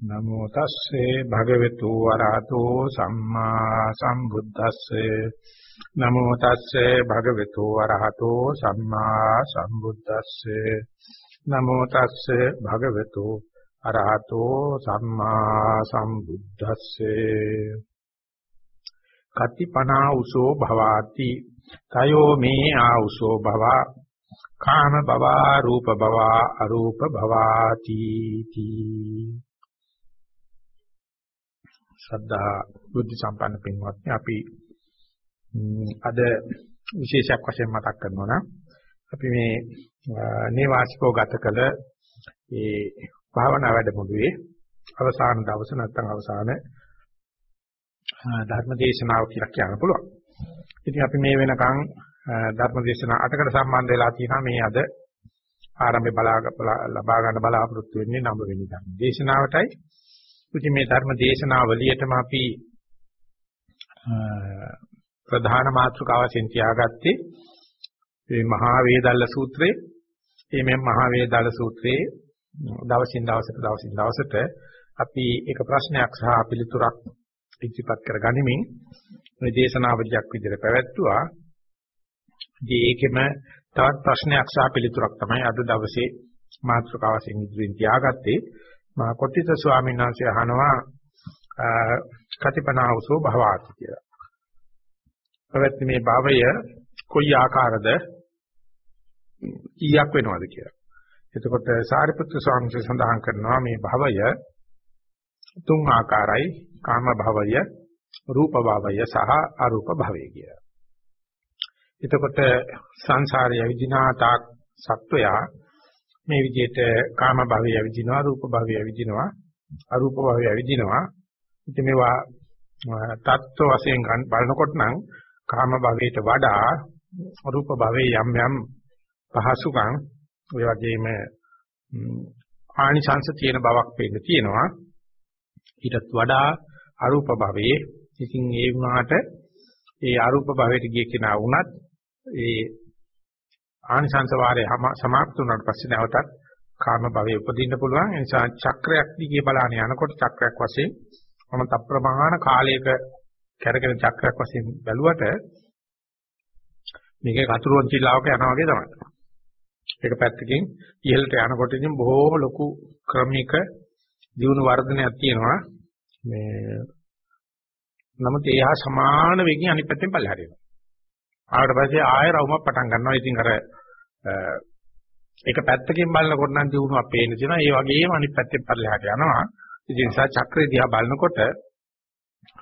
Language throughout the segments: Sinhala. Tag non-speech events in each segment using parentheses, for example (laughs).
නමෝ තස්සේ භගවතු වරහතෝ සම්මා සම්බුද්දස්සේ. නමෝ තස්සේ භගවතු වරහතෝ සම්මා සම්බුද්දස්සේ. නමෝ තස්සේ භගවතු අරහතෝ සම්මා සම්බුද්දස්සේ. කතිපනා උසෝ භවාති. තයෝ මේ ආඋසෝ භවා. කාම භවා රූප භවා අරූප භවාති. තී ශ්‍රද්ධා බුද්ධ සම්පන්න පින්වත්නි අපි අද විශේෂයක් වශයෙන් මතක් කරනවා නම් අපි මේ නේවාසිකව ගත කළ ඒ භාවනා වැඩමුළුවේ අවසාන දවස නැත්නම් අවසාන ධර්ම දේශනාව කියලා කියන්න පුළුවන්. ඉතින් අපි මේ වෙනකන් ධර්ම දේශනා අටකට සම්බන්ධ වෙලා තියෙනවා මේ අද ආරම්භය බලා ලබා ගන්න බලාපොරොත්තු වෙන්නේ නම වෙනි ධර්ම දේශනාවටයි. ඉතින් මේ ධර්ම දේශනාවලියටම අපි ප්‍රධාන මාතෘකාව වශයෙන් තියාගත්තේ මේ මහා වේදල්ල සූත්‍රයේ මේ මේ මහා වේදල්ල සූත්‍රයේ දවසින් දවසට දවසින් දවසට අපි එක ප්‍රශ්නයක් සහ පිළිතුරක් ඉදිරිපත් කර ගනිමින් මේ දේශනාවලියක් විදිහට පැවැත්තුවා. ඒකෙම තවත් ප්‍රශ්නයක් සහ පිළිතුරක් තමයි අද දවසේ මාතෘකාව වශයෙන් ඉදිරියෙන් තියාගත්තේ. මා කොට්ටිත ස්වාමීන් වහන්සේ අහනවා කතිපනාවසෝ භවාති කියලා. පැවැත්ම මේ භවය කොයි ආකාරද කීයක් වෙනවද කියලා. එතකොට සාරිපුත්‍ර ස්වාමීන් වහන්සේ සඳහන් කරනවා මේ භවය තුන් ආකාරයි කාම භවය, රූප භවය සහ අරූප භවය කියලා. එතකොට සංසාරය විදිනාතාක් සත්වයා මේ විදිහට කාම භවය ඇවිදිනවා රූප භවය ඇවිදිනවා අරූප භවය ඇවිදිනවා. ඉතින් මේවා තත්ත්ව වශයෙන් බලනකොට නම් කාම භවයට වඩා රූප භවයේ යම් යම් පහසුකම් ඔය වගේම ආනිසංශ තියෙන බවක් පේන්න තියෙනවා. ඊටත් වඩා අරූප භවයේ ඉතින් ඒ වුණාට ඒ අරූප භවයට ගිය කෙනා වුණත් ඒ ආනිසංස වාරය සමාප්ත වුණාට පස්සේ නැවතත් කාම භවයේ උපදින්න පුළුවන්. ඒ නිසා චක්‍රයක් දිගේ බලාන යනකොට චක්‍රයක් වශයෙන් මොන තප්‍රමාණ කාලයක කැරගෙන චක්‍රයක් වශයෙන් බැලුවට මේකේ කතුරුන් චිල්ලාවක යනවා වගේ තමයි. ඒක පැත්තකින් ඉහළට යනකොට ඉතින් බොහෝම ලොකු ක්‍රමික දියුණු වර්ධනයක් තියෙනවා. මේ නමුත් ඒ හා සමාන වෙකින් අනිත් පැත්තෙන් පල්ලෙහාට එනවා. ආවට පස්සේ ආයෙ රවුමක් පටන් ගන්නවා. ඉතින් අර ඒක පැත්තකින් බලනකොට නම් දිනුවක් පේන්න තියෙනවා. ඒ වගේම අනිත් පැත්තෙන් පල්ලෙහාට යනවා. ඉතින් නිසා චක්‍රය දිහා බලනකොට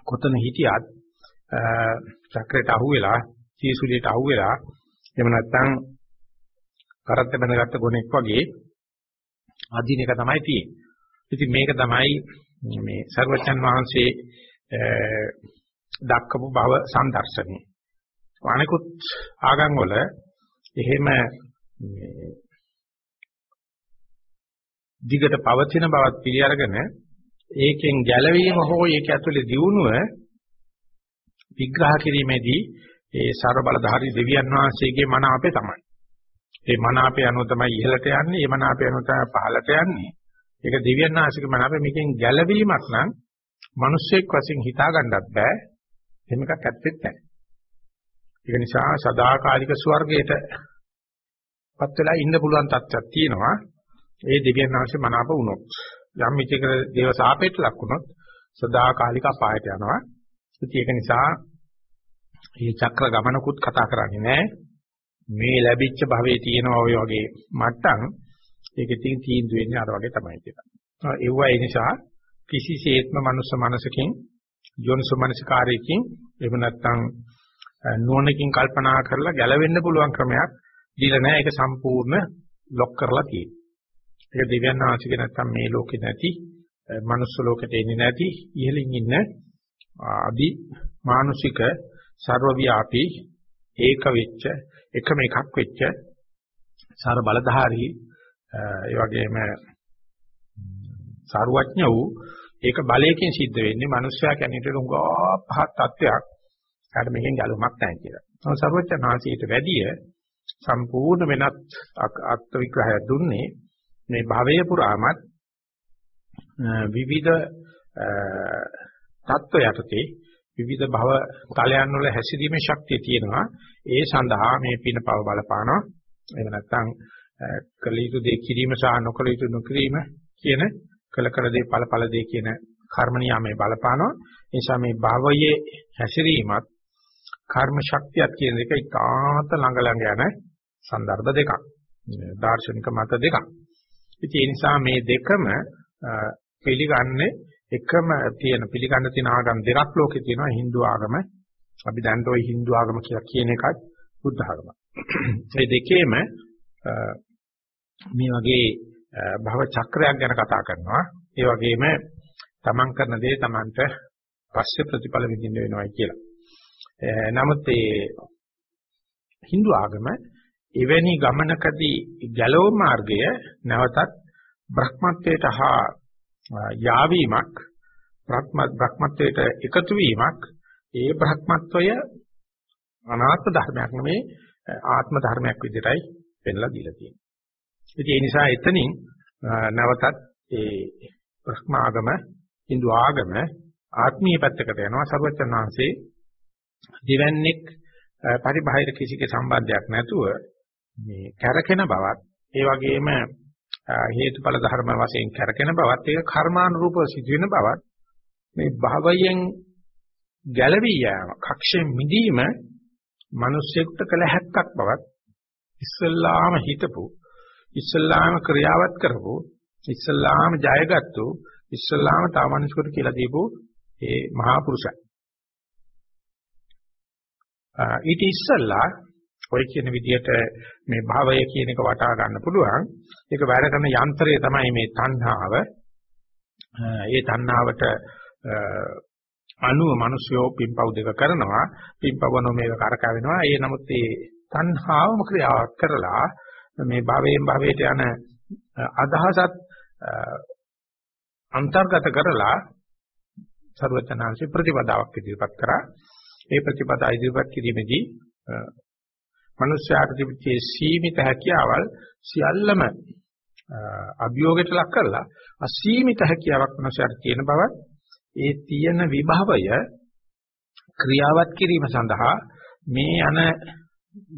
කොතන හිටියත් චක්‍රයට අහුවෙලා, සීසුලියට අහුවෙලා එහෙම නැත්නම් කරත් බැඳගත්ත ගොනෙක් වගේ අදින එක තමයි තියෙන්නේ. ඉතින් මේක තමයි මේ සර්වචන් වහන්සේ දක්කපු භව සම්දර්ශනේ. අනිකුත් ආගම් වල එහෙම දිගට පවතින බවත් පිළි අරගෙන ඒකෙන් ගැලවීම හෝ ඒක ඇතුලේ දියුණුව විග්‍රහ කිරීමේදී ඒ ਸਰබ බලධාරී දෙවියන් වහන්සේගේ මන අපේ තමයි. ඒ මන අපේ අනුව තමයි ඉහළට යන්නේ, ඒ මන අපේ අනුව තමයි පහළට යන්නේ. ඒක දෙවියන් වහන්සේගේ මන අපේ මේකෙන් ගැලවීමක් නම් මිනිස්සෙක් වශයෙන් හිතා ගන්නත් බෑ. එහෙම එකක් ඇත්තෙත් නැහැ. ඒක නිසා සදාකාලික ස්වර්ගයට පත් වෙලා ඉන්න පුළුවන් තත්ත්වයක් තියෙනවා. ඒ දෙවියන් වහන්සේ මනාප වුණොත්. යම් විචයක දේව සාපේට ලක් වුණොත් සදාකාලික අපායට යනවා. ඉතින් ඒක නිසා මේ චක්‍ර ගමනකුත් කතා කරන්නේ නැහැ. මේ ලැබිච්ච භවයේ තියෙන ඔය වගේ මට්ටම් ඒකෙන් තීන්දුව වෙන්නේ අර වගේ තමයි කියලා. ඒවා ඒ නිසා කිසිසේත්ම මනුස්ස මනසකින් යෝනිසෝමනසිකාරයකින් එහෙම නැත්නම් නුවණකින් කල්පනා කරලා ගැලවෙන්න පුළුවන් ක්‍රමයක් දීලා නැහැ. ඒක සම්පූර්ණ ලොක් කරලා තියෙනවා. ඒක දිව්‍යන් ආශික නැත්තම් මේ ලෝකේ නැති, මනුස්ස ලෝකෙට එන්නේ නැති ඉහළින් ඉන්න අදි මානුෂික ਸਰවව්‍යාපී ඒක වෙච්ච එකම එකක් වෙච්ච සාර බලධාරී ඒ වගේම සාරුවඥ වූ ඒක බලයෙන් සිද්ධ වෙන්නේ මනුෂ්‍යයා කෙනෙකුට උඟා පහත් තත්වයක්. හරියට මේකෙන් ගැලුමක් නැහැ කියලා. තව සර්වඥාන්සීට වැඩිය සම්පූර්ණ වෙනත් අර්ථ විග්‍රහයක් දුන්නේ මේ භවය පුරාමත් විවිධ තත්ත්ව යටතේ විවිධ භව තලයන් වල හැසිරීමේ ශක්තිය තියෙනවා. ඒ සඳහා මේ පින පව බලපානවා. එහෙම නැත්නම් කළ යුතු දේ කිරීම සහ නොකළ යුතු නොකිරීම කියන කළ කළ දේ ඵල ඵල දේ කියන කර්ම නියමයේ බලපානවා. ඒ නිසා මේ භවයේ හැසිරීමත් කර්ම ශක්තියත් කියන දෙක ඉතාමත් ළඟ ළඟ යන સંદર્ભ දෙකක්. දාර්ශනික මත දෙකක්. ඉතින් ඒ නිසා මේ දෙකම පිළිගන්නේ එකම තියෙන පිළිගන්න තියෙන ආගම් දෙකක් ලෝකේ තියෙනවා Hindu ආගම අපි දැන් ඔය Hindu ආගම කියලා කියන එකත් බුද්ධ ආගම. මේ දෙකේම මේ වගේ භව චක්‍රයක් ගැන කතා කරනවා. ඒ වගේම තමන් කරන දේ තමන්ට පස්සේ ප්‍රතිඵල විඳින්න වෙනවයි කියලා. නමුත් ඒ Hindu ආගම එවැනි ගමනකදී ගැලව මාර්ගය නැවතත් බ්‍රහ්මත්වයට හා යාවීමක් බ්‍රහ්ම බ්‍රහ්මත්වයට එකතු වීමක් ඒ බ්‍රහ්මත්වය අනාත්ම ධර්මයක් නෙමෙයි ආත්ම ධර්මයක් විදිහටයි පෙන්ලා දීලා තියෙන්නේ. ඉතින් ඒ නිසා එතනින් නැවතත් ඒ බ්‍රහ්ම ආගම, Hindu ආගම ආත්මීය පැත්තකට යනවා සර්වචන් වහන්සේ දෙවන්නේක් පරිබාහිර කිසික සම්බන්ධයක් නැතුව මේ කැරකෙන බවත් ඒ වගේම හේතුඵල ධර්ම වශයෙන් කැරකෙන බවත් ඒක කර්මානුරූපව සිදුවෙන බවත් මේ භවයෙන් ගැලවී යාම කක්ෂයෙන් මිදීම මිනිස්සෙකුට කළ හැක්කක් බවත් ඉස්සල්ලාම හිතපු ඉස්සල්ලාම ක්‍රියාවත් කරපු ඉස්සල්ලාම ජයගත්තු ඉස්සල්ලාම තාමනිස්කට කියලා දීපු ඒ මහා පුරුෂය. ඊට ඉස්සල්ලා ඔය කියන විදිහට මේ භවය කියන එක වටා ගන්න පුළුවන්. ඒක වැඩ කරන යන්ත්‍රය තමයි මේ තණ්හාව. ඒ තණ්හාවට අනුව මිනිස්යෝ පිම්පව් දෙක කරනවා. පිම්පවනෝ මේක කරකවෙනවා. ඒ නමුත් මේ තණ්හාවම ක්‍රියාවක් කරලා මේ භවයෙන් භවයට යන අදහසත් අන්තර්ගත කරලා ਸਰවචනාංශේ ප්‍රතිපදාවක් ඉදිරිපත් කරා. ඒ ප්‍රතිපදා ඉදිරිපත් කිරීමේදී මනුෂ්‍යයාට තිබිච්ච සීමිත හැකියාවල් සියල්ලම අභියෝගයට ලක් කරලා අසීමිත හැකියාවක් මනුෂ්‍යයාට තියෙන බව ඒ තියෙන විභවය ක්‍රියාවත් කිරීම සඳහා මේ යන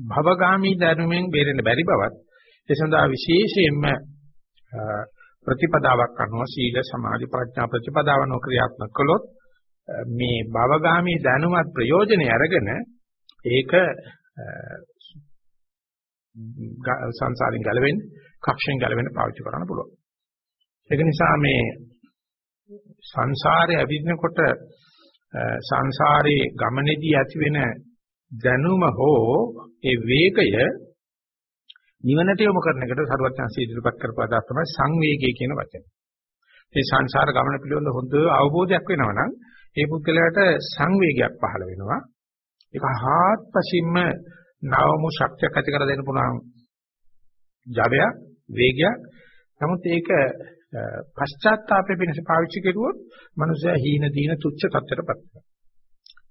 භවගාමී ධර්මයෙන් බේරෙන්න බැරි බවත් ඒ සඳහා විශේෂයෙන්ම ප්‍රතිපදාවක් අනුව සීල සමාධි ප්‍රඥා ප්‍රතිපදාව නොක්‍රියාත්මක කළොත් මේ භවගාමී දැනුමත් ප්‍රයෝජනෙ අරගෙන ඒක සංසාරයෙන් ගැලවෙන්න, කක්ෂයෙන් ගැලවෙන්න පාවිච්චි කරන්න පුළුවන්. ඒක නිසා මේ සංසාරේ ඇවිදිනකොට සංසාරේ ගමනේදී ඇතිවෙන දැනුම හෝ ඒ වේගය නිවනට යොමු කරන එකට සරුවත්යන්සේ ඉදිරිපත් කරපු අදහස් තමයි සංවේගය කියන වචනේ. මේ සංසාර ගමන පිළිබඳ හොඳ අවබෝධයක් වෙනවා නම් ඒ පුද්ගලයාට සංවේගයක් පහළ වෙනවා. ඒක හාත්පසින්ම නවමු ශක්තියක් ඇති කර දෙන්න පුළුවන් ජවය වේගය. නමුත් ඒක පශ්චාත්තාපය වෙනස පාවිච්චි කරුවොත් මනුස්සයා හීන දීන තුච්ච තත්ත්වයටපත් වෙනවා.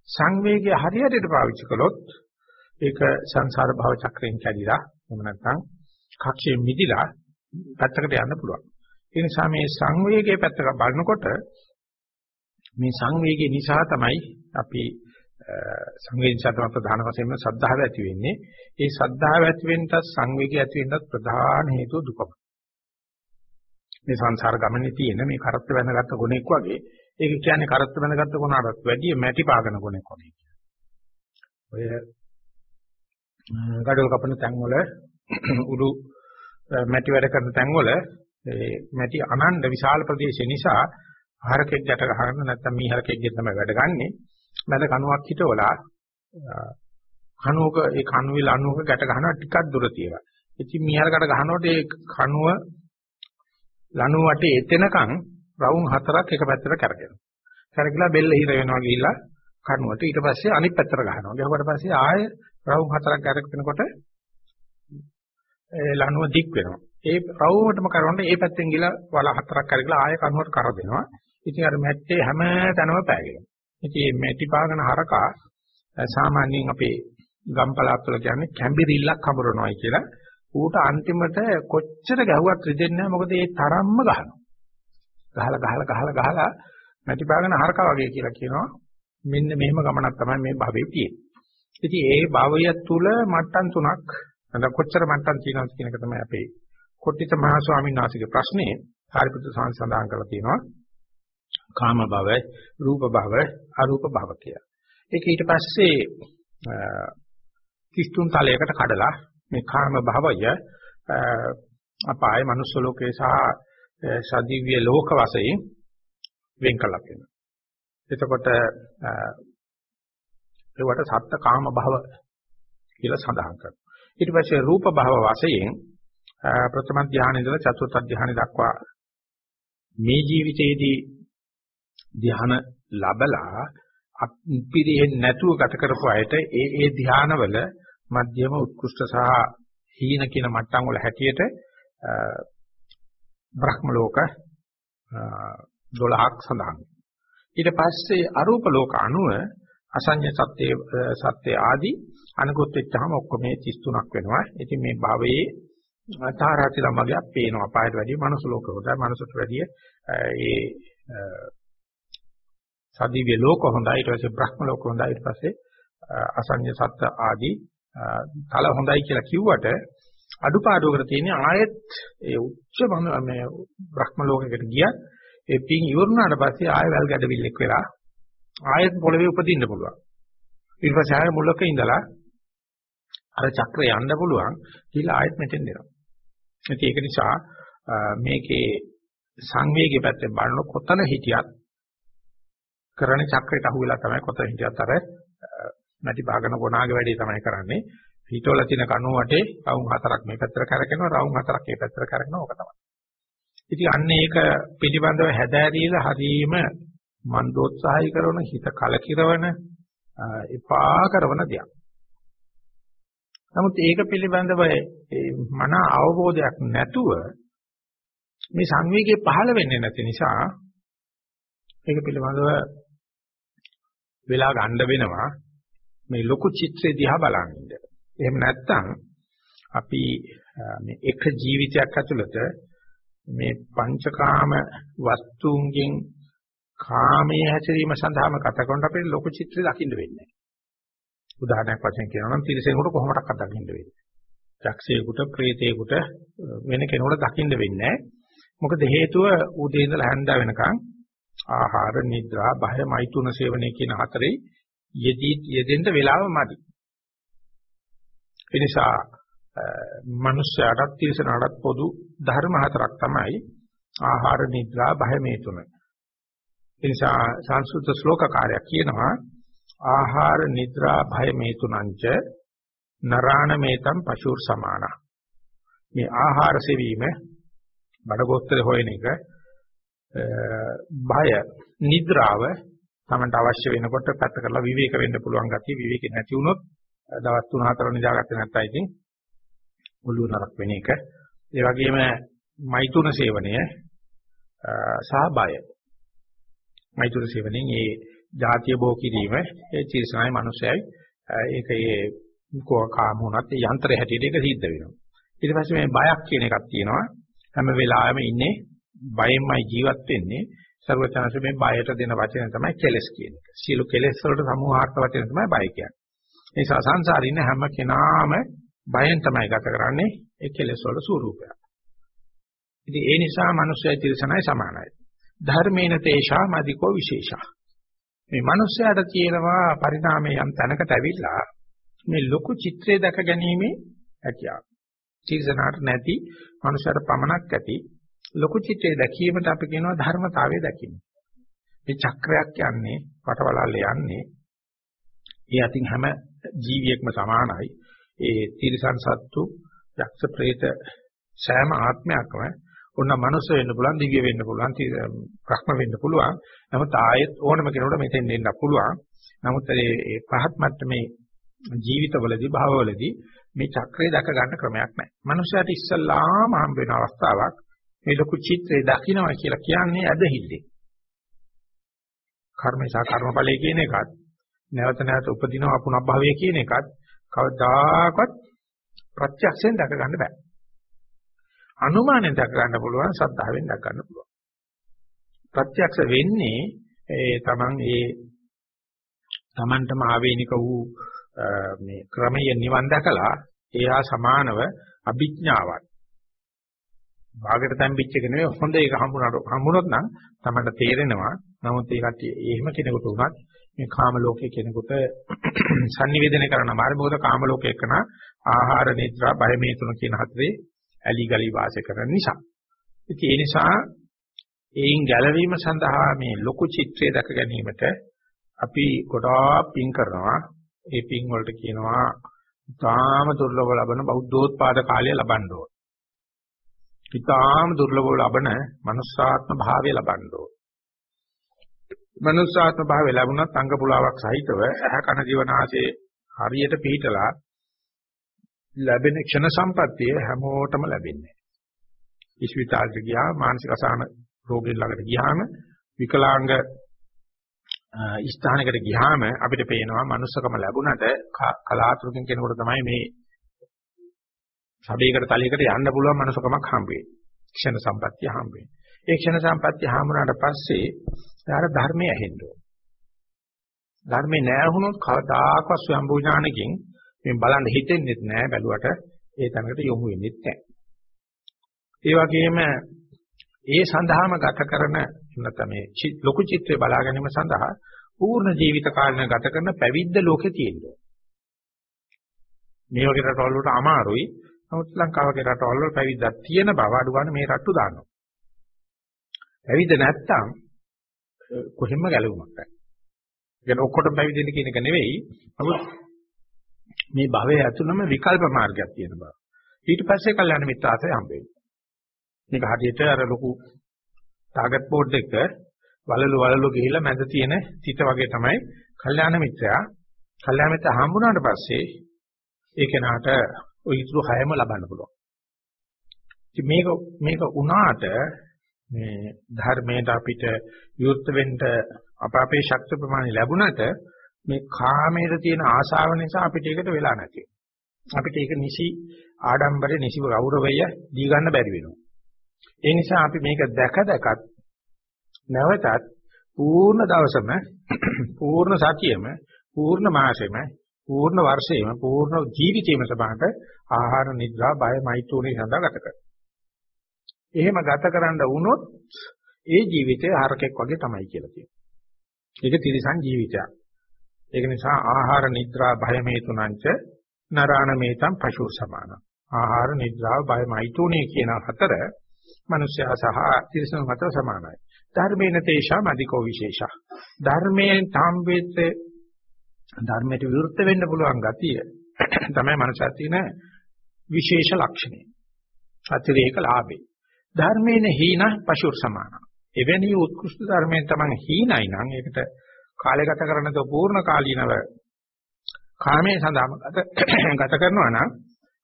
සංවේගය හරියට පාවිච්චි කළොත් ඒක සංසාර භව චක්‍රයෙන් කැඩිලා එහෙම නැත්නම් කක්ෂයෙන් මිදිලා පැත්තකට යන්න පුළුවන්. ඒ නිසා මේ සංවේගයේ පැත්තක බලනකොට මේ සංවේගය නිසා තමයි අපි සංවේදීසතම ප්‍රධාන වශයෙන්ම සද්ධාව ඇති වෙන්නේ. ඒ සද්ධාව ඇති වෙන්නත් සංවේගය ඇති වෙන්නත් ප්‍රධාන හේතුව දුකම. මේ සංසාර ගමනේ තියෙන මේ කරත්ත වැඳගත්තු ගුණෙක් වගේ ඒක කියන්නේ කරත්ත වැඳගත්තු ගුණාටත් වැඩිය මැටි පාගන ගුණෙක් වගේ. ඔය ගඩොල් කපන තැන් වල (clears throat) උඩු මැටි වැඩ කරන තැන් වල ඒ මැටි අනන්ත විශාල ප්‍රදේශය නිසා ආහාරකෙක් ගැට ගන්න නැත්නම් මීහරකෙක්ගෙන් තමයි වැඩ ගන්නෙ. මැද කණුවක් හිටවලා කණුවක ඒ කණුවේ ලණුවක ගැට ගන්නවා ටිකක් දුර තියලා. ඉතින් මීහරකට ගහනකොට ඒ කණුව ලණුව වටේ එතෙනකන් රවුම් හතරක් එක පැත්තට කරගෙනවා. කරගලා බෙල්ල හිර වෙනවා ගිහිල්ලා කණුවට ඊට පස්සේ අනිත් පැත්තට ගහනවා. ගහුවට පස්සේ ආයෙ රවුම් හතරක් කරගෙනකොට ඒ ලණුව දික් වෙනවා. ඒ රවුමටම කරවන්න ඒ පැත්තෙන් ගිහලා වල හතරක් කරගලා ආයෙ කණුවට කර දෙනවා. ඉතින් අර මැට්ටේ හැම තැනම පෑගෙනවා. ඉතින් මේ මැටි පාගන හරකා සාමාන්‍යයෙන් අපේ ගම්පලාප් වල කියන්නේ කැම්බිරිල්ලක් හඹරනවායි කියලා. ඌට අන්තිමට කොච්චර ගැහුවත් රිදෙන්නේ නැහැ මොකද ඒ තරම්ම ගහනවා. ගහලා ගහලා ගහලා ගහලා නැති බාගෙන හරකා වගේ කියලා කියනවා. මෙන්න මෙහෙම ගමනක් තමයි මේ භවයේ තියෙන්නේ. ඉතින් ඒ භවය තුල මට්ටම් තුනක් නැත්නම් කොච්චර මට්ටම් තියෙනවද කියන එක තමයි අපේ කොට්ටිත මහ ස්වාමීන් වහන්සේගේ ප්‍රශ්නේ සාරිපුත්‍ර සාංශ සඳහන් කරලා තියෙනවා. කාම භව, රූප භව, අරූප භව කියලා. ඒක ඊට පස්සේ 33 තලයකට කඩලා මේ කාම භවය අපාය මනුස්ස ලෝකේ සහ සදිව්‍ය ලෝක වශයෙන් වෙන් කළා කියනවා. එතකොට ඒවට සත්ත කාම භව කියලා සඳහන් කරනවා. ඊට පස්සේ රූප භව වශයෙන් ප්‍රථම ධානය ඉඳලා චතුර්ථ ධානය දක්වා මේ ජීවිතයේදී ධාන ලැබලා පිරිහෙන්නේ නැතුව ගත කරපු අයට ඒ ඒ ධානවල මධ්‍යම උත්කෘෂ්ඨ සහ හීන කියන මට්ටම් වල හැටියට බ්‍රහ්ම ලෝක 12ක් සඳහන්. ඊට පස්සේ අරූප ලෝක 90 අසඤ්ඤ සත්‍ය සත්‍ය ආදී අනුගත වෙච්චාම ඔක්කොම මේ 33ක් වෙනවා. ඉතින් මේ භවයේ තාරාති ළමගයක් පේනවා. පායට වැඩිය මනුස්ස ලෝක හොඳයි. මනුස්සට වැඩිය ඒ සදිව්‍ය ලෝක හොඳයි. ඊට පස්සේ බ්‍රහ්ම ලෝක හොඳයි. ඊට පස්සේ අසඤ්ඤ සත්‍ය ආදී තල හොඳයි කියලා කිව්වට අඩුපාඩුවකට තියෙන්නේ ආයෙත් ඒ උච්ච මේ බ්‍රහ්ම ලෝකයකට ගියත් ඒ පින් ඉවරුනාට පස්සේ ආයෙ වැල් ගැඩවිල්ලෙක් වෙලා ආයෙත් පොළවේ උපදින්න පුළුවන්. ඊට පස්සේ ආයෙ මුලක ඉඳලා අර චක්‍රය යන්න පුළුවන්. කියලා ආයෙත් මෙතෙන් දෙනවා. ඉතින් ඒක නිසා මේකේ සංවේගී පැත්තෙන් බලනකොට කොතන හිටියත් කරන චක්‍රයට අහු වෙලා තමයි කොතන හිටියත් අර නැටි බාගන ගොනාගේ වැඩේ තමයි කරන්නේ. හිතවල තියෙන කණුව වටේ රවුම් හතරක් මේ පැත්තට කරකිනවා රවුම් හතරක් මේ පැත්තට කරකිනවා ඕක තමයි. ඉතින් අන්න ඒක පිළිබඳව හැදෑරීලා හරීම මන්දෝත්සාහය කරන හිත කලකිරවන එපා කරන දෙයක්. නමුත් ඒක පිළිබඳව මන අවබෝධයක් නැතුව මේ සංවේගය පහළ වෙන්නේ නැති නිසා ඒක පිළිබඳව වෙලා ගන්න වෙනවා මේ ලොකු චිත්‍රය දිහා බලන්න ඉන්න. එහෙම නැත්නම් අපි මේ එක ජීවිතයක් ඇතුළත මේ පංචකාම වස්තුන්ගෙන් කාමයේ හැසිරීම සඳහාම ගත කරනකොට අපිට ලොකු චිත්‍රය දකින්න වෙන්නේ උදාහරණයක් වශයෙන් කියනවා නම් තිරසෙනෙකුට කොහොමඩක්වත් දකින්න වෙන්නේ. යක්ෂයෙකුට, ප්‍රේතයෙකුට වෙන කෙනෙකුට දකින්න වෙන්නේ මොකද හේතුව උදේ ඉඳලා හැන්ද වෙනකන් ආහාර, නිද්‍රා, බය, මෛතුන සේවනයේ කියන හතරේ යෙදී යෙදෙන්න වෙලාව මදි. ඒ නිසා මනුෂ්‍යයාටත් තිරසනාටත් පොදු ධර්ම හතරක් තමයි ආහාර, නිද්‍රා, බය මේ තුන. ඒ නිසා සංස්කෘත ශ්ලෝක කාර්යයක් කියනවා ආහාර නිද්‍රා භය මේ තුනංච නරාණ මේතම් පශුර් සමාන මේ ආහාර සෙවීම බඩගොස්තර හොයන එක භය නිද්‍රාව තමන්ට අවශ්‍ය වෙනකොට පැත්ත කරලා විවේක වෙන්න පුළුවන් ගතිය විවේක නැති වුණොත් දවස් 3-4 නිදාගත්තේ නැත්නම් ඉතින් ඔළුව නරක් වෙන එක ඒ වගේම මෛතුන සේවනය සහ බය මෛතුන සේවනයෙන් ඒ ಜಾතිය බෝ කිරීම ඒ චිරසනයි මිනිස්සයයි ඒක ඒ කාම වුණත් ඒ යන්ත්‍රය හැටියට ඒක සිද්ධ වෙනවා. ඊට පස්සේ මේ බයක් කියන එකක් තියෙනවා. හැම වෙලාවෙම ඉන්නේ බයෙන්මයි ජීවත් වෙන්නේ. සර්වචනසේ මේ බයට දෙන වචන තමයි කෙලස් කියන එක. සියලු කෙලස් වලට සමූහාර්ථ වචන තමයි බය කියන්නේ. ඒ නිසා සංසාරේ ඉන්න හැම කෙනාම බයෙන් තමයි ගත කරන්නේ ඒ කෙලස් වල ස්වરૂපය. ඉතින් ඒ නිසා මිනිස්සයි තිරසනයි සමානයි. ධර්මේන තේෂා මදිකෝ විශේෂා මේ මිනිස්යාට තියෙනවා පරිණාමයේ යම් තැනකට ඇවිල්ලා මේ ලොකු චිත්‍රය දැක ගැනීමේ හැකියාව. චිරසනාට නැති මිනිස්යාට පමණක් ඇති ලොකු චිත්‍රය දැකීමට අපි කියනවා ධර්මතාවය දැකීම. මේ චක්‍රයක් යන්නේ වටවලල්ල යන්නේ ඒ අතින් හැම ජීවියෙක්ම සමානයි. ඒ තිරිසන් සත්තු යක්ෂ ප්‍රේත සෑම ආත්මයක්ම ඕන මනුස්ස වෙන්න පුළුවන්, දිව්‍ය වෙන්න පුළුවන්, ප්‍රඥ වෙන්න පුළුවන්. නමුත් ආයෙත් ඕනම කෙනෙකුට මෙතෙන් එන්න පුළුවන්. නමුත් මේ පහත් මට්ටමේ ජීවිතවලදී භවවලදී මේ චක්‍රය දැක ගන්න ක්‍රමයක් නැහැ. මනුස්සයාට ඉස්සල්ලාම හම්බ වෙන අවස්ථාවක් මේ ලොකු චිත්‍රය දකින්නවා කියලා කියන්නේ ඇදහිල්ලේ. කර්මේශා කර්මඵලයේ කියන එකත් නැවත නැවත උපදිනවා පුනබ්භවය කියන එකත් කවදාකවත් ප්‍රත්‍යක්ෂයෙන් දැක ගන්න බෑ. අනුමානෙන් දක් ගන්න පුළුවන් සද්ධාවෙන් දක් ගන්න පුළුවන්. ප්‍රත්‍යක්ෂ වෙන්නේ ඒ තමන් ඒ තමන්ටම ආවේනික වූ මේ ක්‍රමයේ නිවන් දැකලා ඒහා සමානව අභිඥාවක් භාගයට තැම්පිච්ච එක නෙවෙයි හොඳ එක හම්බුනට හම්බුනොත් නම් තමයි තේරෙනවා. නමුත් ඒ කට්ටිය එහෙම කෙනෙකුට උනත් මේ කාම ලෝකයේ කෙනෙකුට (clears throat) sannivedana කරන්න මාරි මොකද කාම ලෝකයේ කරන ආහාර නිද්‍රා බය මේ තුන කියන හතරේ ඇලි ගලි වාසය කරන නිසා. ඉතින් ඒ නිසා ඒයින් ගැලවීම සඳහා මේ ලොකු චිත්‍රය දැක ගැනීමට අපි ගොඩාක් පින් කරනවා. ඒ පින් වලට කියනවා තාම දුර්ලභව ලබන බෞද්ධෝත්පාද කාලය ලබන්න ඕන. ඊටාම දුර්ලභව ලබන මනුස්සාත්ම භාවය ලබන්න ඕන. මනුස්සාත්ම භාවය ලැබුණත් අංග පුලාවක් සහිතව ඇහ කන ජීවනාසේ හරියට පිළිතලා ලැබෙන ක්ෂණ සම්පත්තිය හැමෝටම ලැබෙන්නේ. ඉස්විතාලට ගියා මානසික අසහන රෝගීන් ළඟට ගියාම විකලාංග ස්ථානයකට ගියාම අපිට පේනවා manussකම ලැබුණට කලාතුරකින් කෙනෙකුට තමයි මේ සබේකට තලයකට යන්න පුළුවන් manussකමක් හම්බ වෙන්නේ. ක්ෂණ සම්පත්තිය හම්බ වෙන්නේ. ඒ ක්ෂණ සම්පත්තිය හම්බුනාට පස්සේ යාර ධර්මය ඇහෙන්න ඕන. ධර්මේ නැහැ වුණොත් කවදාකවත් ස්වයම්බු ඥානකින් මේ බලන්න හිතෙන්නේ නැහැ බැලුවට ඒ තැනකට යොමු වෙන්නේ නැහැ. ඒ වගේම ඒ සඳහාම ගත කරන නැත්නම් මේ ලොකු චිත්‍රය බලා ගැනීම සඳහා පූර්ණ ජීවිත කාලය ගත කරන පැවිද්ද ලෝකේ තියෙනවා. මේ වගේ රටවල් වලට අමාරුයි. නමුත් ලංකාවගේ රටවල් වල පැවිද්දක් තියෙන බව අඩු ගන්න මේ රට්ටු දානවා. පැවිද්ද නැත්තම් කොහෙන්ම ගැලවුමක් නැහැ. කියන්නේ ඔක්කොටම පැවිදෙන්න කියන එක නෙවෙයි. නමුත් මේ භවයේ ඇතුළම විකල්ප මාර්ගයක් තියෙන බව. ඊට පස්සේ කල්යනා මිත්‍රාසය හම්බෙන්නේ. මේක හරියට අර ලොකු ටාගට් බෝඩ් එක වලලු වලලු ගිහිල්ලා මැද තියෙන තිත වගේ තමයි කල්යාණ මිත්‍යා කල්යාණ මිත්‍යා හම්බුනාට පස්සේ ඒ කෙනාට ওই ඉතුරු හැම ලබන්න පුළුවන්. ඉතින් මේක මේක උනාට මේ ධර්මයට අපිට විරුද්ධ වෙන්න අප අපේ ශක්ති ප්‍රමාණය ලැබුණට මේ කාමයේ තියෙන ආශාව නිසා අපිට ඒකට වෙලා නැති. අපිට ඒක නිසි ආඩම්බරේ නිසි ගෞරවය දී ගන්න බැරි වෙනවා. ඒ නිසා අපි මේක දැක දැකත් නැවතත් පූර්ණ දවසම පූර්ණ සතියෙම පූර්ණ මාසෙම පූර්ණ වර්ෂයෙම පූර්ණ ජීවිතේම සබහට ආහාර නිද්‍රා බය මෛත්‍රුණේ සඳහා ගත කරනවා. එහෙම ගත කරන්න වුණොත් ඒ ජීවිතය හරකෙක් වගේ තමයි කියලා කියනවා. ඒක තිරිසන් ජීවිතයක්. ඒක නිසා ආහාර නිද්‍රා බය මේ තුනංච නරාණ මේතම් පශු සමාන. ආහාර නිද්‍රා බය මෛත්‍රුණේ කියන හතර මනුෂ්‍යයා සහ තිරිසන් අතර සමානයි. ධර්මේන තේෂාම අධිකෝ විශේෂා. ධර්මයෙන් තාම්බෙත් ධර්මයට විරුද්ධ වෙන්න පුළුවන් ගතිය (clears throat) තමයි මනසට තියෙන විශේෂ ලක්ෂණය. අතිරේක ලාභේ. ධර්මේන හීන පශුර් සමාන. එවැනි උත්කෘෂ්ඨ ධර්මයෙන් තමයි හීනයි නම් ඒකට කාලය ගත කරන තෝ පූර්ණ කාලීනව කාමයේ සඳහාම (clears throat) ගත කරනවා නම්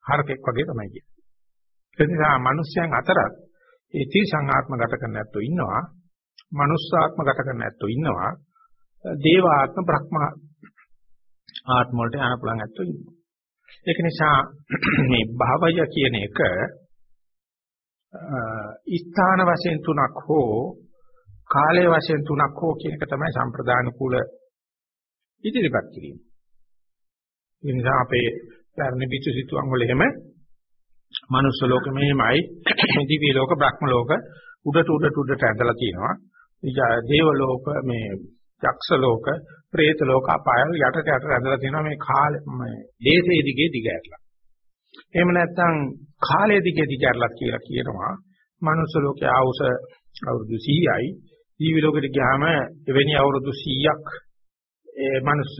හරකෙක් වගේ තමයි කියන්නේ. ඒ නිසා මිනිස්යන් අතරත් ඒ තිසංආත්ම ගත කරන ඇත්තෝ ඉන්නවා. මනුස්සාත්ම ගත කරන ඇත්තෝ ඉන්නවා. දේව ආත්ම බ්‍රහ්ම ආත්ම වලට යන පුළුවන් ඇත්තෝ ඉන්නවා. ඒක නිසා (clears throat) මේ භවය කියන එක ස්ථාන වශයෙන් තුනක් හෝ කාලය වශයෙන් තුනක් හෝ කියන එක තමයි සම්ප්‍රදාන කුල ඉදිරිපත් කිරීම. ඒ නිසා අපේ ධර්ම පිටු සිතුවම් වල එහෙම මනුස්ස ලෝක මෙහෙමයි, දිව්‍ය ලෝක, බ්‍රහ්ම ලෝක උඩට උඩට උඩට ඇඳලා තියෙනවා. දේව ලෝක මේ යක්ෂ ලෝක, പ്രേත ලෝක අපාය යටට යටට ඇඳලා තියෙනවා මේ කාලේ මේ දේශේ දිගේ දිග ඇරලා. එහෙම නැත්නම් කාලයේ දිගේ දිග ඇරලා කියලා කියනවා. මනුස්ස ලෝකයේ ආවුස අවුරුදු 100යි, දිව්‍ය ලෝකෙට ගියාම එවැනි අවුරුදු 100ක් ඒ මනුස්ස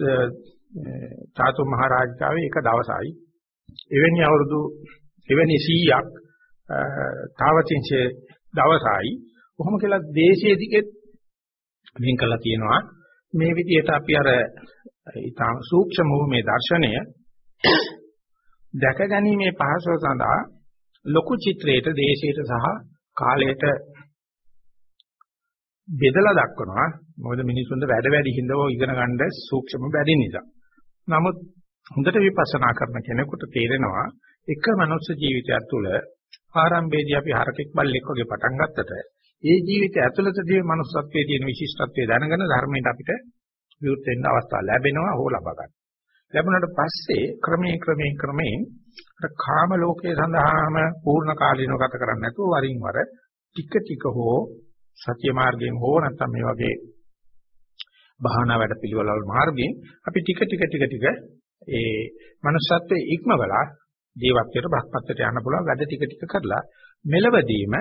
චාතු මහරජාගේ එක දවසයි. එවැනි අවුරුදු එවැනි 100ක් තාවතින්සේ දවසයි කොහොම කියලා දේශයේ දිගෙත් වෙන් කළා තියෙනවා මේ විදිහට අපි අර ඊටම සූක්ෂම වූ මේ දර්ශනය දැක ගැනීමේ පහසුව සඳහා ලොකු චිත්‍රයට දේශයට සහ කාලයට බෙදලා දක්වනවා මොකද මිනිසුන්ට වැඩ වැඩි හින්දා ඉගෙන ගන්න සූක්ෂම බැරි නිසා. නමුත් හොඳට විපස්සනා කරන කෙනෙකුට තේරෙනවා එක මනුස්ස ජීවිතයක් තුළ ආරම්භයේදී අපි හරකෙක් බල්ලෙක් වගේ පටන් ගත්තට ඒ ජීවිතය ඇතුළතදී manussත්වයේ තියෙන විශිෂ්ටත්වය දැනගෙන ධර්මයට අපිට විවෘත වෙන්න අවස්ථාව ලැබෙනවා හෝ ලබා ගන්න. ලැබුණාට පස්සේ ක්‍රමයෙන් ක්‍රමයෙන් ක්‍රමයෙන් කාම ලෝකයේ සඳහාම පූර්ණ කාලීනව ගත කරන්නේ නැතුව වරින් වර ටික ටික හෝ සත්‍ය මාර්ගයෙන් හෝ නැත්නම් මේ වගේ භාවනා වැඩ පිළිවෙලවල් මාර්ගයෙන් අපි ටික ටික ටික ටික ඒ manussත්වයේ ඉක්මවලා ජීවිතයට බ්‍රහ්මත්වයට යන්න පුළුවන් වැඩ ටික ටික කරලා මෙලවදීම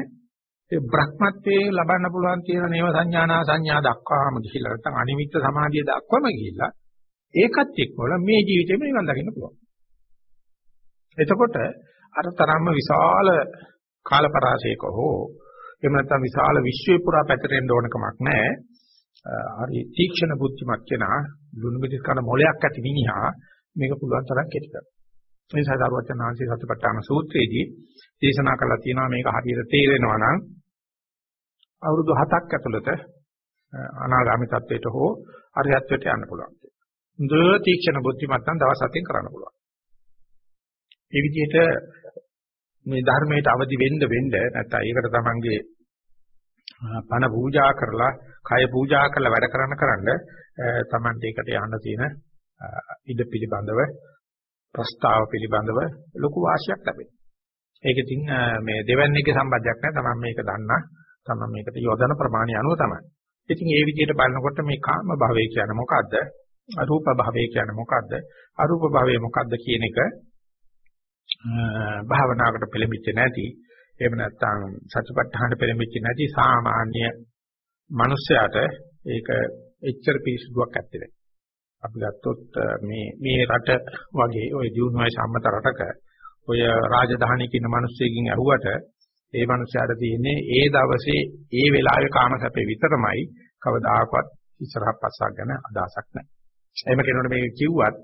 ඒ බ්‍රහ්මත්වයේ ලබන්න පුළුවන් තියෙන නේව සංඥානා සංඥා දක්වාම ගිහිල්ලා නැත්නම් අනිමිත්ත සමාධිය දක්වාම ගිහිල්ලා ඒකත් එක්කවල මේ ජීවිතේම නිවන් දකින්න පුළුවන්. එතකොට අර තරම්ම විශාල කාලපරාසයක හෝ එහෙම නැත්නම් විශාල විශ්වය පුරා පැතිරෙන්න ඕන කමක් නැහැ. හරි තීක්ෂණ බුද්ධිමත් කෙනා ලුණු මිදිස් කරන මොලයක් ඇති මිනිහා මේක පුළුවන් තරම් කෙටි කරනවා. මේ සදාරවචනාංශී සතිපට්ඨාන සූත්‍රයේදී දේශනා කළා තියෙනවා මේක හරියට තේරෙනවා නම් අවුරුදු 7ක් ඇතුළත අනාගාමී තත්වයට හෝ අරියත්වයට යන්න පුළුවන්. හොඳ තීක්ෂණ බුද්ධිමත් නම් දවස් 7න් කරන්න පුළුවන්. මේ විදිහට මේ ධර්මයට අවදි වෙන්න වෙන්න නැත්නම් ඒකට තමන්ගේ පණ පූජා කරලා, කය පූජා කරලා වැඩ කරන්න කරන්න තමන්ට ඒකට යන්න තියෙන ඉඩ පිළිබඳව ප්‍රස්තාව පිළිබඳව ලොකු වාසියක් ලැබෙනවා. ඒක ඉතින් මේ දෙවන්නේගේ සම්බන්ධයක් නැහැ. තමන් මේක දන්නා. තමන් මේකට යොදන ප්‍රමාණය අනුව තමයි. ඉතින් ඒ විදිහට බලනකොට මේ කාම භවය කියන්නේ මොකද්ද? අරූප භවය කියන්නේ මොකද්ද? අරූප භවය මොකද්ද කියන එක භාවනාවකට පෙළඹෙච්ච නැති එහෙම නැත්නම් සතිපට්ඨාන පෙළඹෙච්ච නැති සාමාන්‍ය මිනිස්සයාට ඒක එච්චර පිළිසුදුවක් ඇත්තේ අපි ගත්තොත් මේ මේ රට වගේ ওই දියුණුවයි සම්මත රටක ඔය රාජධානී කියන මිනිස්සෙකින් ඇහුවට ඒ මිනිස්යාට තියෙන්නේ ඒ දවසේ ඒ වෙලාවේ කාමසැපේ විතරමයි කවදාකවත් ඉස්සරහ පස්සක් ගැන අදහසක් නැහැ. එහෙම කෙනෙකුට මේක කිව්වත්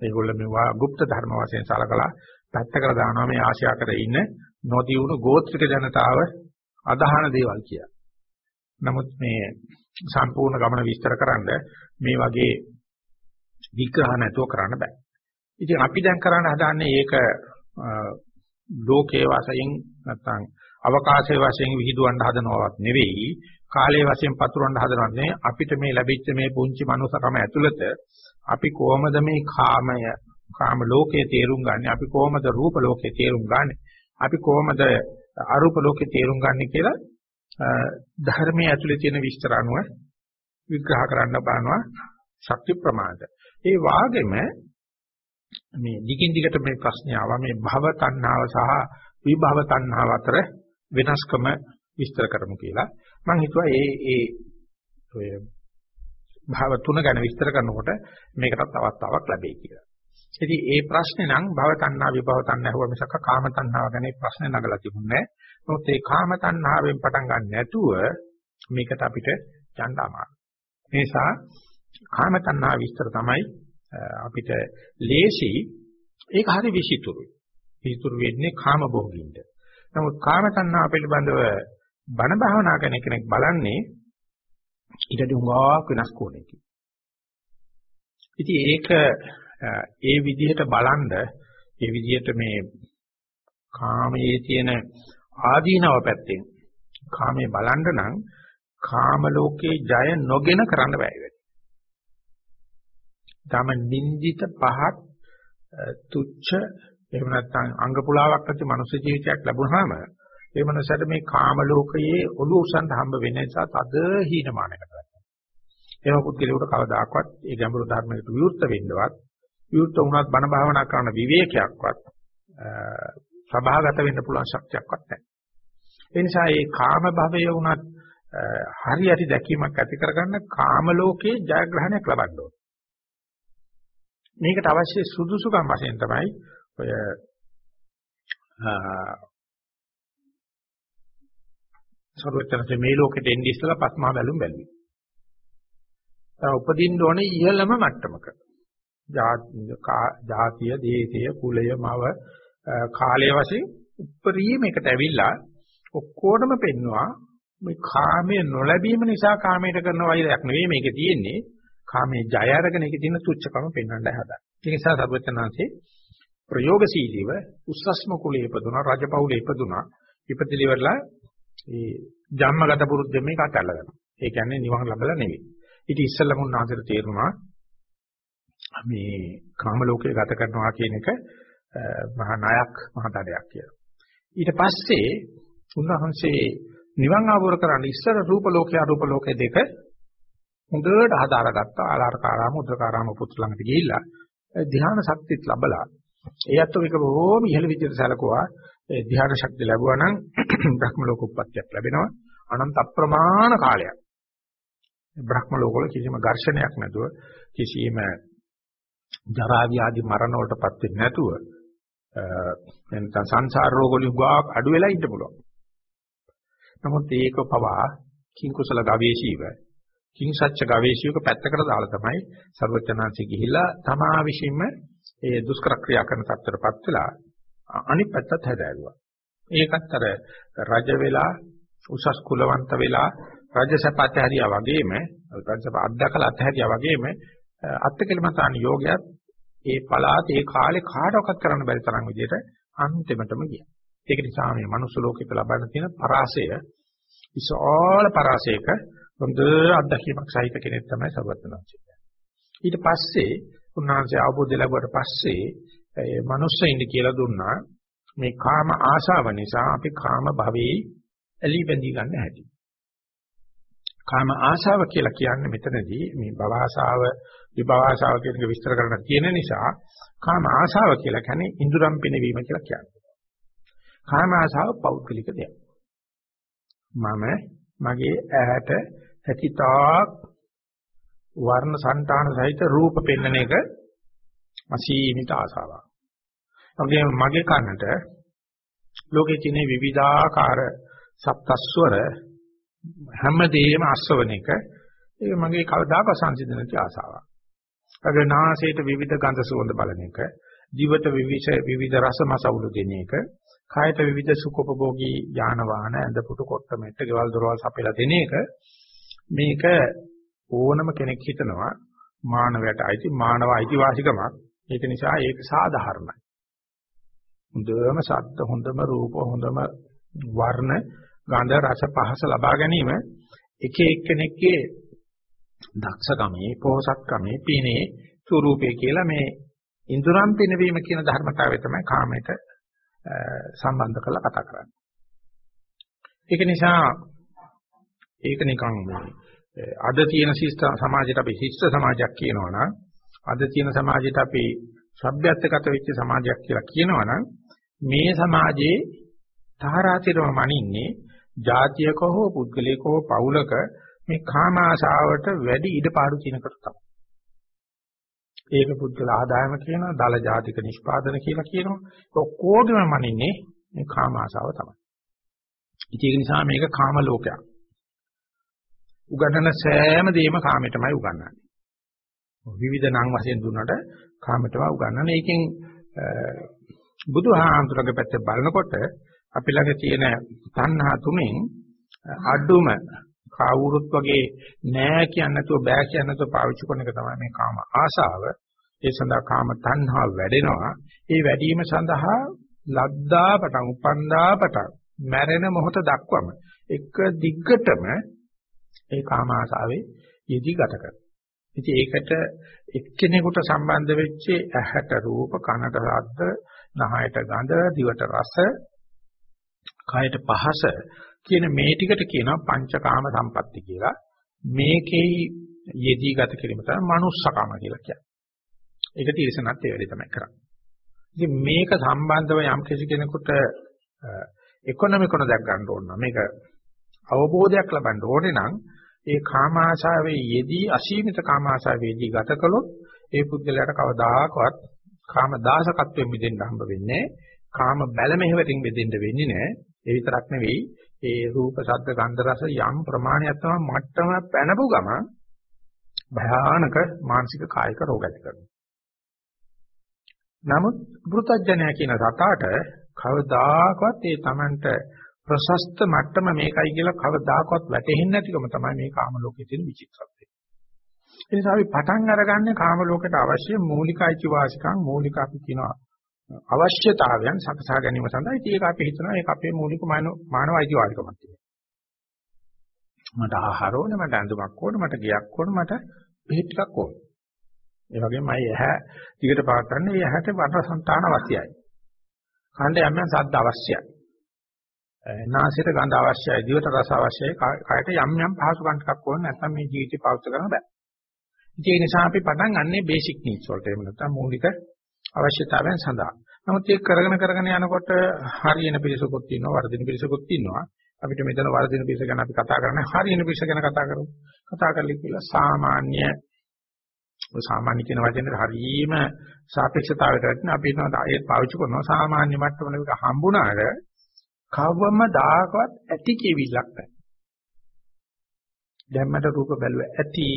ඒගොල්ලෝ මේවා গুপ্ত ධර්ම වශයෙන් සලකලා පැත්තකට දානවා මේ ආශියාකරේ ඉන්න නොදියුණු ගෝත්‍රික ජනතාව අදහන දේවල් කියලා. නමුත් මේ සම්පූර්ණ ගමන විස්තර කරන්න මේ වගේ විග්‍රහ නැතුව කරන්න බෑ. ඉතින් අපි දැන් කරන්න හදාන්නේ ඒක ලෝකයේ වශයෙන් නැත්නම් අවකාශයේ වශයෙන් විහිදුවන්න හදනවත් නෙවෙයි කාලයේ වශයෙන් පතුරවන්න හදනවත් අපිට මේ ලැබිච්ච මේ පුංචි මනුස්සකම ඇතුළත අපි කොහොමද මේ කාමය කාම ලෝකයේ තේරුම් ගන්න? අපි කොහොමද රූප ලෝකයේ තේරුම් ගන්න? අපි කොහොමද අරූප ලෝකයේ තේරුම් ගන්න කියලා ධර්මයේ ඇතුලේ තියෙන විස්තර අනුව විග්‍රහ කරන්න බලනවා ශක්ති ප්‍රමාණය. ඒ වාගෙම මේ දිගින් දිගට මේ ප්‍රශ්නේ ආවා. මේ භව තණ්හාව සහ විභව තණ්හාව අතර වෙනස්කම විස්තර කරමු කියලා. මම හිතුවා ඒ ඒ ඔය භව තුන ගැන විස්තර කරනකොට මේකටත් අවස්ථාවක් ලැබෙයි කියලා. ඉතින් ඒ ප්‍රශ්නේ නම් භව තණ්හා විභව තණ්හා හුව මිසක කාම තණ්හාව ගැන ප්‍රශ්නේ නගලා තිබුණේ නැහැ. නමුත් ඒ කාම තණ්හාවෙන් පටන් ගන්න නැතුව මේකට අපිට යන්න අමාරුයි. ඒ නිසා කාම තණ්හා විස්තර තමයි අපිට ලේසි ඒක හරි විසිතුරුයි. විසිතුරු වෙන්නේ කාම භෝගින්ද. නමුත් කාම තණ්හා පිළිබඳව බණ භාවනා කරන කෙනෙක් බලන්නේ ඊට දුඟාවක් වෙනස් කෝණයකින්. ඉතින් ඒක ඒ විදිහට බලන්ද ඒ විදිහට මේ කාමයේ තියෙන ආදීනව පැත්තෙන් කාමයේ බලන්න නම් කාම ලෝකේ ජය නොගෙන කරන්න බෑ ඒක. තම නින්දිත පහත් තුච්ච එහෙම නැත්නම් අංග පුලාවක් නැති මනුෂ්‍ය ජීවිතයක් ලැබුණාම ඒ මනසට මේ කාම ලෝකයේ ඔළුව උසන්න හම්බ වෙන නිසා තද හීනමානකට ගන්නවා. එහෙම පුද්ගලයාට කවදාකවත් ඒ ගැඹුරු ධර්මයකට විවෘත වෙන්නවත් විවෘත වුණත් බණ භාවනා කරන විවේකයක්වත් සබහාගත වෙන්න පුළුවන් ශක්තියක්වත් නැහැ. ඒ නිසා මේ කාම භවය වුණත් හරියට දැකීමක් ඇති කරගන්න කාම ලෝකයේ ජයග්‍රහණයක් ලබන්න ඕනේ. මේකට අවශ්‍ය සුදුසුකම් වශයෙන් තමයි ඔය සර්වඥන්සේ මේ ලෝකෙට එන්නේ ඉස්සලා පස්මා බැලුම් බැලුවේ. දැන් උපදින්න ඕනේ ඉහළම මට්ටමක. ජාතිය, දේශය, කුලය, මව, කාලය වශයෙන් උපරිමයකට ඇවිල්ලා ඔක්කොටම පෙන්නවා මේ කාමයේ නොලැබීම නිසා කාමයට කරන වෛරයක් නෙවෙයි මේකේ තියෙන්නේ. කාමයේ ජය අරගෙන ඒකේ තියෙන තුච්චකම පෙන්වන්නයි හදන්නේ. ඒ නිසා සර්වඥාන්සේ ප්‍රයෝගශීලීව උස්සස්ම කුලයේ ඉපදුනා, රජපෞලේ ඉපදුනා. ඉපදිලිවලා ඒ ජම්මගත පුරුද්දෙන් මේක අතල්ලා ගන්නවා. ඒ කියන්නේ නිවන් ලැබලා නෙවෙයි. ඊට ඉස්සෙල්ලම උන්වහන්සේට තේරුණා මේ කාම ලෝකේ ගත කරනවා කියන එක මහා ණයක් මහා දඩයක් කියලා. ඊට පස්සේ උන්වහන්සේ නිවන් අවබෝධ කරගන්න ඉස්සර රූප ලෝකය අරූප ලෝකය දෙක හොඳට හදාරගත්තා ආලාරකාරාම උද්දකාරාම පුතු ළඟට ගිහිල්ලා ධ්‍යාන ශක්තියත් ලැබලා ඒත් මේක බොහොම ඉහළ විදිහට සැලකුවා. ඒ ධ්‍යාන ශක්තිය ලැබුවා නම් (clears throat) බ්‍රහ්ම ලෝක උප්පත්තියක් ලැබෙනවා. අනන්ත අප්‍රමාණ කාලයක්. බ්‍රහ්ම ලෝක වල කිසිම ඝර්ෂණයක් නැතුව කිසිම ජරා ව්‍යාධි මරණ වලටපත් වෙන්නේ නැතුව එතන සංසාර රෝග වලින් ගාක් අඩු වෙලා ඉන්න පුළුවන්. නමුත් ඒක පවා කිංකුසල ගවේෂීව කිංසච්ච ගවේෂියක පැත්තකට දාලා තමයි ਸਰවචනාංශය ගිහිලා තමා විශ්ීම ඒ දුෂ්කර ක්‍රියා කරන තත්ත්වයටපත් වෙලා අනිත් පැත්තත් හැදෑරුවා. ඒකත් අර රජ වෙලා උසස් කුලවන්ත වෙලා රජසප අතහැරියා වගේම රජසප අත්දකලා අතහැරියා වගේම අත්කලමතාන යෝගයත් ඒ පළාත ඒ කාලේ කාටවත් කරන්න බැරි තරම් විදිහට අන්තිමටම ගියා. ඒක නිසා මේ මනුස්ස ලෝකෙක ලබන්න තියෙන පරාසය විශාල පරාසයක හොඳ අත්දැකීමක් සහිත කෙනෙක් තමයි සර්වඥාන්සේ. ඊට පස්සේ උන්වහන්සේ අවබෝධ ලැබුවට පස්සේ ඒ මනුස්සයින්ද කියලා දුන්නා මේ කාම ආශාව නිසා අපි කාම භවයේ ඇලි බැඳී ගන්න හැටි. කාම ආශාව කියලා කියන්නේ මෙතනදී මේ භව ආශාව විභව ආශාව කියන එක විස්තර කරන්න තියෙන නිසා කාම ආශාව කියලා කියන්නේ ඉඳුරම් පිනවීම කියලා කියන්නේ. කාම ආශාව පෞද්ගලික දෙයක්. මම මගේ ඇහැට හැකිතාක් වර්ණ సంతාන සහිත රූප පෙන්වන එක අසීමිත ආශාවක්. වගේම මගේ කනට ලෝකයේ තියෙන විවිධාකාර සප්තස්වර හැමදේම අස්වන එක ඒක මගේ කවදාක සංසිඳන නැති ආසාවක්. අගේ නාසයට විවිධ ගඳ සුවඳ බලන එක, දිවට විවිධ විවිධ රස මසවුළු දෙන එක, කායට විවිධ සුඛෝපභෝගී යාන වාහන ඇඳ පුටු කොට්ට මෙට්ට ගෙවල් දොරවල් සපයලා දෙන එක මේක ඕනම කෙනෙක් හිතනවා මානවයට අයිති මානව අයිතිවාසිකමක්. ඒක නිසා ඒක සාධාරණයි. හොඳම ශබ්ද හොඳම රූප හොඳම වර්ණ ගන්ධ රස පහස ලබා ගැනීම එක එක්කෙනෙක්ගේ දක්ෂකමේ පෝසත්කමේ පිනේ ස්වરૂපේ කියලා මේ ඉන්ද්‍රම් පිනවීම කියන ධර්මතාවය තමයි කාමයට සම්බන්ධ කරලා කතා කරන්නේ. ඒක නිසා ඒක නිකන් අද තියෙන ශිෂ්ට සමාජයට අපි ශිෂ්ට සමාජයක් කියනවනම් අද තියෙන සමාජයට අපි සભ્યත්වගත වෙච්ච සමාජයක් කියලා කියනවනම් මේ සමාජයේ තාරාතිරම මනින්නේ ජාතියක හෝ පුද්ගලික හෝ පවුලක මේ කාම ආශාවට වැඩි ඉඩපාඩු කියනකට තමයි. ඒක පුද්ගල ආදායම කියනවා, දල ජාතික නිෂ්පාදන කියලා කියනවා. ඔක්කොගෙම මනින්නේ මේ කාම ආශාව තමයි. ඒක නිසා මේක කාම ලෝකයක්. උගන්නන සෑම දෙයක්ම කාමයටමයි උගන්නන්නේ. විවිධ නම් වශයෙන් දුන්නට කාමයටම උගන්නන. ඒකෙන් බුදුහාමුදුරගේ පැත්තේ බලනකොට අපි ළඟ තියෙන තණ්හා තුනෙන් අඩුම කවුරුත් වගේ නෑ කියන්නේ නැතුව බෑ කියන්නේ නැතුව පාවිච්චි කරන එක තමයි මේ කාම ආශාව. ඒ සඳහා කාම තණ්හා වැඩෙනවා. ඒ වැඩිම සඳහා ලද්දා පටන් උපන්දා පටන් මැරෙන මොහොත දක්වම එක දිග්ගටම ඒ කාම ආශාවේ යෙදී ගත කරනවා. ඉතින් ඒකට එක්කෙනෙකුට සම්බන්ධ වෙච්ච ඇහැට රූප, කනට ශබ්ද, නහයට ගඳ, දිවට රස, කයට පහස කියන මේ ටිකට කියනවා පංචකාම සම්පatti කියලා. මේකෙයි යෙදී ගත කිරීම තමයි manussකම කියලා කියන්නේ. ඒක තීරසනත් ඒ වැඩේ තමයි කරන්නේ. ඉතින් මේක සම්බන්ධව යම් කිසි කෙනෙකුට ඉකොනොමිකන දැක් ගන්න ඕන නම් මේක අවබෝධයක් ලබන්න ඕනේ නම් ඒ කාම ආශාවේ යෙදී අසීමිත කාම ආශාවේදී ගත කළොත් ඒ පුද්ගලයාට කවදාකවත් කාම දාසකත්වයෙන් මිදෙන්න හම්බ වෙන්නේ කාම බැල මෙහෙවටින් මිදෙන්න වෙන්නේ නැහැ. ඒ විතරක් නෙවෙයි ඒ රූප, ශබ්ද, ගන්ධ, රස යම් ප්‍රමාණයක් තමයි මට්ටම පැනපු ගමන් භයානක මානසික කායික රෝග ඇති කරනවා. නමුත් වෘතඥය කියන රටාට කවදාකවත් ඒ Tamanට ප්‍රශස්ත මට්ටම මේකයි කියලා කවදාකවත් වැටහෙන්නේ නැතිකම තමයි මේ කාම ලෝකයේ තියෙන විචිත්‍රත්වය. ඒ නිසා අපි පටන් අරගන්නේ කාම ලෝකයට අවශ්‍ය මූලික අයිතිවාසිකම් මූලික අපි කියනවා අවශ්‍යතාවයන් සකසා ගැනීම සඳහා ඉතින් ඒක අපි හිතනවා ඒක අපේ මූලික මානව අයිතිවාසිකමක් කියලා. මට ආහාර ඕනේ, මට ඇඳුමක් ඕනේ, මට ගියක් ඕනේ, මට බෙහෙත් ටිකක් ඕනේ. ඒ වගේම මම ඇහැ දිගට පාත්තන්නේ ඒ ඇහැට වර්ණ సంతාන අවශ්‍යයි. කණ්ඩ යම් යම් ශබ්ද අවශ්‍යයි. නාසයට ගඳ අවශ්‍යයි, දිවට රස අවශ්‍යයි, කයට යම් යම් පහසුකම් ටිකක් ඕනේ නැත්නම් මේ ජීවිතය පාවිච්චි කරන්න බෑ. ඒ නිසා අපි පටන් ගන්නෙ බේසික් නීඩ්ස් වලට එහෙම නැත්නම් මූලික අවශ්‍යතාවයන් සඳහා. නමුත් ඒක කරගෙන කරගෙන යනකොට හරියන පිළිසකුත් තියෙනවා, වර්ධින පිළිසකුත් තියෙනවා. අපිට මෙතන වර්ධින පිළිස ගැන අපි කතා කරන්නේ හරියන පිළිස ගැන කතා කරමු. කතා කරලි කියලා සාමාන්‍ය සාමාන්‍ය කියන වචනේ හරියම සාපේක්ෂතාවයට වැටෙන අපි හිතනවා ඒ පාවිච්චි කරනවා සාමාන්‍ය මට්ටමක හම්බුණාට කවම දායකවත් ඇති කෙවිලක් නැහැ. දැම්මට රූප බැලුව ඇති,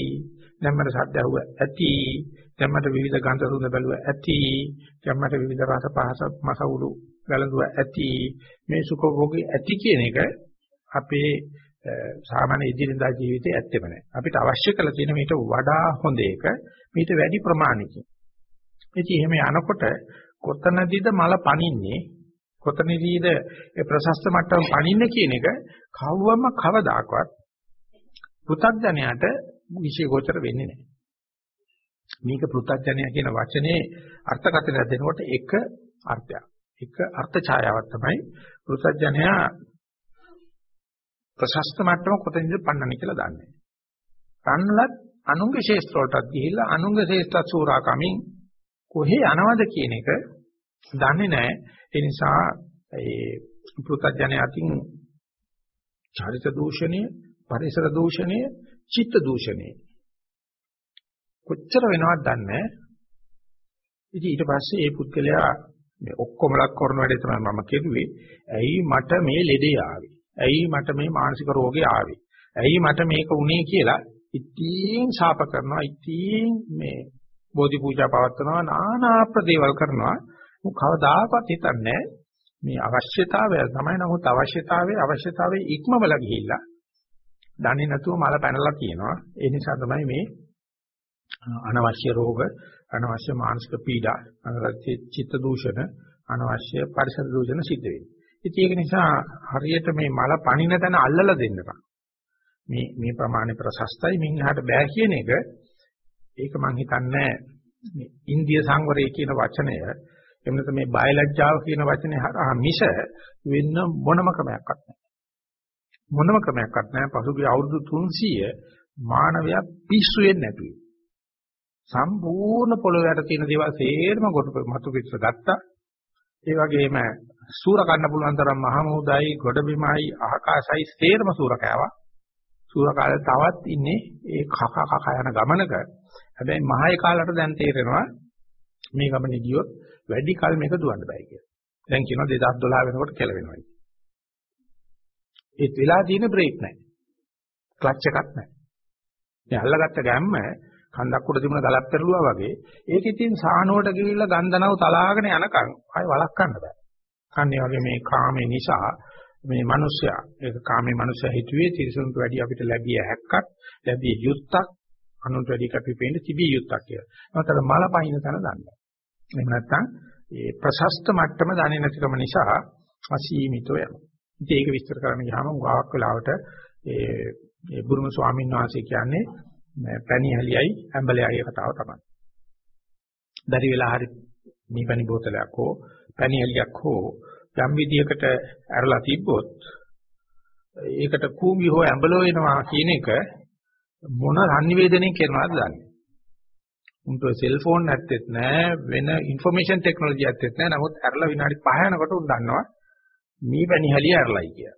දැම්මට ශබ්ද ඇහුව ඇති, දැම්මට විවිධ ගන්ධ සුවඳ බැලුව ඇති, දැම්මට විවිධ රස පහස මසවුළු ගලඳුව ඇති. මේ සුඛභෝගී ඇති කියන එක අපේ සාමාන්‍ය ඉදිරියදා ජීවිතේ ඇත්තෙම නැහැ. අපිට අවශ්‍ය කරලා තියෙන මේට වඩා හොඳ එක, මේට වැඩි ප්‍රමාණිකයි. ඉතින් එහෙම යනකොට කොතනදීද මල පනින්නේ කොතනදීද ඒ ප්‍රශස්ත මට්ටම පණින්න කියන එක කවවම කවදාකවත් පෘථග්ජනයට විශේෂ ගෝචර වෙන්නේ නැහැ. මේක පෘථග්ජනය කියන වචනේ අර්ථකථනය දෙනකොට එක අර්ථයක්. එක අර්ථ ඡායාවක් තමයි පෘථග්ජනයා ප්‍රශස්ත මට්ටම කොතනද පන්නන්නේ කියලා දන්නේ. පන්නලත් අනුංග ශේෂ්ත්‍ර වලටත් ගිහිල්ලා අනුංග ශේෂ්ත්‍ර සූරා කමින් කොහේ යනවද කියන එක දන්නේ නැහැ. ඒ නිසා ඒ පෘථග්ජනය අතින් චරිත දූෂණය, පරිසර දූෂණය, චිත්ත දූෂණය කොච්චර වෙනවද දන්නේ ඉතින් ඊට පස්සේ මේ පුද්ගලයා මේ ඔක්කොමලක් කරන වැඩේ තමයි මම කෙරුවේ. ඇයි මට මේ ලෙඩේ ආවේ? ඇයි මට මේ මානසික රෝගේ ආවේ? ඇයි මට මේක උනේ කියලා ඉතින් ශාප කරනවා. ඉතින් මේ බෝධි පූජා පවත්වනවා নানা ප්‍රදේවල් කරනවා. කවදාකවත් හිතන්නේ මේ අවශ්‍යතාවය තමයි නමුත් අවශ්‍යතාවයේ අවශ්‍යතාවයේ ඉක්මවල ගිහිල්ලා දන්නේ නැතුව මල පැනලා තියෙනවා. ඒ නිසා තමයි මේ අනවශ්‍ය රෝග අනවශ්‍ය මානසික පීඩා අනවශ්‍ය චිත්ත දූෂණ අනවශ්‍ය පරිසර දූෂණ සිද්ධ වෙන්නේ. ඉතින් ඒක නිසා හරියට මේ මල පණින තැන අල්ලලා දෙන්න මේ මේ ප්‍රමාණය ප්‍රශස්තයි මින් එහාට බෑ කියන එක. ඒක මම හිතන්නේ මේ ඉන්දිය සංවරය කියන වචනය එහෙම නැත්නම් මේ බයලජ්ජාව කියන වචනේ හරහා මිස වෙන්න මොනම ක්‍රමයක්වත් නැහැ. මොනම ක්‍රමයක්වත් නැහැ. පසුගිය අවුරුදු 300 මානවයා පිස්සු වෙන්නේ නැතුයි. සම්පූර්ණ පොළොව යට තියෙන දේවල් සේරම කොට මතු පිටස ගත්තා. ඒ වගේම සූර ගන්න පුළුවන් තරම් මහ මුහුදයි, ගොඩ බිමයි, ආකාශයි සේරම සූර කෑවා. සූර කාලේ තවත් ඉන්නේ ඒ කක කක යන ගමනක. හැබැයි මහේ කාලට දැන් තේරෙනවා මේ ගමනේ ගියොත් වැඩි කල් මේක දුවන්න බෑ කියලා. දැන් කියනවා 2012 වෙනකොට කෙලවෙනවා කියලා. ඒත් වෙලා තියෙන බ්‍රේක් නැහැ. ක්ලච් එකක් නැහැ. මේ අල්ලගත්ත ගැම්ම කන්දක් උඩ තිබුණ ගලක් පෙරළුවා වගේ ඒක ඉතින් සානුවට ගිහිල්ලා ගන්ධනව තලාගෙන යනකම් ආයෙ වළක්වන්න බෑ. අන්නේ වගේ මේ කාමේ නිසා මේ මිනිස්සයා ඒක කාමේ මිනිස්සයා හිතුවේ තිරසනුට වැඩි අපිට ලැබිය හැක්කක් ලැබිය යුත්තක් අනුන්ට වැඩි කපිපෙන්න තිබිය යුත්තක් කියලා. නැත්නම් මල පහින තැන දන්නේ. එහෙම නැත්නම් ඒ ප්‍රශස්ත මට්ටම දන්නේ නැතිකම නිසා අසීමිතව යනවා. ඉතින් ඒක විස්තර කරන්න ගියාම ගාවක් වෙලාවට ඒ ඒ බුරුම ස්වාමීන් වහන්සේ කියන්නේ පැණිහැලියයි ඇඹලයාගේ කතාව තමයි. බැරි වෙලා හරි මීපැණි බෝතලයක් හෝ පැණිහැලියක් හෝ යම් විදියකට ඇරලා තිබ්බොත් ඒකට කූඹි හෝ ඇඹලෝ වෙනවා කියන එක මොන සංනිවේදනය කරනවද දන්නේ. උන්ට සෙල්ෆෝන් නැත්තේත් නෑ වෙන ইনফර්මේෂන් ටෙක්නොලොජි ඇත්තේත් නෑ නමුත් ඇරලා විනාඩි 5 යනකොට උන් දන්නවා මේ වැනිහලිය ඇරලයි කියලා.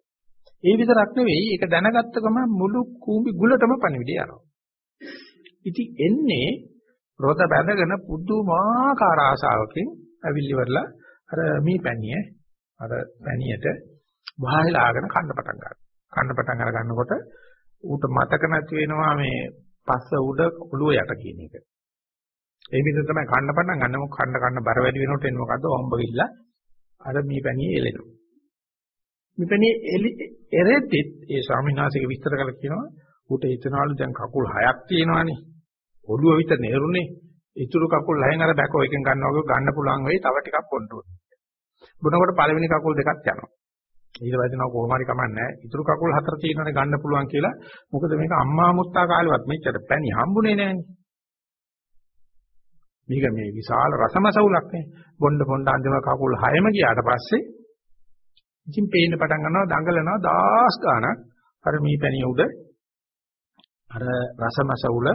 ඒ විතරක් නෙවෙයි ඒක දැනගත්ත ගමන් මුළු කූඹි ගුලටම පණවිඩ යනවා. ඉතින් එන්නේ රොත බැඳගෙන පුදුමාකාර ආශාවකින් අවිල්ලිවරලා අර මේ පැණිය අර පැණියට වහලාගෙන කන්න පටන් ගන්නවා. කන්න පටන් අර ගන්නකොට ඌට මතක නැති වෙනවා මේ පස්ස උඩ ඔළුව යට කියන එක. ඒ විදිහ තමයි කන්න පටන් ගන්න. මොකක් කන්න කන්න බර වැඩි වෙනකොට එන්නේ මොකද්ද? හොම්බ ගිල්ලා අර මීපැණියේ එලෙනවා. මීපැණියේ එලි එරෙද්දිත් ඒ ස්වාමීන් වහන්සේගේ විස්තර කරලා කියනවා ඌට හිතනවලු දැන් කකුල් හයක් තියෙනවානේ. ඔළුව විතර නෙරුනේ. ඉතුරු කකුල් හයෙන් අර බැකෝ එකෙන් ගන්නවා වගේ ගන්න පුළුවන් වෙයි. තව ටිකක් පොන්ටුව බොනකොට පළවෙනි කකුල් දෙකක් යනවා. ඊට පස්සේ නෝ කොහොම හරි කමන්නේ ඉතුරු කකුල් හතර තියෙනවනේ ගන්න පුළුවන් කියලා. මොකද මේක අම්මා මුත්තා කාලෙවත් මෙච්චර පැණි හම්බුනේ නෑනේ මේක මේ විශාල රසමසවුලක් නේ බොණ්ඩ බොණ්ඩ අන්තිම කකුල් හයම ගියාට පස්සේ ඉතින් පේන්න පටන් ගන්නවා දඟලනවා දාස් ගාණක් අර මේ පැණිය උඩ අර රසමසවුල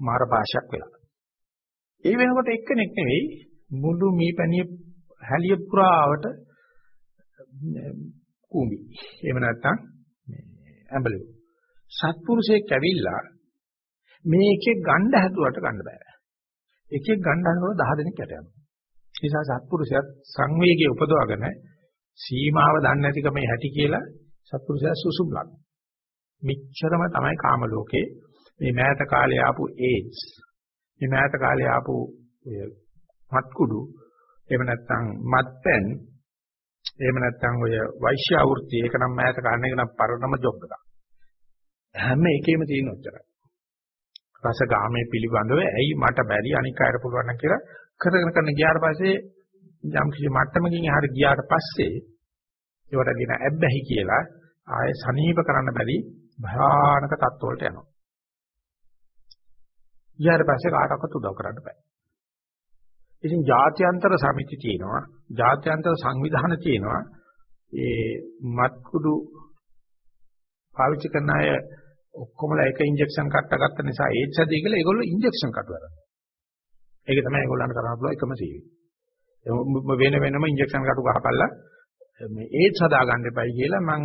මාර භාෂයක් වෙලා ඒ වෙනකොට එක්කෙනෙක් නෙවෙයි මුළු මේ පැණිය හැලිය පුරාවට කුඹි. එහෙම නැත්නම් ඇඹලු. සත්පුරුෂයෙක් ඇවිල්ලා මේකේ ගණ්ඩ හැදුවට ගන්න බෑ. එකෙක් ගණ්ඩ හදනකොට 10 දෙනෙක් යට යනවා. ඒ නිසා සත්පුරුෂයත් සංවේගයේ උපදවාගෙන සීමාව දන්නේ නැතිකම ඇති කියලා සත්පුරුෂයා සුසුම්ලක්. මිච්ඡරම තමයි කාම ලෝකේ මේ මෑත කාලේ ආපු ඒඩ්ස් මේ මෑත කාලේ ආපු මත්කුඩු එහෙම නැත්නම් මත්පැන් එහෙම නැත්නම් ඔය වෛශ්‍ය වෘත්ති ඒක නම් මෑත ගන්න එක නම් පරණම ජොබ් එකක්. හැම එකෙම තියෙන ඔච්චරයි. රසගාමයේ පිළිබඳව ඇයි මට බැරි අනික් අයට පුළුවන් කියලා කරගෙන කරන ගියාට පස්සේ යම් කිසි මට්ටමකින් එහාට ගියාට පස්සේ ඒවට කියන ඇබ්බැහි කියලා ආයේ සනීප කරන්න බැරි භයානක තත්ත්වවලට යනවා. ඊට පස්සේ කාටවත් උදව් කරන්න බෑ. ඉතින් ජාත්‍යන්තර සමිති තියෙනවා, ජාත්‍යන්තර සංවිධාන තියෙනවා. ඒ මත්කුඩු පාවිච්චි කරන අය ඔක්කොමලා එක ඉන්ජෙක්ෂන් කට්ට ගත්ත නිසා ඒඩ්ස් ඇති කියලා ඒගොල්ලෝ ඉන්ජෙක්ෂන් කටු කරනවා. ඒක තමයි ඒගොල්ලන්ට කරන්න පුළුවන් එකම සීවි. වෙන වෙනම ඉන්ජෙක්ෂන් කටු ගහපල්ලා මේ ඒඩ්ස් හදාගන්න එපයි කියලා මං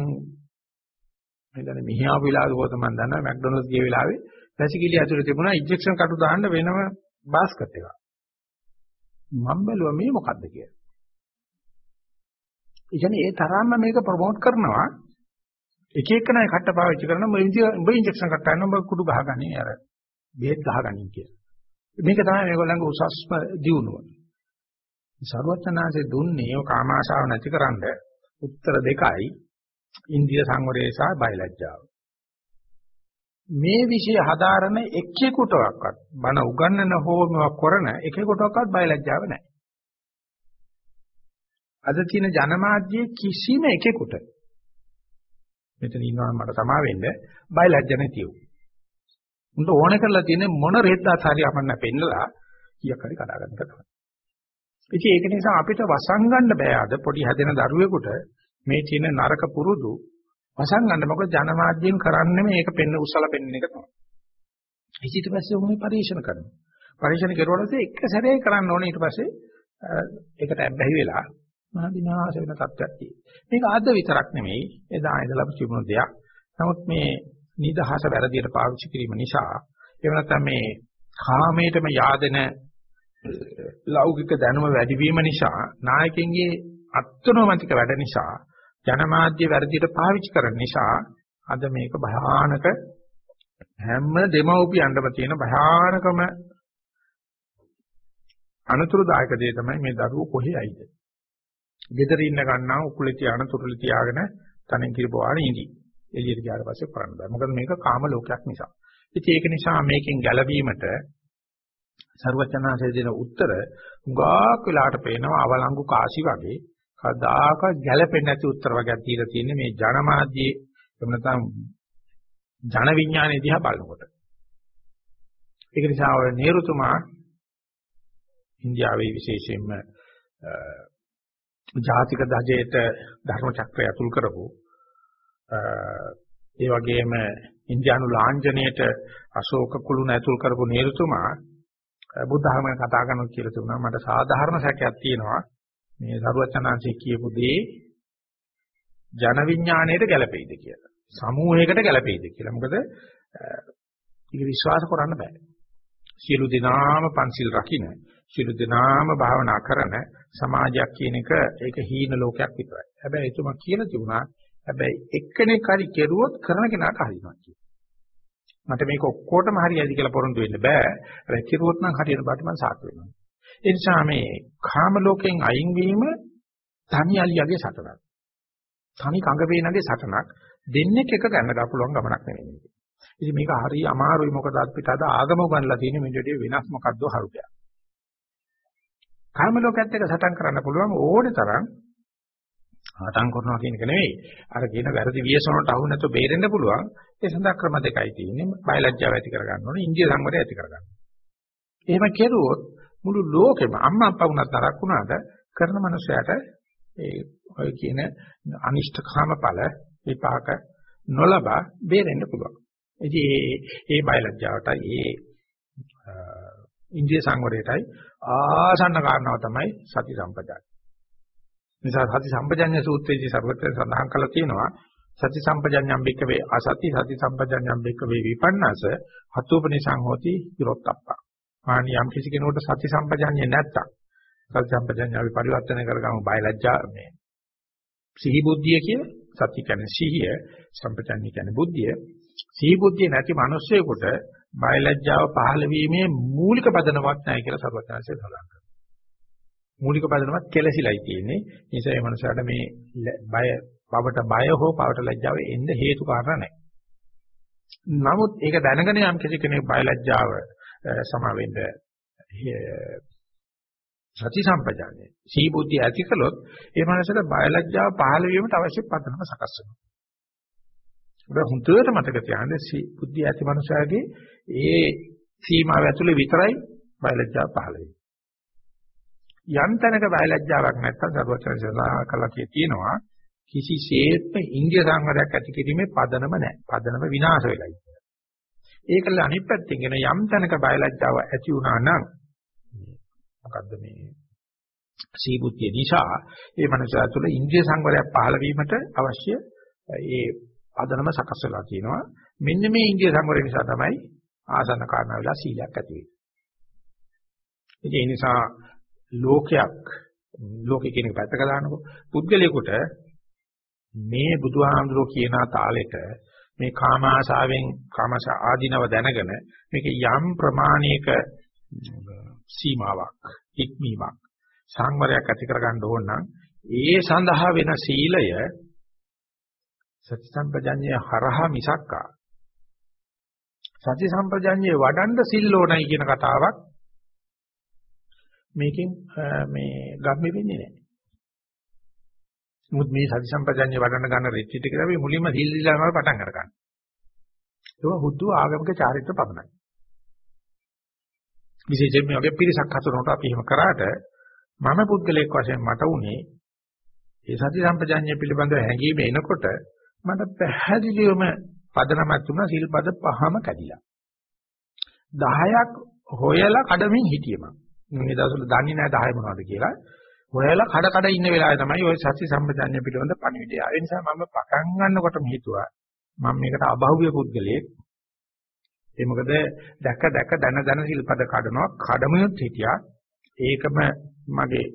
හිතන්නේ මෙහා වෙලාවක මම දන්නවා මැක්ඩොනල්ඩ්ස් ගිය වෙලාවේ වැසිකිලි ඇතුලේ තිබුණා ඉන්ජෙක්ෂන් කටු දාන්න වෙනම බාස්කට් එකක්. මම බැලුවා මේ මොකද්ද කියලා. ඉතින් ඒ තරම්ම මේක ප්‍රොමෝට් කරනවා එක එක නයි කට්ට පාවිච්චි කරන උඹ ඉන්ජෙක්ෂන් කට්ට ගන්න උඹ කුඩු ගහගන්නේ අර බේත් ගහගන්නේ කියලා. මේක තමයි මේගොල්ලන්ගේ උසස්ම දියුණුව. සර්වඥාන්සේ දුන්නේ කාමාශාව නැතිකරන්න උත්තර දෙකයි ඉන්දිය සංවරය සහ බයලජ්ජාව. මේ විෂය හදාරන එක්කෙකුටවත් බන උගන්නන හෝ මේවා කරන එකෙකුටවත් බයලජ්ජාව නැහැ. අද තියෙන ජනමාධ්‍යයේ කිසිම එකෙකුට මෙතන ඉන්නවා මට තමා වෙන්න බයලජ්ජ නැතිව. උන්ට ඕනේ කරලා තියෙන මොන රෙද්දාත් හරි අපන්න පෙන්නලා කීයක් හරි කඩා ගන්න එක තමයි. ඉතින් ඒක නිසා අපිට වසංගන්න බෑ අද පොඩි හැදෙන දරුවෙකුට මේ තියෙන නරක පුරුදු වසංගන්න මොකද ජනමාධ්‍යයෙන් කරන්නේ මේක පෙන්න උස්සලා පෙන්නන එක තමයි. ඊට පස්සේ උන්නේ පරීක්ෂණ කරනවා. පරීක්ෂණ කරුවාට පස්සේ එක සැරේ කරන්න ඕනේ ඊට පස්සේ ඒකට ඇබ්බැහි වෙලා මහා විනාශ වෙන තත්ත්වයක් තියෙනවා. මේක ආද්ද විතරක් නෙමෙයි එදා ඉඳලා තිබුණු දෙයක්. නමුත් මේ නිදහස වැරදියට පාවිච්චි කිරීම නිසා එහෙම නැත්නම් මේ කාමයටම yaadෙන ලෞකික දැනුම වැඩි වීම නිසා නායකයන්ගේ අත්නොමතික වැඩ නිසා ජනමාධ්‍ය වැඩියට පාවිච්චි කරන නිසා අද මේක භයානක හැම දෙමව්පියන්ටම තියෙන භයානකම අනතුරුදායක දේ තමයි මේ දරුවෝ කොහේ ඇයිද. ගෙදර ඉන්න ගන්නා උකුලේ තියාන තුරුලේ තියාගෙන තනින් කිරිපවාන ඉඳි. එළියට ගියාට පස්සේ කරන්න බෑ. මොකද මේක කාම ලෝකයක් නිසා. ඉතින් ඒක නිසා මේකෙන් ගැලවීමට ਸਰවචනාසේ දෙන උත්තර උගාක් වෙලාට පේනවා අවලංගු කාසි වගේ කදාක ගැළපෙන්නේ නැති උත්තර වර්ගයක් දීලා තියෙන්නේ මේ ජනමාධ්‍යයේ එහෙම නැත්නම් ජන විඥානයේ දිහා බලනකොට. ඒක නිසා ඔය නේරුතුමා ඉන්දියාවේ විශේෂයෙන්ම ජාතික දජයට ධර්ම චක්‍රය අතුල් කරපු ඒ වගේම ඉන්දියානු ලාංඡනයට අශෝක කුළුණ ඇතුල් කරපු නේරුතුමා බුද්ධ ධර්මය කතා කරනවා කියලා තිබුණා මට සාධාරණ සැකයක් තියෙනවා මේ දරුවචනාංශයේ කියපු දේ ජන විඥාණයට ගැළපෙයිද කියලා. සමූහයකට ගැළපෙයිද කියලා. මොකද ඒක විශ්වාස කරන්න බෑ. සියලු දෙනාම පන්සිල් රකින්න, සියලු දෙනාම භාවනා කරන සමාජයක් කියන එක ඒක හීන ලෝකයක් විතරයි. හැබැයි එතුමා කියලා තිබුණා හැබැයි එක්කෙනෙක් හරි කෙරුවොත් කරන කෙනාට හරිනවා කියලා. මට මේක ඔක්කොටම හරියයිද කියලා පොරොන්දු වෙන්න බෑ. හැබැයි කෙරුවොත් නම් හරියන බාට මම සාර්ථක වෙනවා. ඒ නිසා මේ කාම ලෝකයෙන් අයින් වීම තනි අලියගේ සටනක්. තනි කඟ වේනගේ සටනක් දෙන්නෙක් එක ගන්න ගා පුළුවන් ගමනක් නෙවෙයි. ඉතින් මේක හරි අමාරුයි මොකද අපිට අද ආගම ගන්නලා තියෙන මේ දෙවිය වෙනස් මොකද්ද හරුපයක්. කාම ලෝකයේත් එක සටන් කරන්න පුළුවන් ඕනේ තරම් ආතං කරනවා කියන එක නෙවෙයි. අර කියන වැරදි වියසනට අහු නැතුව බේරෙන්න පුළුවන්. ඒ සඳහා ක්‍රම දෙකයි තියෙන්නේ. බයලජ්ජාව ඇති කරගන්න ඕනේ, ඉන්දිය සංවරය ඇති කරගන්න. එහෙම කෙරුවොත් මුළු ලෝකෙම අම්මා අප්පා වුණත් තරක් වුණාට කරන මනුස්සයාට ඒ ඔය කියන අනිෂ්ඨ කාම ඵල විපාක නොලබා බේරෙන්න පුළුවන්. ඉතින් මේ මේ බයලජ්ජාවටයි මේ ඉන්දිය සංවරයටයි ආසන්න කාරණාව තමයි සති සම්පජාන. නිසා සති සම්පජඤ්ඤ සූත්‍රයේදී සර්වත්‍ර සඳහන් කරලා තියෙනවා සති සම්පජඤ්ඤම් බික්කවේ අසති සති සම්පජඤ්ඤම් බික්කවේ විපන්නස හතුපනිසං හෝති විරොත්තප්පා. මානි යම් කිසි කෙනෙකුට සති සම්පජඤ්ඤය නැත්තම් සති සම්පජඤ්ඤය පරිවර්තනය කරගමු බයලජ්ජා මේ සිහි බුද්ධිය කියන සති කියන්නේ සිහිය සම්පජඤ්ඤය කියන්නේ බුද්ධිය සිහි බුද්ධිය නැති මිනිස්සෙකුට බයලජ්ජාව පහළ වීමේ මූලික පදනමක් නැහැ කියලා සර්වඥාන්සේ සඳහන් කරනවා. මූලික පදනමක් කෙලසිලයි තියෙන්නේ. ඒ නිසා මේ මනුස්සයාට මේ බය පවට බය හෝ පවට ලැජ්ජාව එන්න හේතු කාරණා නැහැ. නමුත් ඒක දැනගෙන යම් කිසි කෙනෙක් බයලජ්ජාව සමා වෙන්න සති සම්පජාන්නේ සී බුද්ධිය ඇති කළොත් ඒ මනසට බයලජ්ජාව පහළ වීමට අවශ්‍ය පදනම සකස් වෙනවා. ඔබ හුදුවට මතක තියාගන්න සී බුද්ධිය ඇති මනුස්සයාගේ ඒ සීමාව ඇතුලේ විතරයි බයලජ්ජාව පහළ වෙන්නේ. යම් තැනක බයලජ්ජාවක් නැත්තම් සර්වචන සලා කළා කිය තියෙනවා කිසිසේත්ම ඉන්දිය සංවරයක් ඇති කිරීමේ පදනම නැහැ. පදනම විනාශ වෙලා ඉන්නවා. ඒකල අනිත් පැත්තෙන් කියන යම් තැනක බයලජ්ජාව ඇති වුණා නම් මොකද්ද මේ සීබුද්ධිය නිසා ඒ මනස තුළ ඉන්ද්‍රිය සංවරයක් පහළ වීමට අවශ්‍ය ඒ පදනම සකස් වෙලා තියෙනවා. මෙන්න මේ ඉන්ද්‍රිය සංවරය නිසා තමයි ආසන්න කාරණා වෙලා සීලයක් ඇති වෙන්නේ. ඒ නිසා ලෝකයක් ලෝකේ කියන එක පැත්තක දානකො පුද්ගලයාට මේ බුදුහාමුදුරෝ කියන තාලෙට මේ කාම ආශාවෙන් කාමස ආධිනව දැනගෙන මේක යම් ප්‍රමාණයක සීමාවක් ඉක්මීමක් සංවරයක් ඇති කරගන්න ඕන නම් ඒ සඳහා වෙන සීලය සති සම්පජඤ්ඤය හරහා මිසක්කා සති සම්පජඤ්ඤය වඩන්න සිල් ඕනයි කියන කතාවක් මේකෙන් මේ ගම්මි වෙන්නේ නැහැ. මුත් මේ සති සම්පජඤ්ඤය වඩන්න ගන්න රිට්‍රීට් එකේදී අපි මුලින්ම සිල් දිලාම පටන් අරගන්න. ඒක හුදු ආගමික චාරිත්‍ර පමණයි. විශේෂයෙන් මේ වගේ පිරිසක් හතරකට අපි එහෙම කරාට මම පුද්ගලයෙක් වශයෙන් මට උනේ ඒ සති සම්පජඤ්ඤය පිළිබඳව හැඟීම එනකොට මට පැහැදිලිවම පදනමක් තුන සිල්පද පහම කැඩිලා 10ක් හොයලා කඩමින් හිටියේ මම මේ දවස්වල දන්නේ නැහැ 10 මොනවද කියලා. හොයලා කඩ කඩ ඉන්න වෙලාවේ තමයි ওই සත්‍ය සම්පජාඤ්ඤය පිළිබඳ පණිවිඩය. ඒ නිසා මම පටන් ගන්නකොටම හිතුවා මම මේකට අභෞවිය පුද්ගලයෙක්. ඒ මොකද දැක දැක දන දන සිල්පද කඩනවා කඩමියුත් හිටියා. ඒකම මගේ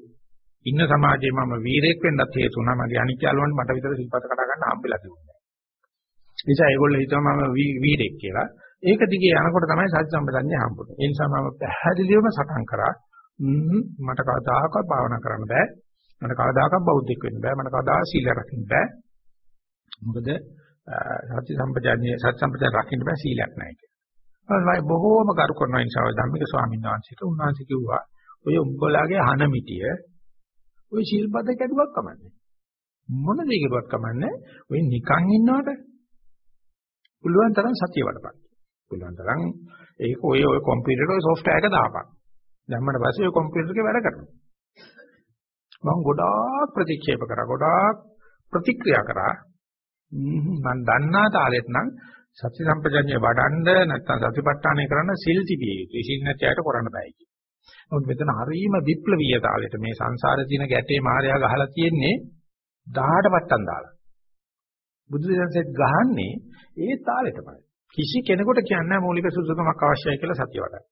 ඉන්න සමාජයේ මම වීරයෙක් වෙන්නත් හේතු වුණා. මගේ අනිත්‍යලවන්ට මට විතර සිල්පද කඩ ගන්න හම්බෙලා තිබුණා. නිසා ඒගොල්ලෝ හිතුවා මම වීරයෙක් කියලා. ඒක දිගේ යනකොට තමයි සත්‍ය සම්පදන්නේ හම්බුනේ. ඒ නිසා මම පැහැදිලිවම සටන් කරා මට කවදාකවත් භාවනා කරන්න බෑ. මට කවදාකවත් බෞද්ධෙක් වෙන්න බෑ. මට කවදා සීල රකින්න බෑ. මොකද සත්‍ය සම්පජාන්නේ සත්‍ය සම්පජාන රකින්න බෑ සීලයක් නැහැ කියලා. මම බොහෝම කරු කරන නිසා ධම්මික ස්වාමීන් වහන්සේට උන්වහන්සේ කිව්වා ඔය උඹලාගේ හන මිටිය ඔය ශීල්පද කැඩුවක් කමන්නේ. මොන දෙයකවත් කමන්නේ ඔය නිකන් ඉන්නවට පුළුවන් තරම් සතිය වඩපන්. පුළුවන් තරම් ඒක ඔය ඔය කම්පියුටර් ඔය software එක දාපන්. දැම්මට පස්සේ ඔය කම්පියුටර් එකේ වැඩ කරනවා. මම ගොඩාක් ප්‍රතික්ෂේප කරා ගොඩාක් ප්‍රතික්‍රියා කරා මම දන්නා තාලෙත් නම් සති සම්පජඤ්ඤය වඩන්න නැත්නම් සතිපට්ඨානය කරන්න සිල් තිබිය යුතුයි. සිල් නැති අයට කරන්න බෑ කිය. නමුත් මෙතන හරීම විප්ලවීය තාලෙට මේ සංසාරේ තියෙන ගැටේ මායя ගහලා තියෙන්නේ 18 පට්ටම් දාලා. බුදු දහමෙත් ගහන්නේ ඒ තාලෙටමයි. කිසි කෙනෙකුට කියන්නේ මූලික සුසුකමක් අවශ්‍යයි කියලා සතිය වඩන්න.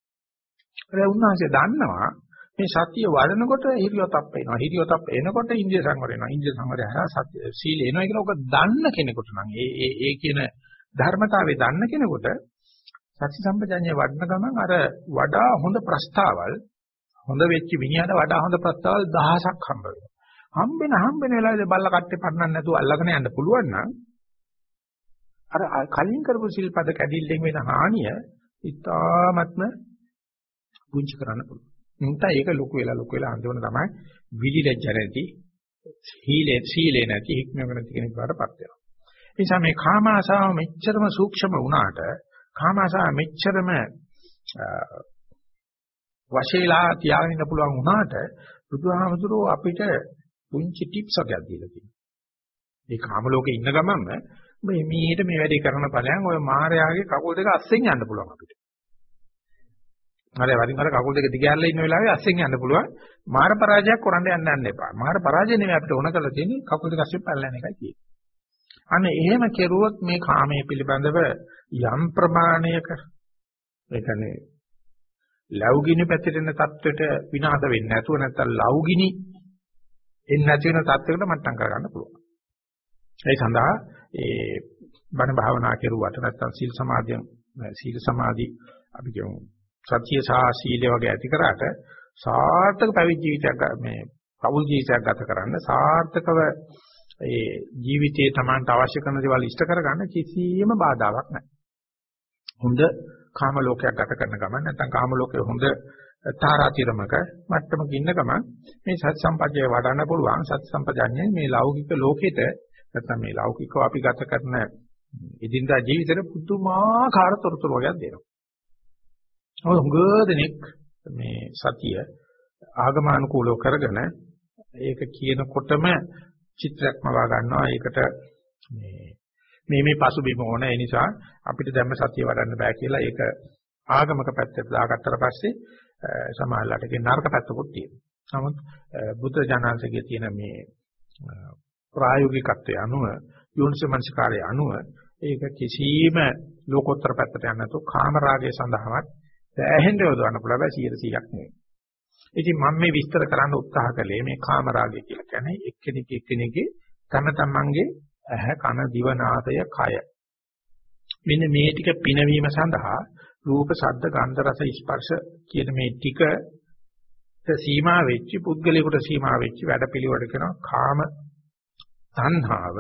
ඒ උන්වහන්සේ දන්නවා මේ සතිය වඩනකොට හිරියොතප් වෙනවා. හිරියොතප් එනකොට ඉන්දිය සංවර වෙනවා. ඉන්දිය සංවරය හරහා සත්‍ය සීල එනවා කියලා ඔක දන්න කෙනෙකුට නම් ඒ ඒ ඒ කියන ධර්මතාවය දන්න කෙනෙකුට සති සම්පජඤ්ඤය වඩන ගමන් අර වඩා හොඳ ප්‍රස්තාවල් හොඳ වෙච්ච විඤ්ඤාණ වඩා හොඳ ප්‍රස්තාවල් දහසක් හම්බ වෙනවා. හම්බෙන හම්බෙන වෙලාවේ බල්ල කට්ටේ පන්නන්න නැතුව අල්ලගෙන යන්න පුළුවන් නම් අර කලින් කරපු සිල්පද කැඩිල්ලෙන් වෙන හානිය ඉතාමත්ම පුංචි කරන්න පුළුවන්. නැත්නම් ඒක ලොකු වෙලා ලොකු වෙලා අන්තිමට තමයි විලිලැජ්ජ නැති සීලේ සීලේ නැති හික්මීම නැති කෙනෙක් වඩපත් වෙනවා. ඒ නිසා මේ කාම ආසාව මෙච්චරම සූක්ෂම වුණාට කාම ආසාව මෙච්චරම වශීලා තියාගෙන ඉන්න පුළුවන් වුණාට බුදුහාමුදුරුවෝ අපිට පුංචි ටිප්ස් එකක් දීලා තියෙනවා. මේ කාම ලෝකේ ඉන්න ගමන්ම මේ මීට මේ වැඩේ කරන ඵලයන් ඔය මායාවේ කකුල් දෙක අස්සෙන් යන්න පුළුවන් අපිට. හරි වරින් වර කකුල් දෙක දිගහැරලා ඉන්න වෙලාවේ අස්සෙන් යන්න පුළුවන්. මාර පරාජයක් කරන්න යන්න යන්න එපා. මාර පරාජය නෙමෙයි අපිට ඕන කරලා තියෙන්නේ කකුල් දෙක අස්සෙන් පැනලා යන එකයි තියෙන්නේ. අනේ එහෙම කෙරුවොත් මේ කාමයේ පිළිබඳව යම් ප්‍රමාණයක ඒ කියන්නේ ලෞගිනි පැතිරෙන தത്വෙට විනාශ වෙන්නේ නැතුව නැත්තම් ලෞගිනි එන්නේ නැති වෙන தത്വයකට මට්ටම් කරගන්න පුළුවන්. ඒ සඳහා ඒ බණ භාවනා කෙරුවට නැත්නම් සීල් සමාධිය සීල සමාධි අපි කියමු සත්‍ය සහ සීල වගේ ඇති කරාට සාර්ථක පැවිදි ජීවිතයක් මේ පෞල් ජීවිතයක් ගත කරන්න සාර්ථකව ඒ ජීවිතයේ Tamanට අවශ්‍ය කරන දේවල් ඉෂ්ට කරගන්න කිසියම් බාධාවක් නැහැ. හොඳ කාම ලෝකයක් ගත කරන ගමන් නැත්නම් කාම ලෝකයේ හොඳ තාරාතිරමක මට්ටමක ඉන්න ගමන් මේ සත් සම්පජය වඩන්න පුළුවන් සත් සම්පජඤ්ඤය මේ ලෞකික ලෝකෙට නැත්නම් මේ ලෞකිකව අපි ගත කරන ඉදින්දා ජීවිතේ පුදුමාකාර තොරතුරු වර්ගයක් දෙනවා. ඔය හුඟදෙනෙක් මේ සතිය ආගමානුකූලව කරගෙන ඒක කියනකොටම චිත්‍රයක් මවා ගන්නවා. ඒකට මේ මේ මේ පසුබිම ඕන ඒ නිසා අපිට දැම්ම සතිය වඩන්න බෑ කියලා ඒක ආගමක පැත්තට දාගත්තට පස්සේ සමාජලට ඒක නරක පැත්තකුත් තියෙනවා. නමුත් බුද්ධ ජානන්සේගේ තියෙන මේ ප්‍රායෝගිකත්වයේ අනුව යෝනිසමනස්කාරයේ අනුව ඒක කිසියම් ලෝකෝත්තර පැත්තට යන්නේ නැතුව කාමරාගය සඳහාවත් සෑහෙන්න යොදවන්න පුළුවන් 100%ක් නෙවෙයි. ඉතින් මම මේ විස්තර කරන්න උත්සාහ කළේ මේ කාමරාගය කියලා කියන්නේ එක්කෙනෙක් එක්කෙනෙක්ගේ තම තමන්ගේ ඇහ කන දිව නාසය කය. මෙන්න මේ ටික පිනවීම සඳහා රූප ශබ්ද ගන්ධ රස ස්පර්ශ කියන මේ ටික සීමා වෙච්ච පුද්ගලයාට සීමා වෙච්ච වැඩපිළිවෙලට කරන කාම තණ්හාව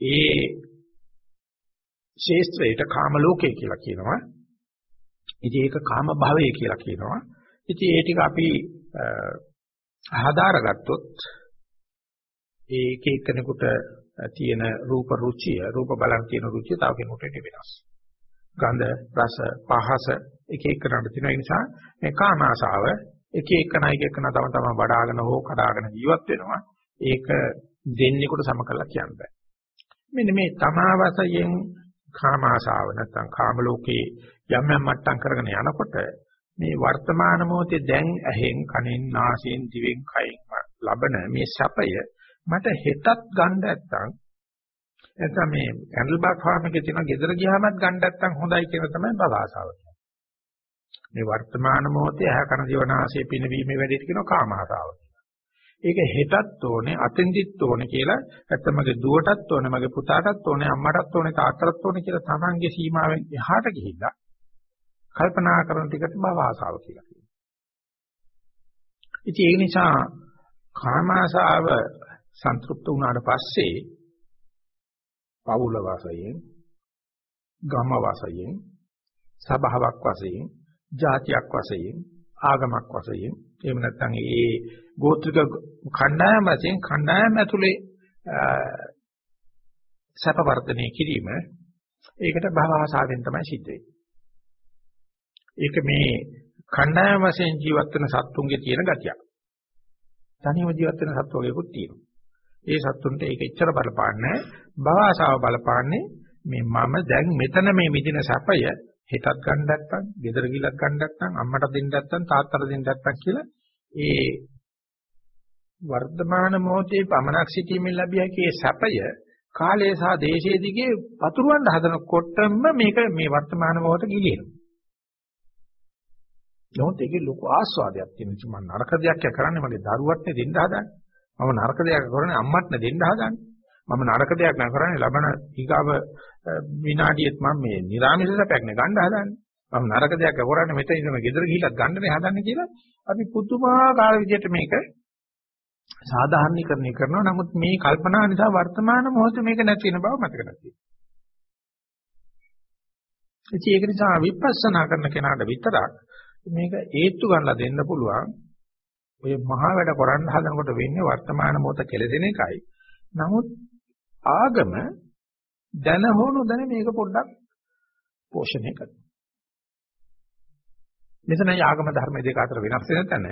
ඒ ශේස්ත්‍රයට කාම ලෝකය කියලා කියනවා. ඉතින් ඒක කාම භවය කියලා කියනවා. ඉතින් ඒ ටික අපි හදාරගත්තොත් ඒක එක්කෙනෙකුට තියෙන රූප රුචිය රූප බලන් තියෙන රුචිය තව කෙනෙකුට වෙනස්. ගන්ධ රස පහස එක එකනට තියෙන නිසා මේ කාම ආසාව එක එකන එක එකන තම තම වඩාගෙන හෝ කඩාගෙන ජීවත් වෙනවා. ඒක දෙන්නෙකුට සම කළා කියන්න බෑ. මෙන්න මේ තමා වශයෙන් කාම ආසාව නැත්නම් කාම ලෝකේ යම් යම් මට්ටම් කරගෙන යනකොට මේ වර්තමාන මොහොතේ දැන් ඇහෙන් කනෙන් නාසයෙන් දිවෙන් කයින් ලබන මේ සැපය මට හෙටත් ගන්න නැත්තම් එතන මේ කැන්ඩල් බාක් ෆාම් එකේ තියෙන ගෙදර ගියාමත් ගන්න නැත්තම් හොඳයි කියන තමයි බල ආසාව මේ වර්තමාන මොහොතේ ඇහ කන දිවනාසය පිනවීමේ වැඩේට කියනවා කාම ආසාව ඒක හෙටත් ඕනේ අතෙන්දිත් ඕනේ කියලා නැත්නම් මගේ දුවටත් ඕනේ මගේ පුතාටත් ඕනේ අම්මටත් ඕනේ තාත්තටත් ඕනේ කියලා තමන්ගේ සීමාවෙන් එහාට ගිහිල්ලා කල්පනා කරන ටිකට භව ආසාව කියලා කියනවා. ඉතින් ඒ නිසා කාම ආසාව සන්තුෂ්ත වුණාට පස්සේ පවුල වාසයෙන් ගම වාසයෙන් සබාවක් වශයෙන් ජාතියක් වශයෙන් ආගමක් වශයෙන් එහෙම නැත්නම් ඒ ගෝත්‍රික කණ්ඩායම වශයෙන් කණ්ඩායම ඇතුලේ සැප වර්ධනය කිරීම ඒකට භවආසාවෙන් තමයි සිද්ධ වෙන්නේ. ඒක මේ කණ්ඩායම වශයෙන් ජීවත් වෙන සත්තුන්ගේ තියෙන ගතියක්. තනියම ජීවත් වෙන සත්වෝගෙකුත් තියෙනවා. ඒ සත්තුන්ට ඒක එච්චර බලපාන්නේ භවආසාව බලපාන්නේ මේ මම දැන් මෙතන මේ මිදින සැපය හෙටත් ගන්න නැත්තම්, ගෙදර ගිලත් ගන්න නැත්තම්, අම්මට දෙන්න නැත්තම්, තාත්තට දෙන්න නැත්තම් කියලා ඒ වර්තමාන මොහොතේ පමනක් සිටීමෙන් ලැබිය හැකි ඒ සැපය කාලය සහ දේශයේ දිගේ පතුරවන්න හදනකොටම මේක මේ වර්තමාන මොහොත ගිලිනවා. නමුත් ඒකේ ලොකු ආස්වාදයක් තියෙන ඉතින් මම නරක දෙයක් කරන්නේ මගේ දරුවට දෙන්න හදන්නේ. මම නරක දෙයක් කරන්නේ අම්මට දෙන්න හදන්නේ. මම නරක දෙයක් නෑ කරන්නේ ලබන ඊගාව විනාඩියෙත් මම මේ නිරාමිෂ සැපයක් නේ ගන්න හදන්නේ. මම නරක දෙයක් කරන්නේ මෙතන ඉඳන් ගෙදර ගිහිල්ලා ගන්නනේ හදන්නේ කියලා අපි පුදුමාකාර විදිහට මේක සාධාරණීකරණය කරනවා. නමුත් මේ කල්පනා නිසා වර්තමාන මොහොතේ මේක නැති වෙන බව මතක නැති. ඉතින් ඒක නිසා විපස්සනා කරන කෙනාට විතරක් මේක ඒත්තු ගන්නලා දෙන්න පුළුවන්. ඔය මහා වැඩ කරන්න හදනකොට වෙන්නේ වර්තමාන මොහොත කෙලෙදෙන එකයි. නමුත් ආගම දැන හෝ නොදැන මේක පොඩ්ඩක් පෝෂණය කරනවා. මෙතන ආගම ධර්ම දෙක අතර වෙනස් වෙන තැන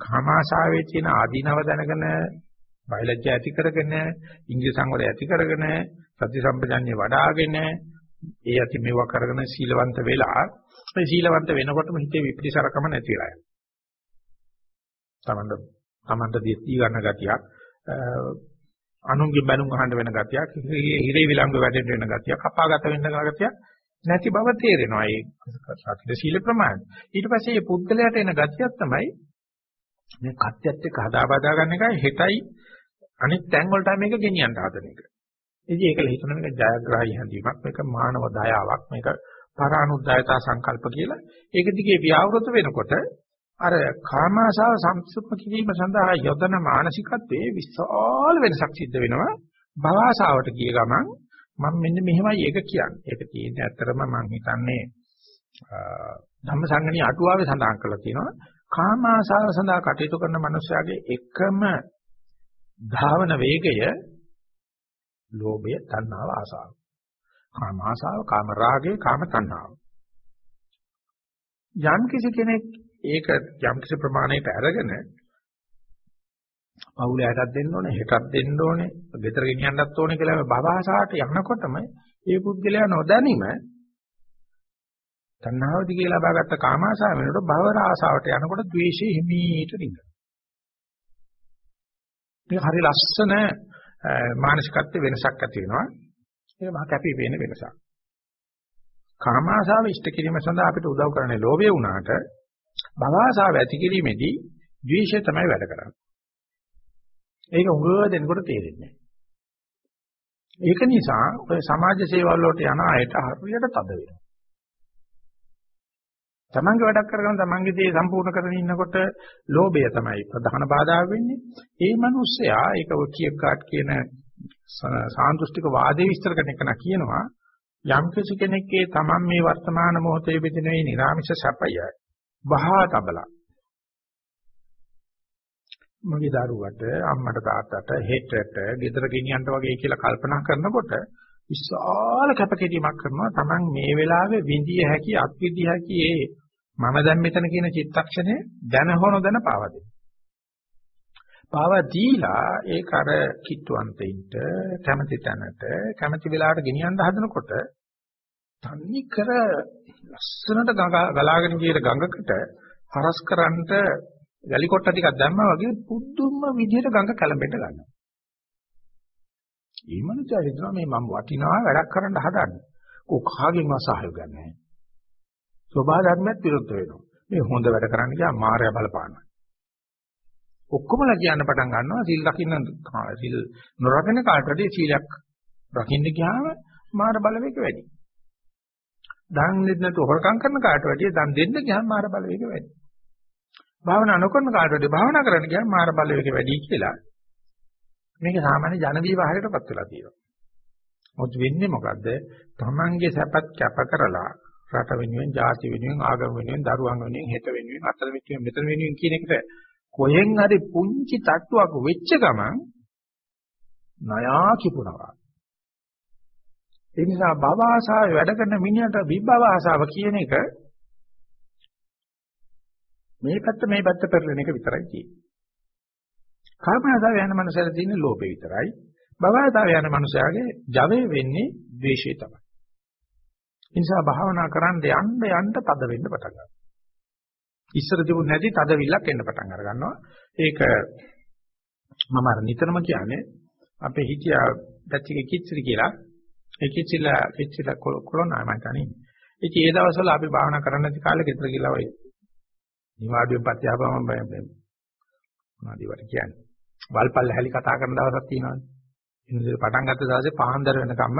කාමාශාවේ තියෙන ආදීනව දැනගෙන බයලජ්‍ය ඇති කරගෙන ඉන්ද්‍රිය සංවරය ඇති කරගෙන සති සම්පජන්‍ය වඩ아가ගෙන ඒ ඇති මේවා කරගෙන සීලවන්ත වෙලා ඒ සීලවන්ත වෙනකොටම හිතේ විපිලිසරකම නැති වෙලා යනවා. තමන්ට තමන්ට දී ගන්න ගතියක් අනුන්ගේ බැනුම් අහන්න වෙන ගතියක් හිරේ විලංගු වැටෙන්න වෙන ගතියක් අපාගත වෙන්න ගතියක් නැති බව තේරෙනවා. ඒ සතිද සීල ප්‍රමාණය. ඊට පස්සේ මේ පුද්ගලයාට එන ගතියක් තමයි මේ කත්‍යත් එක්ක හදා බදා ගන්න එකයි හෙටයි අනිත් තැන් වලට මේක ගෙනියන්න හදන එක. ඉතින් ඒකල හිතන මේක ජයග්‍රහී හැඳීමක් මේක මානව දයාවක් මේක පරානුද්යතා සංකල්ප කියලා. ඒක දිගේ ව්‍යවෘත වෙනකොට අර කාමාශාව සංසුප්ප කිරීම සඳහා යොදන මානසිකත්වයේ විශාල වෙනසක් සිද්ධ වෙනවා භවආශාවට ගිය ගමන් මම මෙන්න මෙහෙමයි ඒක කියන්නේ. ඒක තියෙන්නේ ඇත්තටම මම හිතන්නේ ධම්මසංගණී අටුවාවේ සඳහන් කරලා තියෙනවා කාමාශාව සඳහා කටයුතු කරන මනුස්සයාගේ එකම ධාවන වේගය ලෝභය, තණ්හාව, ආසාව. කාම ආසාව, කාම රාගය, කාම තණ්හාව. යම් කිසි කෙනෙක් ඒක යම් කිසි ප්‍රමාණයකට අරගෙන පවුලයටත් දෙන්න ඕනේ, හෙටත් දෙන්න ඕනේ, ගෙදර ගෙනියන්නත් ඕනේ කියලා භවහසාට යනකොටම ඒ පුද්ගලයා නොදැනීම තණ්හාව දිගේ ලබාගත්ත කාමාශාව වෙනකොට භවර ආශාවට යනකොට ද්වේෂය හිමීට රිංගනවා. මේ හරි ලස්සන මානසිකත්ව වෙනසක් ඇති වෙනවා. ඒක මහ කැපී පෙනෙන වෙනසක්. කාමාශාව ඉෂ්ට කිරීම සඳහා අපිට උදව් කරන්නේ ලෝභය වුණාට භවආශාව ඇති කිරීමේදී ද්වේෂය තමයි වැඩ කරන්නේ. ඒක උගව දෙනකොට තේරෙන්නේ ඒක නිසා ඔය සමාජ සේවවල වලට යන අයට හරියට තද වෙනවා. තමන්ගේ වැඩක් කරගෙන තමන්ගේ දේ සම්පූර්ණ කරගෙන ඉන්නකොට ලෝභය තමයි ප්‍රධාන බාධා වෙන්නේ. ඒ මිනිස්සයා ඒක ඔය කියක් කාට් කියන සාන්දෘෂ්ටික වාදේ විස්තර කරන එක නා කියනවා යම් කෙනෙක්ගේ තමන් මේ වර්තමාන මොහොතේ විදින මේ නිර්ාමිෂ සැපය බහා තබලා මගේ දරුවට අම්මට තාත්තට හෙටට ගෙදර ගෙනියන්න වගේ කියලා කල්පනා කරනකොට විශාල කැපකිරීමක් කරනවා Taman මේ වෙලාවේ විඳිය හැකි අත්විඳිය හැකි ඒ මම දැන් මෙතන කියන චිත්තක්ෂණය දැන හොන දැන පාවා දෙන්න. පාවා දීලා ඒක අර කිට්ටුවන්තයින්ට කැමැති තැනට කැමැති වෙලාවට ගෙනියන්න හදනකොට තන්නේ කර ලස්සනට ගලාගෙන ගිය ගඟකට හරස් කරන්ට යලි කොට්ට ටිකක් දැම්මා වගේ පුදුම විදිහට ගඟ කැළඹෙන්න ගන්නවා. ඒ මනුස්සයා හිතනවා මේ මම වටිනා වැඩක් කරන්න හදන්නේ. කොහාගෙන් අසහායයක් නැහැ. සෝභා ධර්මයක් විරුද්ධ වෙනවා. මේ හොඳ වැඩ කරන්න ගියා මායя බලපානවා. ඔක්කොමලා කියන්න පටන් ගන්නවා සිල් රකින්න සිල් නොරකින්න කාටදී සීලයක් රකින්න ගියාම මාර බලවේග වැඩි. දන් දෙන්න නැතුව හොරකම් කරන කාට වැඩිය දන් දෙන්න ගියාම මාර බලවේග වැඩි. භාවනා නොකරන කාටද භාවනා කරන්න ගියාම මාර බලවේග වැඩි කියලා මේක සාමාන්‍ය ජන විවාහයකටපත් වෙලා තියෙනවා. මොකද වෙන්නේ මොකද්ද? තමන්ගේ සැපත් කැප කරලා රට වෙනුවෙන්, ජාති වෙනුවෙන්, ආගම වෙනුවෙන්, දරුවන් වෙනුවෙන්, හෙට වෙනුවෙන්, අතර වෙනුවෙන්, මෙතන වෙනුවෙන් කියන එකට කොහෙන් හරි පුංචි තට්ටුවක් වෙච්ච ගමන් ණයා කිපුණා. ඒ නිසා භව ආසාව වැඩ කරන මිනිහට විභව ආසාව කියන එක මේ පැත්ත මේ පැත්ත පෙරලෙන එක විතරයි තියෙන්නේ. කාමයාසාව යන මනුස්සයල තියෙන ලෝභය විතරයි. භවයාසාව යන මනුස්සයාගේ ජවය වෙන්නේ ද්වේෂය තමයි. ඒ නිසා භාවනා කරන්න යන්න යන්න තද වෙන්න පටන් ගන්නවා. ඉස්සර තිබුණ නැති තදවිල්ලක් එන්න පටන් අර ගන්නවා. ඒක මම අර නිතරම කියන්නේ අපේ හිතියා දැච්චිගේ කිච්චරි කියලා. ඒ කිච්චිලා කිච්චිලා කොළොනා මම තනින්. ඉතින් ඒ දවස්වල අපි භාවනා කරන්න නැති කාලේ ගෙදර ගිහලා ඔය නිවාඩුවෙන් පස්සේ ආපම මොනවද ඒවට කියන්නේ. වල්පල් හැලි කතා කරන දවසක් තියෙනවානේ. ඉන්නේ පටන් ගත්ත දවසේ පාන්දර වෙනකම්ම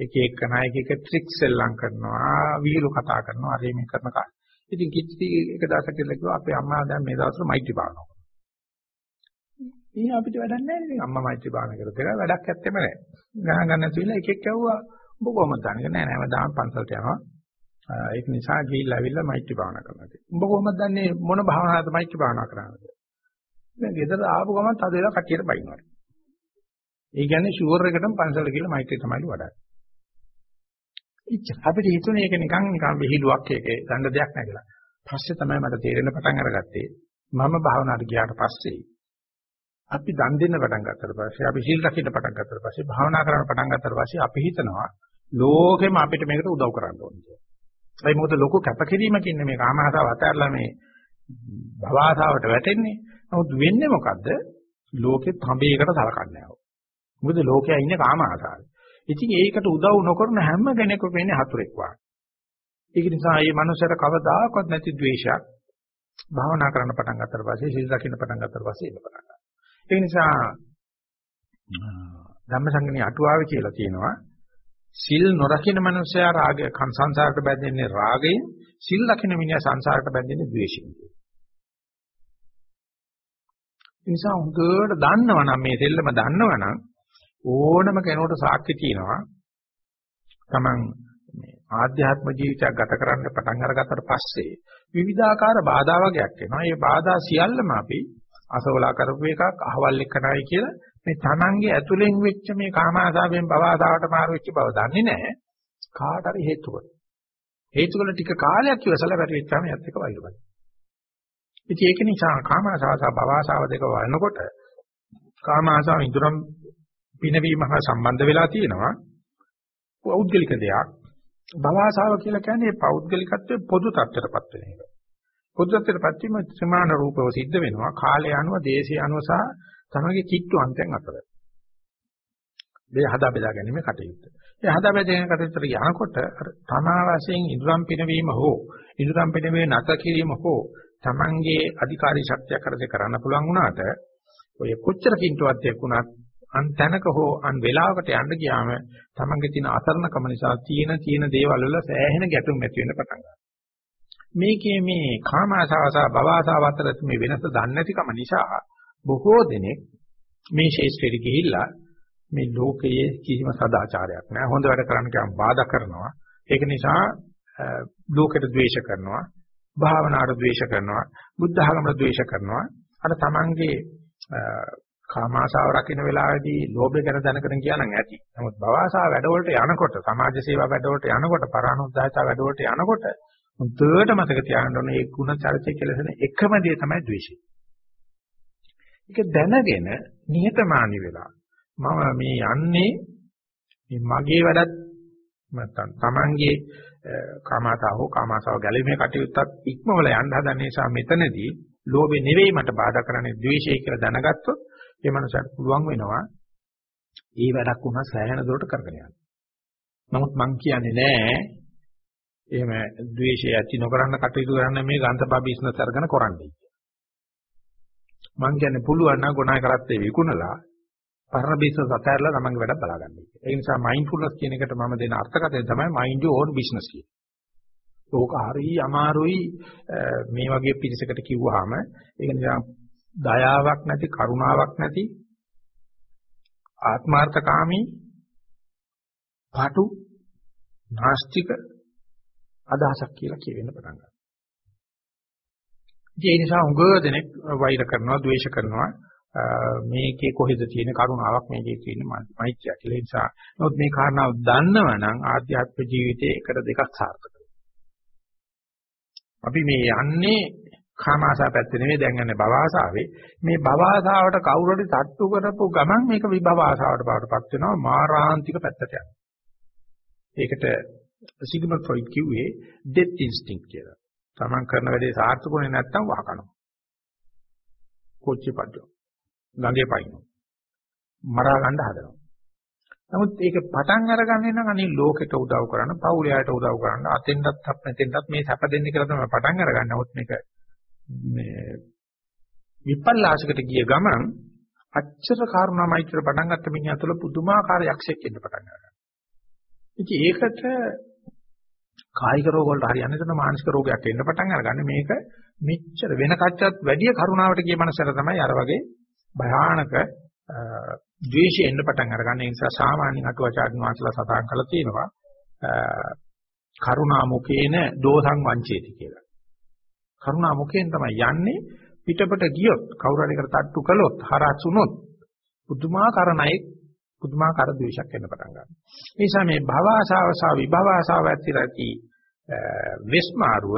එක එක නායක එක ට්‍රික්ස් එල්ලම් කරනවා, වීලු කතා කරනවා, අර මේ කරන කාලේ. ඉතින් කිච්චි එක දවසක් කියලා කිව්වා අපේ අම්මා දැන් මේ දවස්වල මෛත්‍රී භාවනාව කරනවා. ඉතින් අපිට වැඩක් නැහැ ඉතින් අම්මා මෛත්‍රී භාවනා කරත් එක වැඩක් ඇත්තෙම නැහැ. ගණන් ගන්න නැතිලා එක එක කැවුවා ඔබ කොහොමද දන්නේ? නෑ නෑ මම දාම් පන්සලට යනවා. ඒක නිසා ගිහිල්ලා ඇවිල්ලා මෛත්‍රී භාවනා කරනවා. උඹ කොහොමද දන්නේ මොන භාවනාවද මෛත්‍රී භාවනා කරන්නේ? දැන් ගෙදර ආපු ගමන් තද වෙලා කටියට බයිනවා. ඒ කියන්නේ ෂුවර් එකටම පන්සල කියලා මෛත්‍රී තමයි වඩන්නේ. ඉච්ච අපිට හිතුනේ ඒක නිකන් නිකන් විහිළුවක් ඒකේ ගන්න දෙයක් නැගලා. පස්සේ තමයි මට තේරෙන්න පටන් අරගත්තේ මම භාවනාවට ගියාට පස්සේ අපි දන් දෙන්න පටන් ගත්තට පස්සේ අපි සීල් රකින්න පටන් ගත්තට පස්සේ භාවනා කරන්න පටන් ගත්තට පස්සේ අපි හිතනවා ලෝකෙම අපිට මේකට උදව් කරන්න ඕනේ කියලා. ඒ මොකද ලොකු කැපකිරීමකින් මේ කාමාසාව අතහැරලා මේ භවආසාවට වැටෙන්නේ. නමුත් වෙන්නේ මොකද්ද? ලෝකෙ තඹයකට සලකන්නේ නැහැ. මොකද ලෝකයා ඉන්නේ කාමාසාවේ. ඉතින් ඒකට උදව් නොකරන හැම කෙනෙකුම වෙන්නේ හතුරෙක් වගේ. ඒක නිසා මේ මනුස්සයට කවදාකවත් නැති ද්වේෂයක් භාවනා කරන්න පටන් ගත්තට පස්සේ සිල් රකින්න පටන් ගත්තට පස්සේ එන්න පටන් ගන්නවා. ඒ නිසා ධම්මසංගණී අටුවාවේ කියලා තියෙනවා සිල් නොරකින්න මනුස්සයා රාගය සංසාරයට බැඳෙන්නේ රාගයෙන් සිල් රකින්න මිනිහා සංසාරයට බැඳෙන්නේ ද්වේෂයෙන්. නිසා හොඳට දන්නවනම් මේ දෙල්ලම දන්නවනම් ඕනම කෙනෙකුට සාක්ෂි තියෙනවා. Taman මේ ආධ්‍යාත්ම ජීවිතයක් ගත කරන්න පටන් අරගත්තට පස්සේ විවිධාකාර බාධා වගේක් එනවා. මේ බාධා සියල්ලම අපි අසවලා කරපු එකක් අහවල් එක්කනයි කියලා මේ Tamange ඇතුලෙන් වෙච්ච මේ කාමාසාවෙන් භවආසාවට මාරු වෙච්ච බව දන්නේ නැහැ. කාට හරි හේතුවල. හේතුවල ටික කාලයක් ඉවසලා වැටෙච්චාම යත් එක වෛරවයි. ඉතින් ඒක නිසා කාමාසාව සහ භවආසාව දෙක වයනකොට කාමාසාව ඉදරම් පිනවීම හා සම්බන්ධ වෙලා තියෙනවා. පෞද්ගලික දෙයක්. භවආසාව කියලා කියන්නේ පෞද්ගලිකත්වයේ පොදු තත්ත්වයටපත් වෙන එක. පොදු තත්ත්වයටපත් වීම සමාන රූපව සිද්ධ වෙනවා. කාලය අනුව, දේශය අනුව සහ තමගේ චිත්ත අන්තයන් අතර. මේ හදා බෙදා ගැනීම කටයුත්ත. ඒ හදා බෙදා ගැනීම කටයුත්තට යනකොට තමා වශයෙන් ඉදurang පිනවීම හෝ ඉදurang පිනවීම නැත කිරීම හෝ තමන්ගේ අධිකාරී ශක්තිය කරදේ කරන්න පුළුවන් වුණාට ඔය කොච්චර කින්ටුවක් දෙකුණත් අන් තැනක හෝ අන් වෙලාවකට යන්න ගියාම තමන්ගේ තියෙන අසරණකම නිසා තියෙන තියෙන දේවල් වල සෑහෙන ගැටුම් ඇති වෙන්න පටන් ගන්නවා. මේකේ මේ කාම ආසාව සහ භව ආසාව අතර මේ වෙනස දන්නේ නැතිකම නිසා බොහෝ දෙනෙක් මේ ශේෂ්ත්‍රෙට ගිහිල්ලා මේ ලෝකයේ කිසිම සදාචාරයක් නැහැ. හොඳ වැඩ කරන්න කියම් බාධා කරනවා. ඒක නිසා ලෝකෙට ද්වේෂ කරනවා. භාවනාවට ද්වේෂ කරනවා. බුද්ධ ධර්මයට ද්වේෂ කරනවා. අර තමන්ගේ කාමාශාව රකින්න වෙලාවේදී ලෝභය ගැන දැනගෙන කියනනම් ඇති. නමුත් භවආශාව වැඩවලට යනකොට, සමාජ සේවා වැඩවලට යනකොට, පරානුද්දාචා වැඩවලට යනකොට මුදුවට මතක තියාගන්න ඕනේ මේ ಗುಣ චරිතය කෙලසෙන එකම දේ තමයි ද්වේෂය. ඒක දැනගෙන නිහතමානී වෙලා මම මේ යන්නේ මේ මගේ වැඩත් නැත්තම් Tamanගේ කාමාතාව හෝ කාමාසාව ගැලීමේ කටයුත්තත් ඉක්මවල යන්න හදන නිසා මෙතනදී ලෝභය නෙවෙයි මට බාධා කරන්නේ ද්වේෂය කියලා දැනගත්තොත් ඒ මනසට පුළුවන් වෙනවා ඒ වැඩක් වුණා සෑහෙන දුරට කරගෙන යන්න. නමුත් මං කියන්නේ නෑ එහෙම ද්වේෂය ඇති නොකරන්න කටයුතු කරන්න මේ ගන්තපා බිස්නස් අරගෙන කරන්නේ. මං කියන්නේ පුළුවන් නම් ගුණාය කරත්තේ විකුණලා පරණ බිස්නස් අතහැරලා තමන්ගේ වැඩ බලාගන්න. ඒ නිසා මයින්ඩ්ෆුල්නස් කියන එකට මම දෙන අර්ථකථනය තමයි මයින්ඩ් යෝර් ඕන් බිස්නස් කියන්නේ. ඕක හරි අමාරුයි මේ වගේ පිරිසකට කිව්වහම ඒක නිසා දයාවක් නැති කරුණාවක් නැති ආත්මార్థකාමී පාටු නාස්තික අදහසක් කියලා කියවෙන්න පටන් ගන්නවා. ඒ නිසා උගව දෙනෙක් වෛර කරනවා, ද්වේෂ කරනවා. මේකේ කොහෙද තියෙන කරුණාවක් මේකේ තියෙන මෛත්‍රිය කියලා. ඒ නිසා නමුත් මේ කාරණාව දන්නවනම් ආධ්‍යාත්මික ජීවිතයේ එකට දෙකක් සාර්ථක අපි මේ යන්නේ කාමාශා පැත්තේ නෙවෙයි දැන් යන්නේ භව ආශාවේ. මේ භව ආශාවට කවුරු හරි තට්ටු කරපු ගමන් මේක විභව ආශාවට බවටපත් වෙනවා මාරාන්තික පැත්තට යනවා. ඒකට සිග්මන්ඩ් ෆ්‍රොයිඩ් කිව්වේ ඩෙත් ඉන්ස්ටින්ක්ට් කියලා. තමන් කරන වැඩේ සාර්ථකුනේ නැත්තම් වහකනවා. කොච්චි පඩෝ. ගඟේ පයින්නවා. මරා ගන්න හදනවා. නමුත් ඒක පටන් අරගන්නේ නම් අනිත් ලෝකෙට උදව් කරන්න, පවුලයට උදව් කරන්න, අතෙන්ටත් අපෙන්ටත් මේ සැප දෙන්න කියලා තමයි පටන් අරගන්නේ. නමුත් මේක මේ විපල්ලාසකට ගිය ගමන් අච්චර කාරුණා මෛත්‍ර පටන් ගත්ත මිනිහා තුළ පුදුමාකාර යක්ෂයෙක් එන්න පටන් ගන්නවා. ඉතින් ඒකට කායික රෝග වලට හරියන්නේ නැත්නම් මානසික රෝගයක් එන්න පටන් අරගන්නේ මේක මෙච්චර වෙන කච්චත් වැඩි කරුණාවට ගිය මනසට තමයි අර වගේ භයානක ද්වේෂය එන්න පටන් අරගන්න. ඒ නිසා සාමාන්‍ය අටුවාචාර්ය වංශලා සඳහන් කරලා තියෙනවා කරුණා මුකේන දෝසං වංචේති කියලා. කරුණා මුකෙන් තමයි යන්නේ පිටපට ගියොත් කවුරු හරි කර තට්ටු කළොත් හරස් වුණොත් පුදුමාකාර ණයෙක් පුදුමාකාර ද්වේෂයක් එන්න පටන් ගන්නවා. ඒ නිසා මේ භව ආශාව සහ විභව ආශාව ඇතිරති වෙස්මාරුව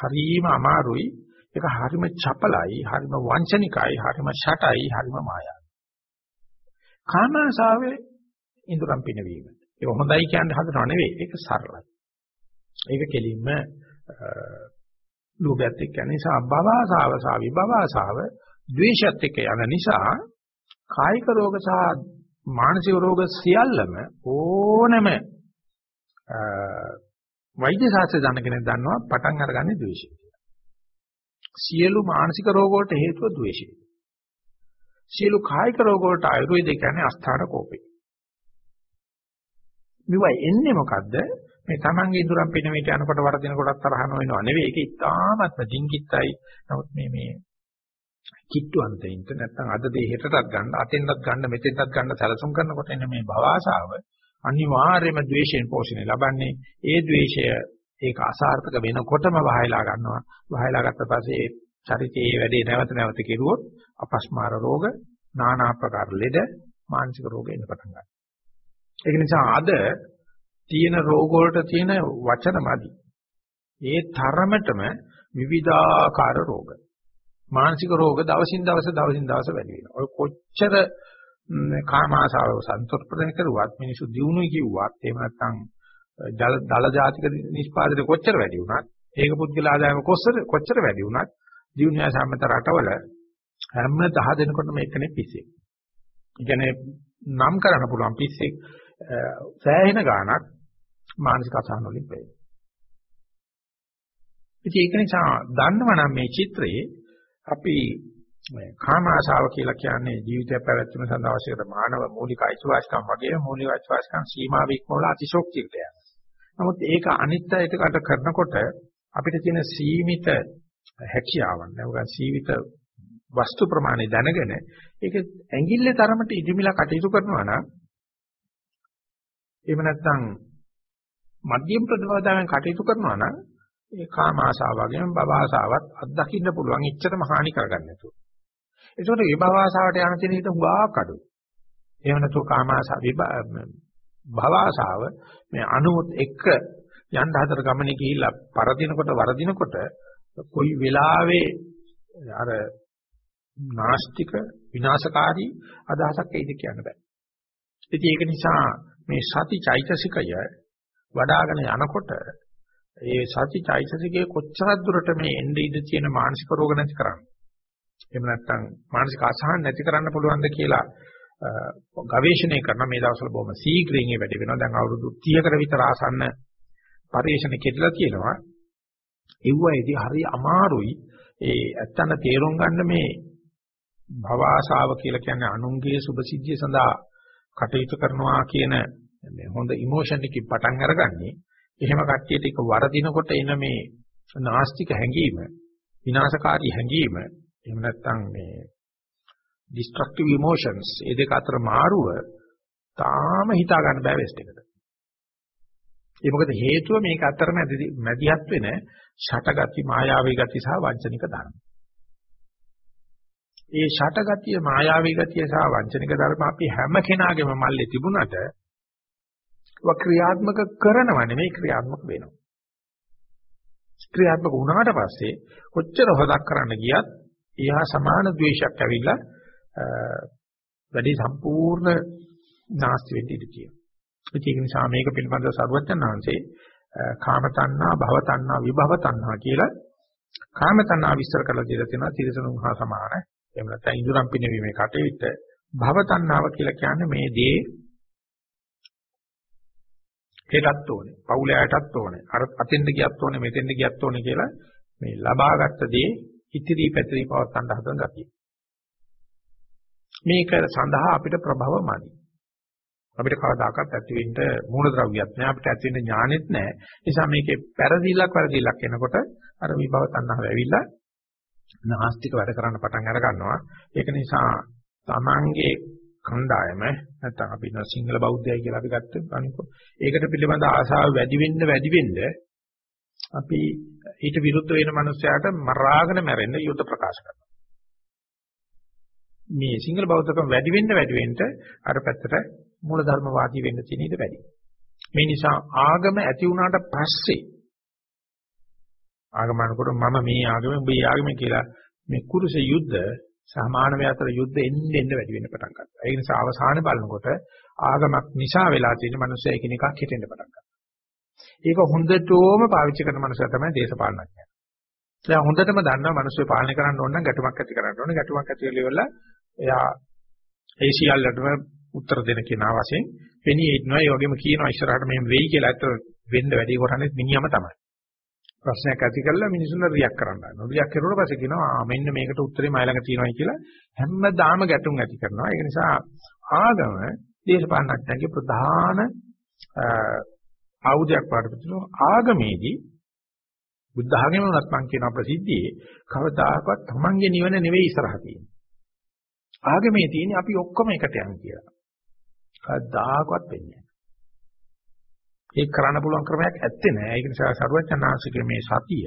හරීම අමාරුයි. ඒක හරීම චපලයි, හරීම වංචනිකයි, හරීම ෂටයි, හරීම මායාවයි. කාම ආශාවේ ඉදරම් පිනවීම. ඒක හොඳයි කියන්නේ හදනව නෙවෙයි. ඒක සරලයි. ඒක කෙලින්ම ලෝභයත් එක්ක යන නිසා භවආසාව සහ විභවආසාව ද්වේෂයත් එක්ක යන නිසා කායික රෝග සහ මානසික රෝග සියල්ලම ඕනම වෛද්‍ය ශාස්ත්‍රය දන්න කෙනෙක් දන්නවා පටන් අරගන්නේ ද්වේෂය කියලා. සියලු මානසික රෝග වලට හේතුව ද්වේෂය. සියලු කායික රෝග වලට ආයුර්වේද කියන්නේ අස්ථාන කෝපේ. මෙවයි එන්නේ මොකද්ද? මේ Tamange ඉදurang පිනවීට යනකොට වරදින කොටත් තරහ නොවෙනව නෙවෙයි. ඒක ඉතාමත්ම ජිංකිත්තයි. නමුත් මේ මේ කිට්ටුවන්තයින්ට නැත්තම් අද දේ හෙටටත් ගන්න, අතෙන්ටත් ගන්න, මෙතෙන්ටත් ගන්න සැලසුම් කරනකොට එන්නේ මේ භවආශාව අනිවාර්යයෙන්ම ද්වේෂයෙන් පෝෂණය ලබන්නේ. ඒ ද්වේෂය ඒක අසාර්ථක වෙනකොටම වහයලා ගන්නවා. වහයලා ගත්ත පස්සේ චරිතයේ වැඩේ නැවත නැවත කෙරුවොත් අපස්මාර රෝග, নানা ආකාර ලෙඩ, මානසික රෝග එන්න පටන් ගන්නවා. ඒක නිසා අද තියෙන රෝග වලට තියෙන වචන මදි. ඒ තරමටම විවිධාකාර රෝග. මානසික රෝග දවසින් දවස දවසින් දවස වැඩි වෙනවා. ඔය කොච්චර කාම ආශාව සන්තුෂ්ප්‍රදන කරුවත් මිනිසු දිනුනුයි කිව්වත් එහෙම නැත්නම් දල දල ජාතික නිෂ්පාදනය කොච්චර වැඩි වුණත් ඒක පුද්ගල ආදායම කොච්චර කොච්චර වැඩි වුණත් දිනුනිය සම්මත රටවල හැම 10 දෙනෙකුටම එකනේ පිස්සේ. ඒ කියන්නේ නම් කරන්න පුළුවන් පිස්සේ සෑහෙන ගාණක් මානසික අසහන වලින් වෙයි. ඉතින් ඒක නිසා දන්නවනම් මේ චිත්‍රයේ අපි කාම ආශාව කියලා කියන්නේ ජීවිතය පැවැත්ම සඳහා අවශ්‍ය කරන මානව මූලික අයිතිවාසිකම් වගේ මූලික අයිතිවාසිකම් සීමා වික්මවල අතිශෝක්තියට යනවා. නමුත් ඒක අනිත් අයට කරනකොට අපිට තියෙන සීමිත හැකියාවන් නැවගන් සීමිත වස්තු ප්‍රමාණය දැනගෙන ඒක ඇඟිල්ලේ තරමට ඉදිමිලා කටයුතු කරනවා නම් එහෙම නැත්නම් මධ්‍යම ප්‍රතිපදාවෙන් කටයුතු කරනවා නම් ඒ කාම ආශාව වගේම භව ආශාවත් අත්දකින්න පුළුවන් එච්චරම හානි කරගන්න නැතුව. ඒකට විභව ආශාවට යන තැන හිත හුඟා කඩු. එහෙම නැතු කාම ආශාව භව ආශාව මේ අනුමුත් එක්ක යන්න හතර ගමනේ ගිහිල්ලා පරදිනකොට වරදිනකොට කොයි වෙලාවේ අර නාස්තික විනාශකාරී අදහසක් එයිද කියන්න බෑ. ඉතින් ඒක නිසා මේ සති චෛතසිකය වඩ아가න යනකොට ඒ සති චෛතසිකයේ කොච්චරක් දුරට මේ එnde ඉඳ තියෙන මානසික රෝග නැති කරන්නේ. එහෙම නැත්නම් මානසික අසහන නැති කරන්න පුළුවන්ද කියලා ගවේෂණය කරන මේ දවස්වල බොහොම ශීඝ්‍රයෙන් ඒ වැඩි වෙනවා. දැන් අවුරුදු 30කට විතර ආසන්න පරිශ්‍රණ කෙරලා තියෙනවා. ඒවයිදී හරි අමාරුයි ඒ ඇත්තන තේරුම් ගන්න මේ භව ආශාව කියලා කියන්නේ අනුන්ගේ සුභසිද්ධිය සඳහා කටයුතු කරනවා කියන මේ හොඳ ඉමෝෂන් එකකින් පටන් අරගන්නේ එහෙම කට්ටියට එක වරදිනකොට එන මේ නාස්තික හැඟීම විනාශකාරී හැඟීම එහෙම නැත්නම් මේ destructive emotions ඒ දෙක අතර මාරුව තාම හිතා ගන්න බෑ වෙස්ට් එකට. ඒ මොකද හේතුව මේක අතර මැදිහත් වෙන ෂටගති මායාවී ගති සහ වංචනික ධර්ම. ඒ ෂටගතිය මායාවී ගතිය සහ වංචනික ධර්ම අපි හැම කෙනාගේම මල්ලේ තිබුණට ඒක ක්‍රියාත්මක කරනව නෙමෙයි ක්‍රියාත්මක වෙනවා. ක්‍රියාත්මක වුණාට පස්සේ කොච්චර හොදක් කරන්න ගියත් ඊහා සමාන ද්වේෂයක් ඇවිල්ලා වැඩි සම්පූර්ණ නාස්ති වෙන්න ඉඩ තියෙනවා. ඒක නිසා මේක පිළිබඳව සරුවචනාංශේ කාම තණ්හා, භව තණ්හා, විභව තණ්හා කියලා කාම තණ්හා විස්තර කරලා දීලා තියෙනවා තිරසනුන් හා සමාන. එහෙම නැත්නම් ඉඳුරම් පිනවීමේ කටයුත්ත භව තණ්හාව කියලා කියන්නේ මේ දේ හෙටත් ඕනේ. පවුලයටත් ඕනේ. අර අතෙන්ද ගියත් ඕනේ, මෙතෙන්ද ගියත් ඕනේ කියලා මේ ලබාගත් දේ ඉතිරි පැතිරි පවත්තන්න හදන ගතිය. මේක සඳහා අපිට ප්‍රභව මදි. අපිට කවදාකවත් ඇති වෙන්න මූල ද්‍රව්‍යයක් නෑ අපිට ඇති වෙන්න ඥානෙත් නෑ. නිසා මේකේ පෙරදිලක් වැරදිලක් එනකොට අර විභව තණ්හාව ඇවිල්ලා නාස්තික වැඩ කරන්න පටන් අර ගන්නවා. ඒක නිසා තමන්ගේ කණ්ඩායම නැත්නම් අපි ඉන්න සිංහල බෞද්ධයයි කියලා අපි ගත්තොත් අනිකෝ ඒකට පිළිබඳ ආශාව වැඩි වෙන්න වැඩි වෙන්න අපි ඊට විරුද්ධ වෙන මනුස්සයාට මරාගෙන මැරෙන්න යුද්ධ ප්‍රකාශ කරනවා. මේ සිංහල බෞද්ධකම වැඩි වෙන්න වැඩි වෙන්න අර පැත්තට මූලධර්මවාදී වෙන්න තියෙන ඉඩ වැඩි. මේ නිසා ආගම ඇති වුණාට පස්සේ ආගමනකොට මම මේ ආගමෙන් මේ ආගමෙන් කියලා මේ කුරුස යුද්ධ සමානව අතර යුද්ධ එන්න එන්න වැඩි වෙන්න පටන් ගත්තා. ඒ නිසා අවසානයේ බලනකොට ආගමක් නිසා වෙලා තියෙන මිනිස්සු එකිනෙකක් හිටෙන්න පටන් ගත්තා. ඒක හොඳටම පාවිච්චි කරන මනුස්සයා තමයි දේශපාලනඥයා. එයා හොඳටම දන්නවා මිනිස්සු පාලනය කරන්න ඕන නම් ගැටුමක් ඇති කරන්න ඕන. ගැටුමක් ඇති වෙලා එයා ඒ සියල්ලටම උත්තර දෙන කෙනා වශයෙන් පෙනී ඉන්නවා. ඒ වගේම කියනවා ඉස්සරහට මෙහෙම වෙයි කියලා. ඇත්ත වෙන්න වැඩි කරන්නේ මිනිහම තමයි. ප්‍රශ්නයක් ඇති කරලා මිනිසුන් රියැක්ට් කරන්න ගන්නවා. රියැක්ට් කරුවට පස්සේ කියනවා ආ මෙන්න මේකට උත්තරේ මයි ළඟ තියෙනවායි කියලා හැමදාම ගැටුම් ඇති කරනවා. ඒක නිසා ආගම දේශපාලනඥයන්ගේ ප්‍රධාන ආයුධයක් වඩපත් ආගමේදී බුද්ධ ආගමේ උනත් මං කියන ප්‍රසිද්ධියේ කවදාකවත් තමන්ගේ නිවන නෙවෙයි ඉස්සරහ තියෙන්නේ. ආගමේ තියෙන්නේ අපි ඔක්කොම එකට යන් කියලා. කවදාකවත් වෙන්නේ ඒක කරන්න පුළුවන් ක්‍රමයක් ඇත්තේ නෑ. ඒක නිසා සරුවචනාංශිකේ මේ සතිය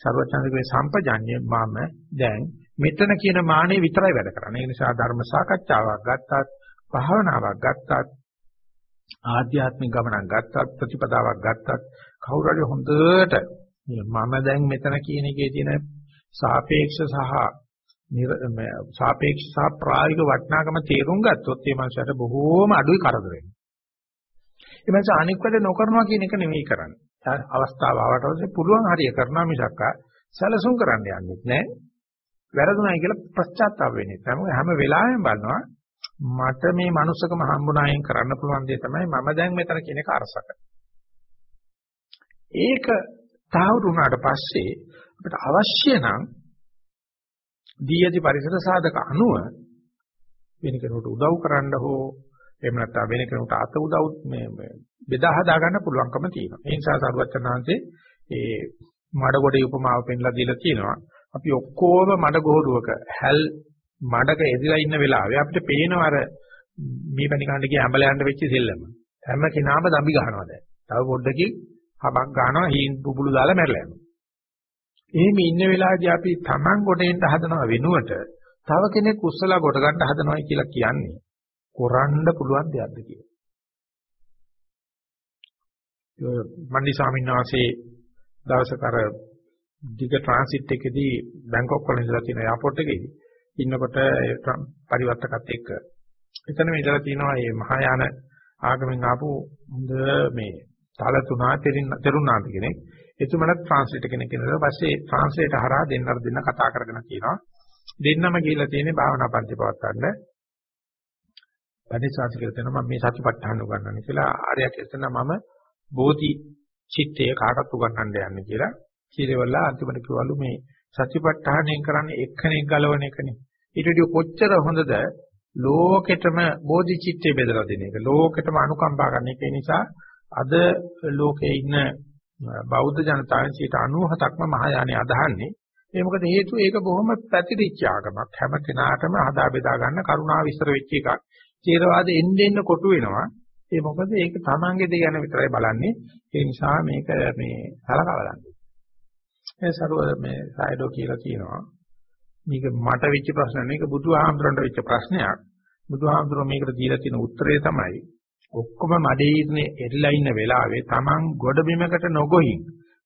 සරුවචනාංශිකේ සම්පජාඤ්ඤය මම දැන් මෙතන කියන මානෙ විතරයි වැඩ කරන්නේ. ඒ නිසා ධර්ම සාකච්ඡාවක් ගත්තත් භාවනාවක් ගත්තත් ආධ්‍යාත්මික ගමනක් ගත්තත් ප්‍රතිපදාවක් ගත්තත් කවුරු හරි හොඳට මම දැන් මෙතන කියන එකේ තියෙන සාපේක්ෂ සහ සාපේක්ෂ සහ ප්‍රායෝගික වටිනාකම තේරුම් ගත්තොත් ඒ මනසට බොහෝම අඩුයි කරදර වෙන්නේ. ඒ මනස අනික් වැඩ නොකරනවා කියන එක නෙමෙයි කරන්නේ. අවස්ථාව ආවට පස්සේ පුළුවන් හරිය කරනවා මිසක් සැලසුම් කරන්න යන්නේ නැහැ. වැරදුණයි කියලා පශ්චාත්තාප වෙන්නේ නැහැ. හැම වෙලාවෙම බලනවා මට මේ manussකම හම්බුනායෙන් කරන්න පුළුවන් දේ තමයි මම දැන් මෙතන කියන එක අරසක. ඒක තාවුරු වුණාට පස්සේ අපිට අවශ්‍ය නම් දී ඇති පරිසර සාධක අනුව වෙන කෙනෙකුට උදව් කරන්න හෝ එහෙම නැත්නම් වෙන කෙනෙකුට අත උදව් මේ බෙදා හදා ගන්න පුළුවන්කම තියෙනවා. ඒ නිසා සරුවචනාංශේ ඒ මඩගොඩේ උපමාව පෙන්ලා දීලා තියෙනවා. අපි ඔක්කොම මඩගොඩුවක හැල් මඩක එදිලා ඉන්න වෙලාවේ අපිට පේනවා අර මේ පැණි කන්න ගිය ඇඹලයන්ට වෙච්ච සෙල්ලම. හැම කෙනාම දම්බි ගහනවා දැන්. තව පොඩ්ඩකින් හබක් ගන්නවා හීන් පුපුළු දාලා මැරලා යනවා. එහෙම ඉන්න වෙලාවේදී අපි Taman ගොඩෙන්ට හදනවා වෙනුවට තව කෙනෙක් උස්සලා ගොඩ ගන්න හදනවයි කියලා කියන්නේ කරන්න පුළුවන් දෙයක්ද කියලා. මණ්ඩි ස්වාමීන් වහන්සේ දවසක අර දිග ට්‍රාන්සිට් එකේදී බැංකොක් වල ඉඳලා තියෙන එයාපෝට් එකේදී ඉන්නකොට පරිවර්තකත් එක්ක. එතන මේ ඉඳලා තියෙනවා මේ මහායාන ආගමෙන් ආපු හොඳ මේ තල තුනා තෙරුණාන්ත කෙනෙක් එතුමලත් ට්‍රාන්ස්ලේටර් කෙනෙක් ඉඳලා පස්සේ ට්‍රාන්ස්ලේටර් හරහා දෙන්නර දෙන්න කතා කරගෙන කියනවා. දෙන්නම ගිහිල්ලා තියෙන්නේ භාවනා පන්ති පවත්වන්න. පරිසාස කියලා තියෙනවා මම මේ සතිපට්ඨාන උගන්වන්නේ කියලා ආර්යයක් එතන මම බෝධි චිත්තය කාටත් උගන්වන්න යන්නේ කියලා කීරවලා අන්තිමට කිව්වලු මේ සතිපට්ඨානයෙන් කරන්නේ එක්කෙනෙක් ගලවන එකනේ ඊට වඩා කොච්චර හොඳද ලෝකෙටම බෝධිචිත්තය බෙදලා දෙන එක. ලෝකෙටම අනුකම්පා කරන එක නිසා අද ලෝකේ ඉන්න බෞද්ධ ජනතාවෙන් 97%ක්ම මහායානෙ අදහන්නේ. ඒ මොකද හේතුව ඒක බොහොම පැතිරිච්ච ආගමක්. හැම කෙනාටම හදා බෙදා ගන්න කරුණා විස්තර වෙච්ච එකක්. ථේරවාද එන්න එන්න කොටු වෙනවා. ඒ මොකද ඒක තමන්ගේ දේ ගැන විතරයි බලන්නේ. ඒ නිසා මේක මේ සලකා බලන්න. ඒ සරුව මේ සයිඩෝ කියලා කියනවා. මේක මට වෙච්ච ප්‍රශ්න නෙවෙයි ඒක බුදුහාමුදුරන්ට වෙච්ච ප්‍රශ්නයක්. බුදුහාමුදුරුවෝ මේකට දීලා තියෙන උත්තරය තමයි ඔක්කොම මඩේ ඉන්නේ එල්ලා ඉන්න වෙලාවේ Taman ගොඩ බිමකට නොගොහින්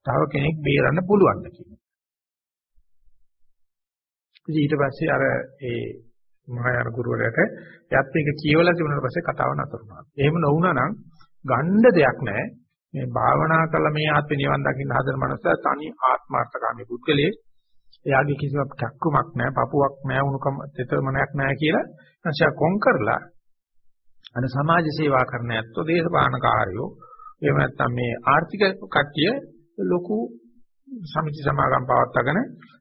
තව කෙනෙක් බේරන්න පුළුවන් කියන. ඊට පස්සේ අර ඒ මහායාන ගුරුවරයාට යත් මේක කියවලා තිබුණාට පස්සේ කතාව නතර වුණා. එහෙම නොවුණා නම් ගණ්ඩ දෙයක් නැහැ. මේ භාවනා කළ මේ ආත්ම නිවන් දකින්න හදන මනස තනි ආත්මාර්ථකාමී පුද්ගලයේ එයාගේ කිසිම කැක්කුමක් නැහැ, පපුවක් නැහැ, උණුකම තෙතමනයක් නැහැ කියලා නැෂා කොන් කරලා අන සමාජ සේවා කරන ඇත්තෝ දේශපාලනකාරයෝ එහෙම නැත්නම් මේ ආර්ථික කට්ටිය ලොකු සමිති සමාගම් පවත්වාගෙන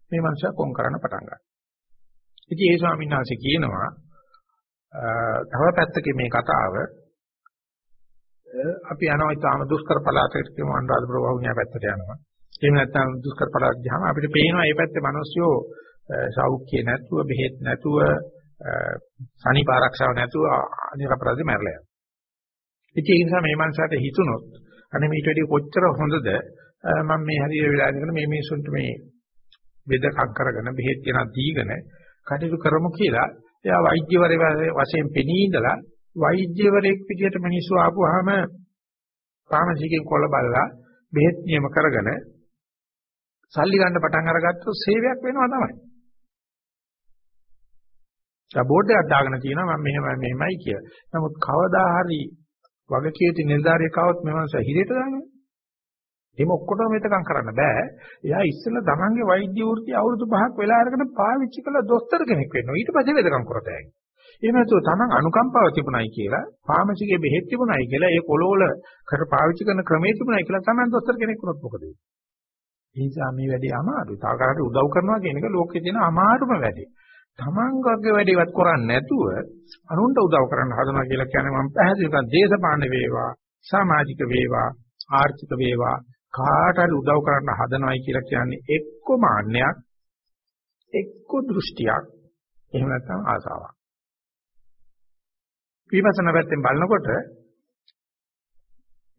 මේ මනුස්සයා කොන් කරන්න පටන් ගන්නවා. ඉතින් ඒ ස්වාමීන් වහන්සේ කියනවා තව පැත්තකින් මේ කතාව අපි යනවා ඊටාම දුෂ්කර පළාතකට කියමු අනුරාධපුර වවුනියා පැත්තට යනවා. එහෙම නැත්නම් දුෂ්කර පළාත් ගියාම අපිට පේනවා මේ පැත්තේ මිනිස්සු සෞඛ්‍ය නැතුව බෙහෙත් නැතුව සනීප ආරක්ෂාව නැතුව නිරපරාධ මැරලා යනවා. ඉතින් ඒ නිසා මේ මනසට හිතුනොත් අනේ මේට වැඩි කොච්චර හොඳද මම මේ හරියට වෙලා ඉඳගෙන මේ මිනිසුන්ට මේ වෙදකම් කරගෙන බෙහෙත් කියන දීගෙන කටයුතු කරමු කියලා එයා වෛද්‍යවරයෙක් වශයෙන් පෙනී ඉඳලා වෛද්‍යවරයෙක් විදියට මිනිස්සු ආපුවාම ෆාමසිකෙන් කොළ බලලා බෙහෙත් නියම කරගෙන සල්ලි ගන්න පටන් අරගත්තොත් සේවයක් වෙනවා තමයි. ඒ බෝඩ් එකක් දාගෙන තියෙනවා මම මෙහෙමයි මෙහෙමයි කියලා. නමුත් කවදා හරි වගකීති නිලධාරියෙක් આવොත් මේ මනස හිරේට දානවා. එහෙම ඔක්කොටම මෙතකම් කරන්න බෑ. එයා ඉස්සෙල්ලා තමන්ගේ වෛද්‍ය වෘත්තිය අවුරුදු 5ක් වෙලා අරගෙන පාවිච්චි කළ දොස්තර කෙනෙක් වෙනවා. ඊට පස්සේ වෙදකම් කරතයි. එහෙම නැතුව තමන් අනුකම්පාව තිබුණයි කියලා, ෆාමසිගේ බෙහෙත් තිබුණයි කියලා, ඒ කොළවල කර පාවිච්චි කරන ක්‍රමයේ තිබුණයි කියලා තමන් දොස්තර කෙනෙක් වුණොත් මොකද වෙන්නේ? ඒ නිසා මේ වැඩේ අමාරුයි. තාකාරට උදව් කරනවා කියන එක ලෝකේ තියෙන අමාරුම වැඩේ. තමන්ගගේ වැඩේවත් කරන්නේ නැතුව අනුන්ට උදව් කරන්න හදනවා කියලා කියන්නේ මම පැහැදිලි කරන දේශපාලන වේවා, සමාජික වේවා, ආර්ථික වේවා කාට හරි උදව් කරන්න හදනවයි කියලා කියන්නේ එක්ක මාන්නයක් එක්ක දෘෂ්ටියක් එහෙම නැත්නම් ආසාවක්. විපස්සනා පැත්තෙන් බලනකොට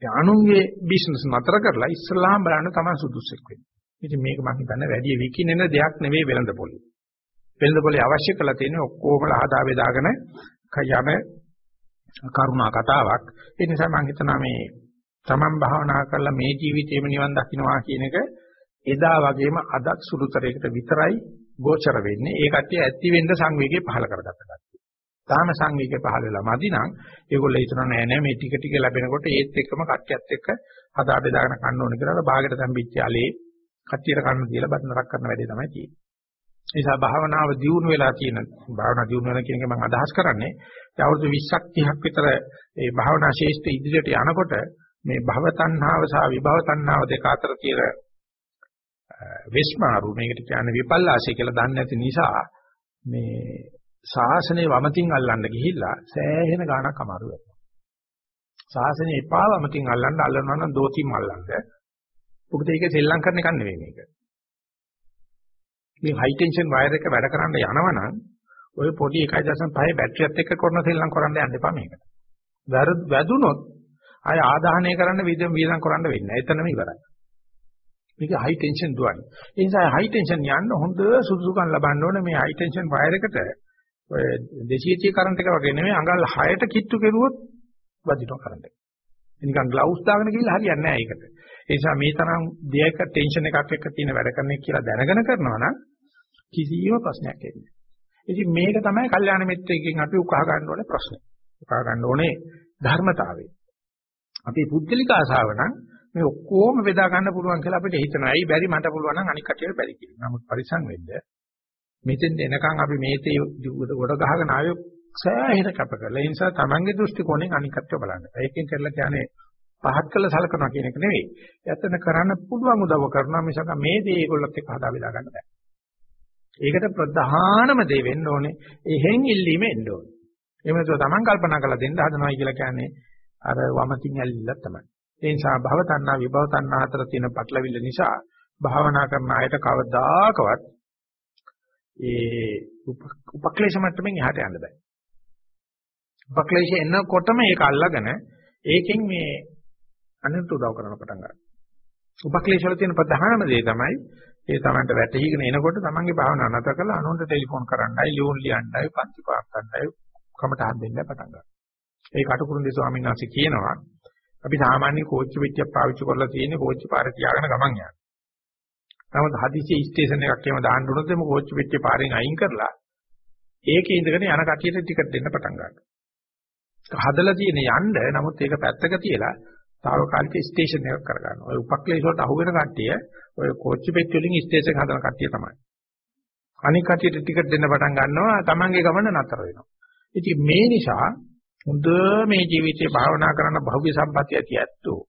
යානුන්ගේ බිස්නස් නතර කරලා ඉස්ලාම් බලන්න තමයි සුදුසුෙක් වෙන්නේ. ඉතින් මේක මම හිතන්නේ වැඩි විකිනෙන දෙයක් නෙවෙයි වෙළඳ පොලේ. වෙළඳ පොලේ අවශ්‍ය කරලා තියෙන්නේ ඔක්කොම ආදා වේදාගෙන යන කරුණා කතාවක්. ඒ නිසා මම හිතනවා මේ තමන් භාවනා කරලා මේ ජීවිතේම නිවන් දකින්නවා කියන එක එදා වගේම අදත් සුළුතරයකට විතරයි ගෝචර වෙන්නේ. ඒ කට්ටිය ඇත්ති වෙන්න සංවේගය පහල කරගත්ත කට්ටිය. තාම සංවේගය පහල වෙලා මදි නම් ඒගොල්ලෝ හිතනවා නෑ නෑ මේ ටික ටික ලැබෙනකොට ඒත් එක්කම කට්ටියත් එක්ක හදා බෙදාගෙන කන්න ඕනේ කියලා බාගෙට තම්බිච්ච allele කට්ටියට කන්න දීලා බත් නරක කරන වැඩේ තමයි තියෙන්නේ. ඒ නිසා භාවනාව දියුණු වෙලා තියෙන භාවනා දියුණු වෙන කියන එක මම අදහස් කරන්නේ අවුරුදු 20ක් 30ක් විතර ඒ භාවනා ශේෂ්ඨ ඉදිරියට යනකොට මේ භව තණ්හාව සහ විභව තණ්හාව දෙක අතර තියෙන විස්මාරු මේකට කියන්නේ විපල්ලාශය කියලා දන්නේ නැති නිසා මේ ශාසනය වමතින් අල්ලන්න ගිහිල්ලා සෑහෙන ගාණක් අමාරු වෙනවා. ශාසනය එපා වමතින් අල්ලන්න අල්ලනවා නම් දෝතිම් අල්ලන්න. මොකද ඒක සෙල්ලම් කරන එකක් නෙවෙයි මේක. මේ හයි ටෙන්ෂන් වයර් එක වැඩ කරන්න යනවනම් ඔය පොඩි 1.5 බැටරියත් එක්ක කරන සෙල්ලම් කරන්න යන්න එපා මේකට. වැදුනොත් ආය ආදාහනය කරන්න විදම් වියදම් කරන්න වෙන්නේ නැහැ. එතනම ඉවරයි. මේක හයි ටෙන්ෂන් දුවන්නේ. ඒ නිසා හයි ටෙන්ෂන් යන්න හොඳ සුදුසුකම් ලබන්න ඕනේ මේ හයි ටෙන්ෂන් වයර් එකට ඔය 230 කරන්ට් එක වගේ නෙමෙයි අඟල් 6ට කිට්ටු කෙරුවොත් වදිනවා කරන්ට් එක. නිකන් ග්ලව්ස් දාගෙන ගිහලා හරියන්නේ නැහැ ඒකට. ඒ නිසා මේ තරම් දෙයක ටෙන්ෂන් එකක් එක්ක තියෙන වැඩ කරන එක කියලා දැනගෙන කරනවා නම් කිසිම ප්‍රශ්නයක් එන්නේ නැහැ. ඉතින් මේක තමයි කල්යාණ මිත්‍රයෙක්ගෙන් අපි උකහා ගන්න ඕනේ ප්‍රශ්නේ. උකහා ගන්න ඕනේ ධර්මතාවය. අපේ පුද්ගලික ආශාව නම් මේ ඔක්කොම බෙදා ගන්න පුළුවන් කියලා අපිට හිතනවා. ඇයි බැරි මට පුළුවන් නම් අනික් කටියට බැරි කියලා. නමුත් පරිසං වෙන්න මෙතෙන් එනකන් අපි මේතේ ගොඩ ගහගෙන ආවේ සෑහෙන කැප කරලා. ඒ නිසා Tamange දෘෂ්ටි කෝණයෙන් අනික් කටිය බලන්න. ඒකෙන් කරලා කියන්නේ පහත් කළ සලකනවා කියන එක නෙවෙයි. යතන කරන්න පුළුවන් උදව් කරනවා මිසක මේ දේ ඒගොල්ලොත් එක්ක හදා බෙදා ගන්න බෑ. ඒකට ප්‍රධානම දේ වෙන්න ඕනේ එහෙන් ඉල්ලීම එන්න ඕනේ. එහෙම නැත්නම් Taman කල්පනා කරලා දෙන්න හදනවා කියලා කියන්නේ අර වමතින් ඇල්ලilla තමයි. ඒ නිසා භව තණ්හා විභව තණ්හා අතර තියෙන පටලවිල්ල නිසා භාවනා කරන අයට කවදාකවත් ඒ උපක්ලේශ මට්ටමින් එහාට යන්න බෑ. උපක්ලේශ එනකොටම ඒක අල්ලගෙන ඒකෙන් මේ අනිත් උදව් කරන පටන් ගන්නවා. උපක්ලේශ වල තියෙන ප්‍රධානම දේ තමයි ඒ තමන්ට වැටහිගෙන එනකොට තමන්ගේ භාවනාව නැතර කරලා අනුන්ට ටෙලිෆෝන් කරන්නයි, ලියුම් ලියන්නයි, පන්ති පාත්තන්නයි කමටහන් දෙන්න පටන් ගන්නවා. ඒ කටුකුරුන්දේ ස්වාමීන් වහන්සේ කියනවා අපි සාමාන්‍ය කෝච්චි පෙට්ටියක් පාවිච්චි කරලා තියෙන කෝච්චි පාරේ තියාගෙන ගමන් යනවා. නමුත් හදිසියේ ස්ටේෂන් එකක් එහෙම දාන්න උනොත් එimhe කෝච්චි පෙට්ටිය පාරෙන් අයින් කරලා ඒකේ ඉඳගෙන යන කටියට ටිකට් දෙන්න පටන් ගන්නවා. හදලා තියෙන යන්න නමුත් ඒක පැත්තක තියලා తాවකාලික ස්ටේෂන් එකක් කරගන්නවා. ඔය උපක්ලේශ වලට අහු වෙන කට්ටිය ඔය කෝච්චි පෙට්ටිය වලින් ස්ටේෂන් හදන කට්ටිය තමයි. අනික් කට්ටියට ටිකට් දෙන්න පටන් ගන්නවා තමන්ගේ ගමන නතර වෙනවා. ඉතින් මේ නිසා හොඳ මේ ජීවිතේ භාවනා කරන භෞතික සම්පත්‍ය ඇති ඇත්තෝ.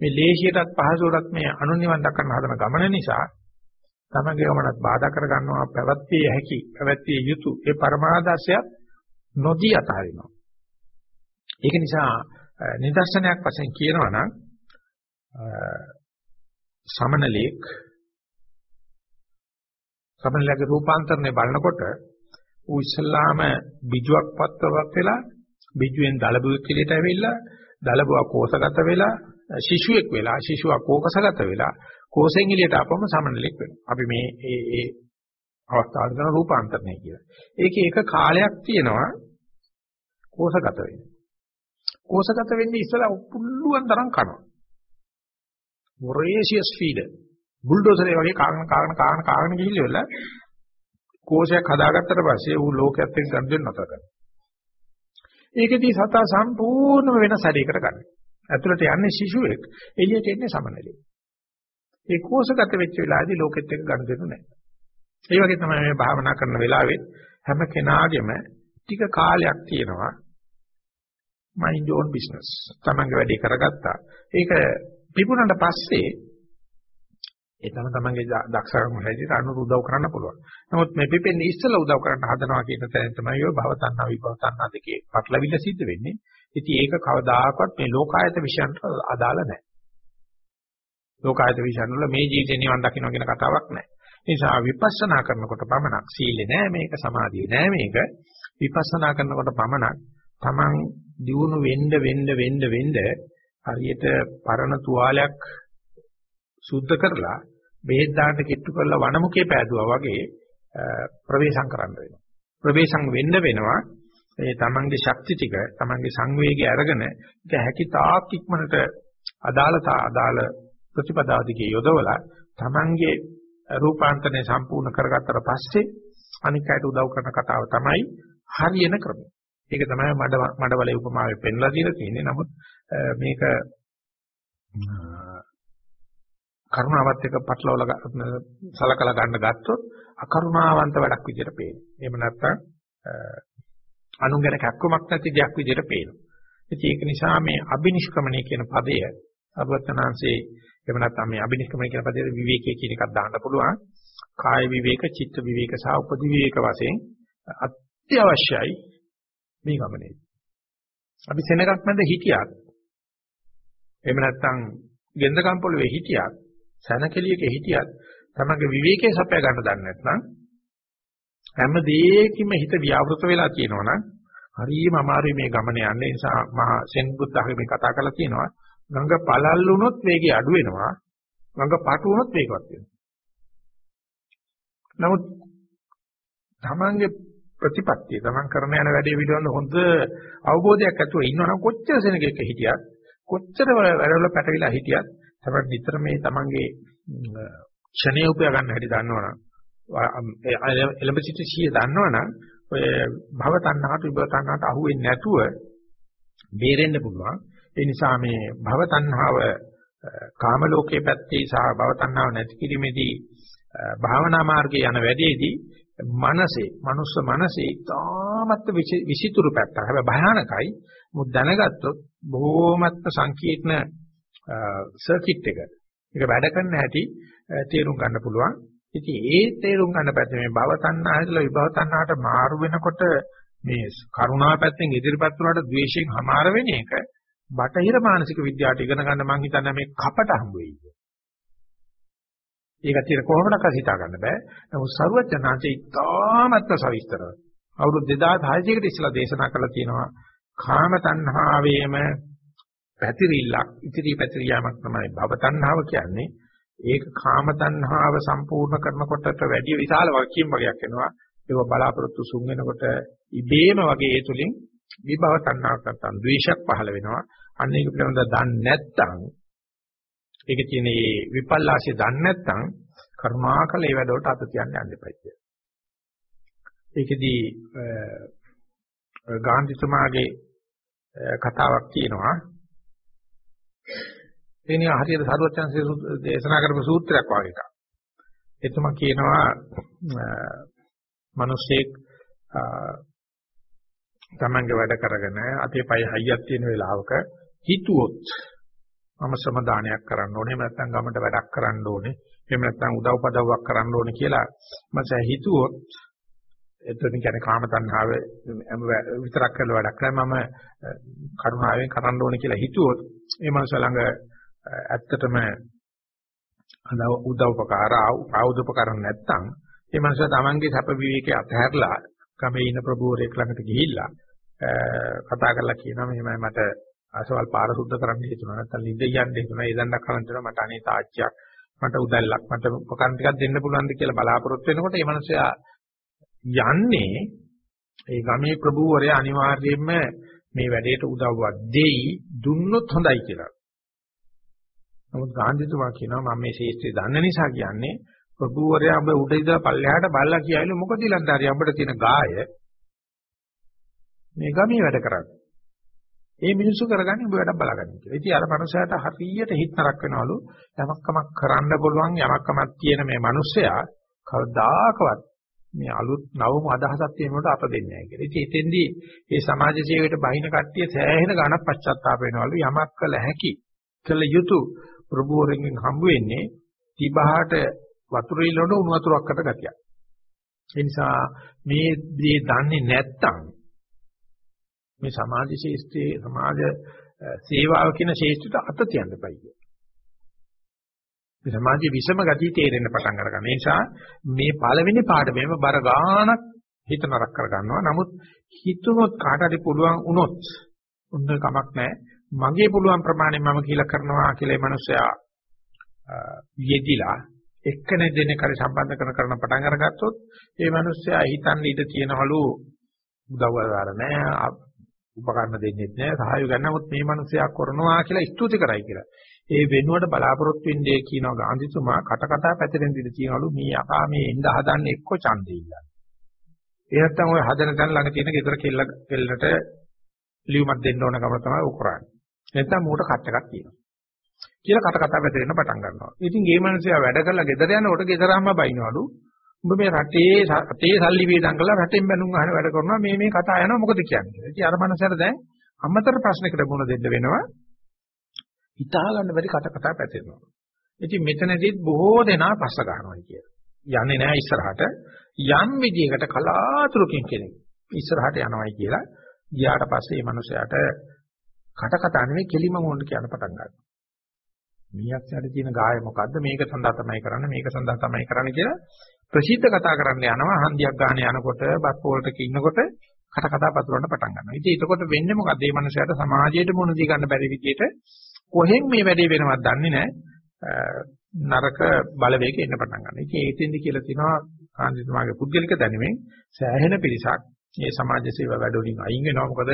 මේ ලේසියටත් පහසුවටත් මේ අනුනිවන් දක්වන්න හදන ගමන නිසා තමගේ ගමනත් බාධා කර ගන්නවා පැවැත්විය හැකි පැවැත්විය යුතු ඒ පරමාදර්ශය නොදී අතාරිනවා. ඒක නිසා නිදර්ශනයක් වශයෙන් කියනවා නම් සමනලේක් සමනලගේ රූපාන්තරණය බලනකොට ඌ ඉස්ලාම බිජුවක් පත්වවක් වෙලා බිජුවෙන් දලබුවෙක් එළියට ඇවිල්ලා දලබුව කෝෂගත වෙලා ශිෂුවෙක් වෙලා ශිෂුවා කෝකසගත වෙලා කෝසෙන් එළියට ආපම සමනලෙක් වෙනවා. අපි මේ ඒ ඒ අවස්ථාවට කරන රූපාන්තරණය කියලා. ඒකේ එක කාලයක් තියෙනවා කෝසගත වෙන්නේ. කෝසගත වෙන්නේ ඉස්සලා පුළුවන් තරම් කනවා. මොරේසියස් ෆීඩර් බුල්ඩෝසරේ වගේ කාගෙන කාගෙන කාගෙන කාගෙන ගිහිල්ලා කෝෂයක් හදාගත්තට පස්සේ ඌ ලෝකයක් එක්ක ගන්න දෙන්න නැතර කරනවා. ඒකදී සතා සම්පූර්ණම වෙන සැරයකට ගන්න. ඇතුළට යන්නේ ශිශුවෙක්, එළියට එන්නේ සමනලෙක්. ඒ කෝෂගත වෙච්ච වෙලාවේදී ලෝකෙත් එක්ක ගන්න දෙන්නේ නැහැ. ඒ වගේ තමයි මේ භාවනා කරන වෙලාවෙත් හැම කෙනාගේම ටික කාලයක් තියෙනවා mind own business. තමන්ගේ වැඩේ කරගත්තා. ඒක පිපුණාට පස්සේ ඒ තම තමන්ගේ දක්ෂකම හැටියට අනුර උදව් කරන්න පුළුවන්. නමුත් මේ පිපෙන්නේ ඉස්සෙල්ලා උදව් කරන්න හදනවා කියන තැන තමයි ඔය භව තණ්හා විභව තණ්හා දෙකේ පටලවිල්ල සිද්ධ වෙන්නේ. ඉතින් ඒක කවදාකවත් මේ ලෝකායත විශ්යන්ට අදාළ නැහැ. ලෝකායත විශ්යන් වල මේ ජීවිතේ නිවන් දකින්න කියන කතාවක් නැහැ. ඒ නිසා විපස්සනා කරනකොට පමණක් සීලේ නෑ මේක සමාධිය නෑ මේක විපස්සනා කරනකොට පමණක් Taman දියුණු වෙන්න වෙන්න වෙන්න වෙන්න හරියට පරණ තුවාලයක් සුද්ධ කරලා බෙහෙත් දාන්න කිට්ටු කරලා වනමුකේ පෑදුවා වගේ ප්‍රවේශම් කරන්න වෙනවා. ප්‍රවේශම් වෙන්න වෙනවා ඒ තමන්ගේ ශක්ති ටික තමන්ගේ සංවේගය අරගෙන ඒක හැකි තාක් ඉක්මනට අදාළතා අදාළ ප්‍රතිපදාදිකේ යොදවලා තමන්ගේ රූපාන්තරණය සම්පූර්ණ කරගත්තට පස්සේ අනික් අයට උදව් කරන කතාව තමයි හරියන ක්‍රමය. ඒක තමයි මඩ මඩවලේ උපමාවේ පෙන්ලා දීලා තියෙන්නේ. නමුත් මේක කරුණාවත් එක්ක පටලවලා සලකලා ගන්න ගත්තොත් අකරුණාවන්ත වැඩක් විදිහට පේනවා. එහෙම නැත්නම් අනුන් ගැන කැක්කමක් නැති දෙයක් විදිහට පේනවා. ඉතින් ඒක නිසා මේ අබිනිෂ්ක්‍මණය කියන පදය අබවත්තනාංශේ එහෙම නැත්නම් මේ අබිනිෂ්ක්‍මණය කියන පදයේ විවේකයේ කියන එකක් දාන්න පුළුවන්. කාය විවේක, චිත්ත විවේක සහ උපදි විවේක වශයෙන් අත්‍යවශ්‍යයි මේ ගමනේ. අපි සෙනගක් මැද හිටියත් එහෙම නැත්නම් ගෙන්දකම් පොළවේ හිටියත් සනකෙලියක හිටියත් තමගේ විවේකයේ සපය ගන්න දන්නේ නැත්නම් හැම දෙයකින්ම හිත ව්‍යවෘත වෙලා තියෙනවනම් හරියම අමාරුයි මේ ගමන යන්නේ. නිසා මහා සෙන් බුද්ධහගේ මේ කතා කරලා තියෙනවා. ගඟ පළල් වුණොත් වේගය අඩු වෙනවා. ගඟ පාටු වුණොත් වේගවත් වෙනවා. නමුත් තමන්ගේ ප්‍රතිපත්තිය තමන් කරන යන වැඩේ පිළිබඳ හොඳ අවබෝධයක් ඇතුව ඉන්නවනම් කොච්චර සෙනගෙක හිටියත් කොච්චර වැඩවල පැටවිලා හිටියත් තමයි නිතර මේ තමන්ගේ ක්ෂණය උපය ගන්න හැටි දන්නවනම් එලඹ සිට සිය දන්නවනම් ඔය භව තණ්හාට විභව තණ්හාට අහු වෙන්නේ නැතුව බේරෙන්න පුළුවන් ඒ නිසා මේ භව තණ්හාව කාම ලෝකයේ පැත්තේ සහ භව තණ්හාව නැති කිරීමේදී භාවනා මාර්ගයේ යන වැඩේදී මනසේ මනුස්ස මනසේ තාමත් විසිතුරු පැත්ත. හැබැයි භයානකයි. මුත් දැනගත්තොත් බොහෝමත්ම සංකීර්ණ සර්කිට් එක. ඒක වැඩ කරන හැටි තේරුම් ගන්න පුළුවන්. ඉතින් ඒ තේරුම් ගන්න පැත්තේ මේ භව තණ්හා හැදලා විභව තණ්හාට මාරු වෙනකොට මේ කරුණා පැත්තෙන් ඉදිරිපත් වුණාට ද්වේෂයෙන් හමාර වෙන එක බටහිර මානසික විද්‍යාවට ඉගෙන ගන්න මම හිතන්නේ මේ කපට හම්බ වෙයි. ඒක ඇත්තට කොහොමඩක්වත් හිතා ගන්න බෑ. නමුත් සරුවචනාංශය ඉතාමත්ම සවිස්තරව. අවුරුදු 2600කට ඉස්සලා දේශනා කළා තියෙනවා කාම තණ්හාවේම පැතිරිල්ලක් ඉතිරි පැතිරියාමක් තමයි භව තණ්හාව කියන්නේ. ඒක කාම තණ්හාව සම්පූර්ණ කරනකොටට වැඩි විශාල වගකීම් වගේක් වෙනවා. ඒක බලාපොරොත්තු සුන් වෙනකොට ඉබේම වගේ ඒ තුලින් විභව තණ්හාවක් නැත්නම් ද්වේෂයක් පහළ වෙනවා. අන්න ඒක පිළිබඳව දන්නේ නැත්නම් ඒකේ තියෙන මේ විපල්ලාශය දන්නේ නැත්නම් කර්මාකල ඒ වැඩවලට අත තියන්න යන්න එපා කියලා. ඒකෙදී ගාන්ධිතුමාගේ කතාවක් තියෙනවා එනිය හරියට සරුවචන්සේ දේශනා කරපු සූත්‍රයක් වගේ එකක්. එතුමා කියනවා මිනිස්සෙක් තමන්ගේ වැඩ කරගෙන අතේ පය හයියක් තියෙන වෙලාවක හිතුවොත් මම සමාදානයක් කරන්න ඕනේ නැත්නම් ගමට වැඩක් කරන්න ඕනේ එහෙම නැත්නම් උදව් පදව්වක් කරන්න ඕනේ කියලා මම හිතුවොත් එතන කියන්නේ කාම තණ්හාව විතරක් කරලා වැඩක් නෑ මම කරුණාවෙන් කරන්න ඕනේ කියලා හිතුවොත් ඒ මනස ළඟ ඇත්තටම උදව්පකාර ආයුධපකාර නැත්තම් ඒ මනුස්සයා තමන්ගේ සැප විවේකයේ අතහැරලා ගමේ ඉන්න ප්‍රභූවරයෙක් ළඟට ගිහිල්ලා කතා කරලා කියනවා මෙහෙමයි මට ආසවල් පාර සුද්ධ කරන්න හිතුණා නැත්නම් ලිඳ යන්න හිතුණා ඒ දණ්ඩක් කරන් දෙනවා මට අනේ තාච්චියක් මට උදැල්ලක් මට උපකරණ ටිකක් දෙන්න පුළුවන්ද කියලා බලාපොරොත්තු වෙනකොට ඒ මනුස්සයා යන්නේ ඒ ගමේ ප්‍රභූවරයා අනිවාර්යයෙන්ම මේ වැඩේට උදව්වක් දෙයි දුන්නොත් හොඳයි කියලා. නමුත් ගාන්ධිතුමා කියනවා මම මේ ශේෂ්ත්‍රය දන්න නිසා කියන්නේ ප්‍රභූවරයා ඔබ උඩ ඉඳලා පල්ලෙහාට බලලා කියයිලු මොකද ඊළඟට අපිට තියෙන ගාය මේ ගමේ වැඩ කරන්නේ. ඒ මිනිස්සු කරගන්නේ ඔබ වැඩක් බලාගන්න කියලා. ඉතින් අර මනුස්සයාට හරියට හිතනක් වෙනවලු යමක් කමක් කරන්න පුළුවන් යමක් කමක් තියෙන මේ මනුස්සයා කවදාකවත් මේ අලුත් නවම අදහසක් තියෙනකොට අප දෙන්නේ නැහැ කියලා. ඉතින් එතෙන්දී මේ සමාජ සේවයට බහින කට්ටිය සෑහෙන ගණක් පශ්චාත්තාප වෙනවලු යමක් කළ හැකි කළ යුතු ප්‍රභූවරෙන් හම්බ වෙන්නේ තිබහට වතුර ඉලොඩ උණු වතුරක්කට ගතියක්. ඒ නිසා මේ දේ දන්නේ නැත්තම් මේ සමාජ ශේෂ්ත්‍රයේ සමාජ සේවාව කියන ශේෂ්ත්‍රයට අත තියන්න බයි කිය. මේ සමාජයේ විසම ගතිය තේරෙන්න පටන් අරගන්න. ඒ නිසා මේ පළවෙනි පාඩමේම බර ගානක් හිත නරක කර ගන්නවා. නමුත් හිතුනොත් කාට හරි පුළුවන් වුණොත් උන්න කමක් නැහැ. මගේ පුළුවන් ප්‍රමාණය මම කියලා කරනවා කියලා මේ මිනිස්සයා යෙදිලා එක්කෙනෙක් දෙන්නේ කරි සම්බන්ධ කරන කරන පටන් අරගත්තොත් ඒ මිනිස්සයා හිතන්නේ ඉඳ තියනවලු උදව් අදාර නැහැ උපකරණ දෙන්නෙත් නැහැ සහාය ගන්නමුත් මේ මිනිස්සයා කරනවා කියලා ස්තුති කරයි කියලා. ඒ වෙනුවට බලාපොරොත්තු වෙන්නේ කියනවා ගාන්ධිතුමා කට කතා පැතිරෙන දින කියනවලු මේ අපා මේ එඳ හදන්නේ එක්ක ඡන්දේ ඉල්ලන්නේ. ඒ නැත්තම් ඔය හදන තැන ළඟ තියෙන ගෙදර කෙල්ල කෙල්ලට ලියුමක් දෙන්න ඕන කම තමයි උ කරන්නේ. නැත්තම් මූට කට් එකක් තියෙනවා. කියලා කට කතා පැතිරෙන්න පටන් ගන්නවා. ඉතින් මේ මිනිස්සයා වැඩ කරලා ගෙදර යනකොට ගෙදරම බයිනවලු. උඹ මේ රටේ රටේ සල්ලි වේදම් කරලා රටෙන් බැනුම් අහන වැඩ කරනවා මේ මේ කතා යනවා මොකද කියන්නේ. ඉතින් අර මනසට දැන් අමතර ප්‍රශ්නයකට මුණ දෙන්න වෙනවා. හිතා ගන්න බැරි කට කතා පැතිරෙනවා. ඉතින් මෙතනදිත් බොහෝ දෙනා පස්ස ගන්නවා කියලා. යන්නේ නැහැ ඉස්සරහට. යම් විදියකට කලාතුරකින් කෙනෙක් ඉස්සරහට යනවායි කියලා ගියාට පස්සේ මේ මනුස්සයාට කට කතා නෙවෙයි කෙලිම මොන්න කියන පටන් ගන්නවා. මීයක්ෂයට තියෙන ගාය මොකද්ද මේක සඳහා තමයි කරන්නේ මේක සඳහා තමයි කරන්නේ කියලා ප්‍රසිද්ධ කතා කරන්න යනවා හන්දියක් ගන්න යනකොට බස් පොල්ටක ඉන්නකොට කට කතා පතුරවන්න පටන් ගන්නවා. ඉතින් එතකොට වෙන්නේ මොකද? මේ මනුස්සයාට සමාජයට මුණ දී ගන්න බැරි විදියට කොහෙන් මේ වැඩේ වෙනවද දන්නේ නැහැ. නරක බලවේග එන්න පටන් ගන්නවා. ඉතින් ඒකෙන්ද කියලා තිනවා කාන්තිතුමාගේ පුද්ගලික දැනුමෙන් සෑහෙන පිරිසක් මේ සමාජ සේවා වැඩවලින් අයින් වෙනවා. මොකද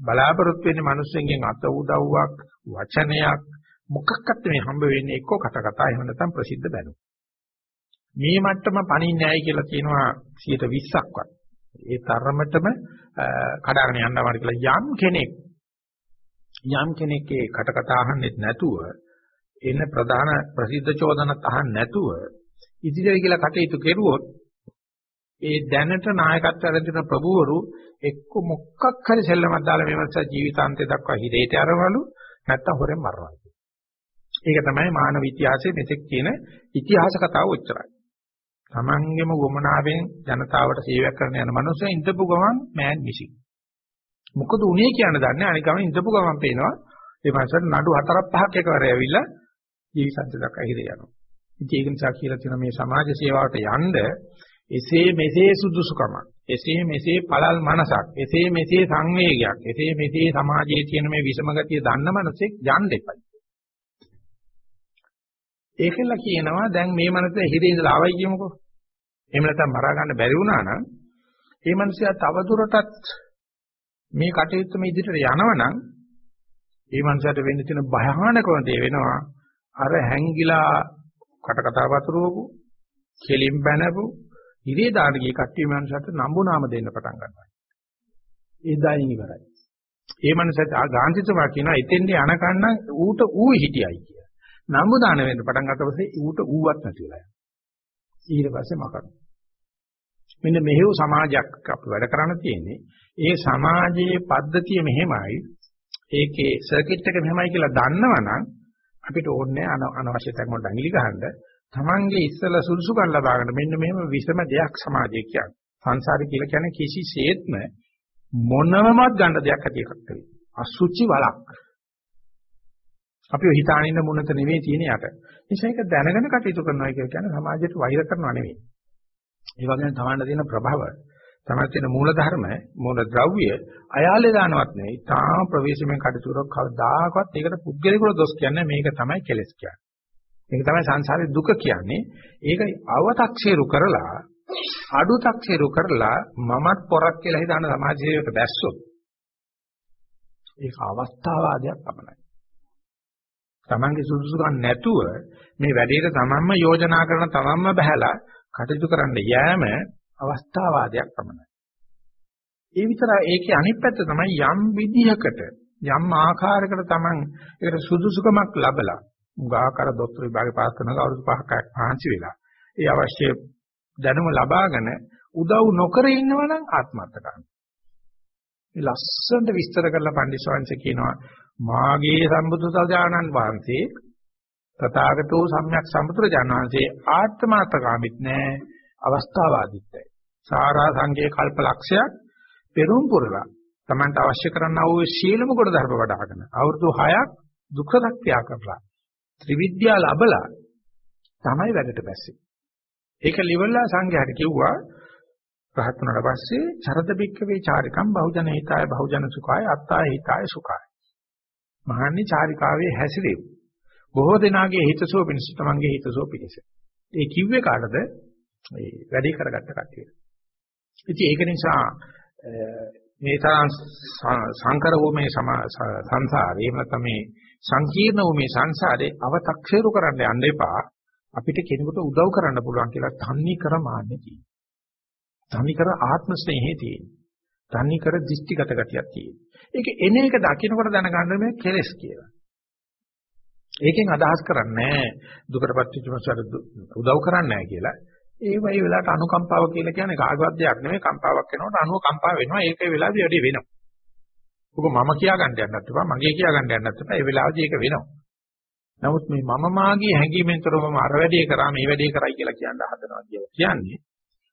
බලාපොරොත්තු වෙන්නේ මිනිස්සුන්ගෙන් අත උදව්වක් වචනයක් මොකක්වත් මේ හම්බ වෙන්නේ එක්ක කට කතා එහෙම නැත්නම් ප්‍රසිද්ධ බැලු. මේ මට්ටම පණින්නේ නැහැ කියලා කියනවා 120ක්වත්. ඒ තරමටම කඩාගෙන යනවා කියලා යම් කෙනෙක් යම් කෙනෙක්ගේ කට කතා අහන්නෙත් නැතුව එන ප්‍රධාන ප්‍රසිද්ධ චෝදනත් අහන්න නැතුව ඉදිරියට කියලා කටයුතු කෙරුවොත් ඒ දැනට නායකත්වයට දෙන ප්‍රභූවරු එක්ක මොකක් හරි සෙල්ලමක් දාලා මේ මනස ජීවිතාන්තය දක්වා හිරේට අරවලු නැත්තම් හොරෙන් මරනවා. ඒක තමයි මානව ඉතිහාසයේ මෙතෙක් තියෙන ඉතිහාස කතාව ඔච්චරයි. Tamangeම වමනාවෙන් ජනතාවට සේවයක් කරන යන මනුස්සය ඉඳපු ගමන් මෑන් මිසින්. මොකද උනේ කියන දන්නේ අනික ගමන් ඉඳපු ගමන් පේනවා ඒ මාසෙට නඩු හතරක් පහක් එකවර ඇවිල්ලා ජීවිතය දක්වා හිර යනවා. ඉතින් ඒක නිසා කියලා තියෙන මේ සමාජ සේවාවට යන්න එසේ මෙසේ සුදුසුකමක් එසේ මෙසේ පළල් මනසක් එසේ මෙසේ සංවේගයක් එසේ මෙසේ සමාජයේ තියෙන මේ විෂම ගතිය දන්න මනසෙක් යන්න එපයි. ඒකල කියනවා දැන් මේ මනසේ හිරේ ඉඳලා ආවයි කියමුකෝ. එහෙම නැත්නම් මරා ගන්න බැරි වුණා නම් ඒ මනුස්සයා තවදුරටත් මේ කටයුත්තම ඉදිරියට යනවනම් ඒ මනුස්සයාට වෙන්න තියෙන භයානකම දේ වෙනවා අර හැංගිලා කට කතා වතුරවපු කෙලින් බැනපු ඉරේ දාන ගිය කට්ටිය මනුස්සයාට නම්බු නාම දෙන්න පටන් ගන්නවා. එදායින් ඉවරයි. ඒ මනුස්සයාට ගාන්ධිතුමා කියනවා එතෙන්ට යනකන් ඌට ඌ හිටියයි කියලා. නම්බු දාන වෙන්න පටන් ගත්ත පස්සේ ඌට ඌවත් නැති වෙලා යනවා. ඊට පස්සේ මකනවා. මෙන්න මෙහෙව සමාජයක් අපි වැඩ කරන්න තියෙන්නේ. ඒ සමාජයේ පද්ධතිය මෙහෙමයි. ඒකේ සර්කිට් එක මෙහෙමයි කියලා දන්නවනම් අපිට ඕනේ අනවශ්‍ය තැන් වලට ඇඟිලි ගහන්න. Tamange ඉස්සලා සුදුසුකම් ලබා ගන්න මෙන්න මෙහෙම විසම දෙයක් සමාජය කියන්නේ. සංසාරය කියලා කියන්නේ කිසිසේත්ම මොනවමත් ගන්න දෙයක් ඇති එකක් නෙවෙයි. අසුචි වලක්. අපි හිතාන ඉන්න මොනත නෙවෙයි තියෙන යට. නිසා ඒක දැනගෙන කටයුතු කරනවා කියලා කියන්නේ සමාජයට වෛර කරනවා නෙවෙයි. ඒ වගේම තමන්න තියෙන ප්‍රභව තමයි තියෙන මූල ධර්ම, මූල ද්‍රව්‍ය අයාලේ දානවත් නෙවෙයි. තාම ප්‍රවේශමෙන් කටයුතු කරක් කවදාකවත් ඒකට පුද්ගලිකුල දොස් කියන්නේ මේක තමයි කෙලස් කියන්නේ. මේක තමයි සංසාරේ දුක කියන්නේ. ඒක අව탁සීරු කරලා අඩු탁සීරු කරලා මමත් පොරක් කියලා හිතාන සමාජයකට දැස්සොත් ඒක අවස්ථාවාදයක් පමණයි. Tamange සුදුසුකම් නැතුව මේ වැඩේට තමන්ම යෝජනා කරන තමන්ම බහැලා කටයුතු කරන්න යෑම අවස්ථාවාදයක් පමණයි. ඒ විතර ඒකේ අනිත් පැත්ත තමයි යම් විදිහකට යම් ආකාරයකට තමන් ඒකට සුදුසුකමක් ලැබලා උගාකර දොස්තර විභාගේ පාස් කරනවා අවුරුදු 5ක් පහන්සි වෙලා. ඒ අවශ්‍ය දැනුම ලබාගෙන උදව් නොකර ඉන්නවා නම් ආත්මార్థකාමී. මේ ලස්සනට විස්තර කරලා පඬිස්වාංශ කියනවා මාගේ සම්බුදුසජාණන් වහන්සේ තථාගතෝ සම්්‍යක් සම්බුදුරජාණන් වහන්සේ ආත්මార్థකාමීත් නෑ අවස්ථාවාදීත්වයි. සාරා සංඝයේ කල්පලක්ෂයක් පෙරම් පුරලා Tamanට අවශ්‍ය කරන අවු සීලම කොට ධර්ම වඩ아가න අවුරුදු 6ක් දුක්ඛ සත්‍ය කරලා ත්‍රිවිද්‍යා ලැබලා තමයි වැඩට බැස්සේ. ඒක liverලා සංඝයාට කිව්වා රහත් වුණාට පස්සේ චරත බික්කවේ චාරිකම් බහුජන හිතාය බහුජන සුඛාය අත්තාය හිතාය සුඛාය. මහන්නේ චාරිකාවේ හැසිරෙව්. බොහෝ දෙනාගේ හිතසුව පිණිස තමන්ගේ හිතසුව පිණිස. ඒ කිව්වේ කාටද? ඒ වැඩි කරගත්ත කට්ටියට. ඉතින් ඒක නිසා මේ තරම් සංකර වූ මේ සංසාරේ එහෙම නැත්නම් මේ සංකීර්ණ වූ මේ සංසාරේ අව탁සේරු කරන්න යන්න එපා. අපිට කෙනෙකුට උදව් කරන්න පුළුවන් කියලා තන්නේ කර මාන්නේ තියෙනවා. තන්නේ කර ආත්ම ස්නේහය තියෙනවා. තන්නේ කර දිෂ්ටිගත ගතියක් තියෙනවා. ඒක එන එක දකින්නකොට දැනගන්න මේ කෙලස් කියලා. ඒකෙන් අදහස් කරන්නේ දුකටපත් වෙච්ච මනුස්සයට උදව් කරන්නේ නැහැ කියලා. ඒ වගේ වෙලාවට අනුකම්පාව කියලා කියන්නේ කාගවත් දෙයක් නෙමෙයි කම්පාවක් වෙනකොට අනුව කම්පා වෙනවා. ඒකේ වෙලාවදී වැඩි වෙනවා. ඔක මම කියා ගන්න යන්නත් එපා, මගේ කියා ගන්න යන්නත් එපා. ඒ වෙලාවදී ඒක වෙනවා. නමුත් මේ මම මාගේ හැඟීමෙන්තරව මම අර වැඩේ කරා මේ වැඩේ කරයි කියලා කියන්න හදනවා කියලා කියන්නේ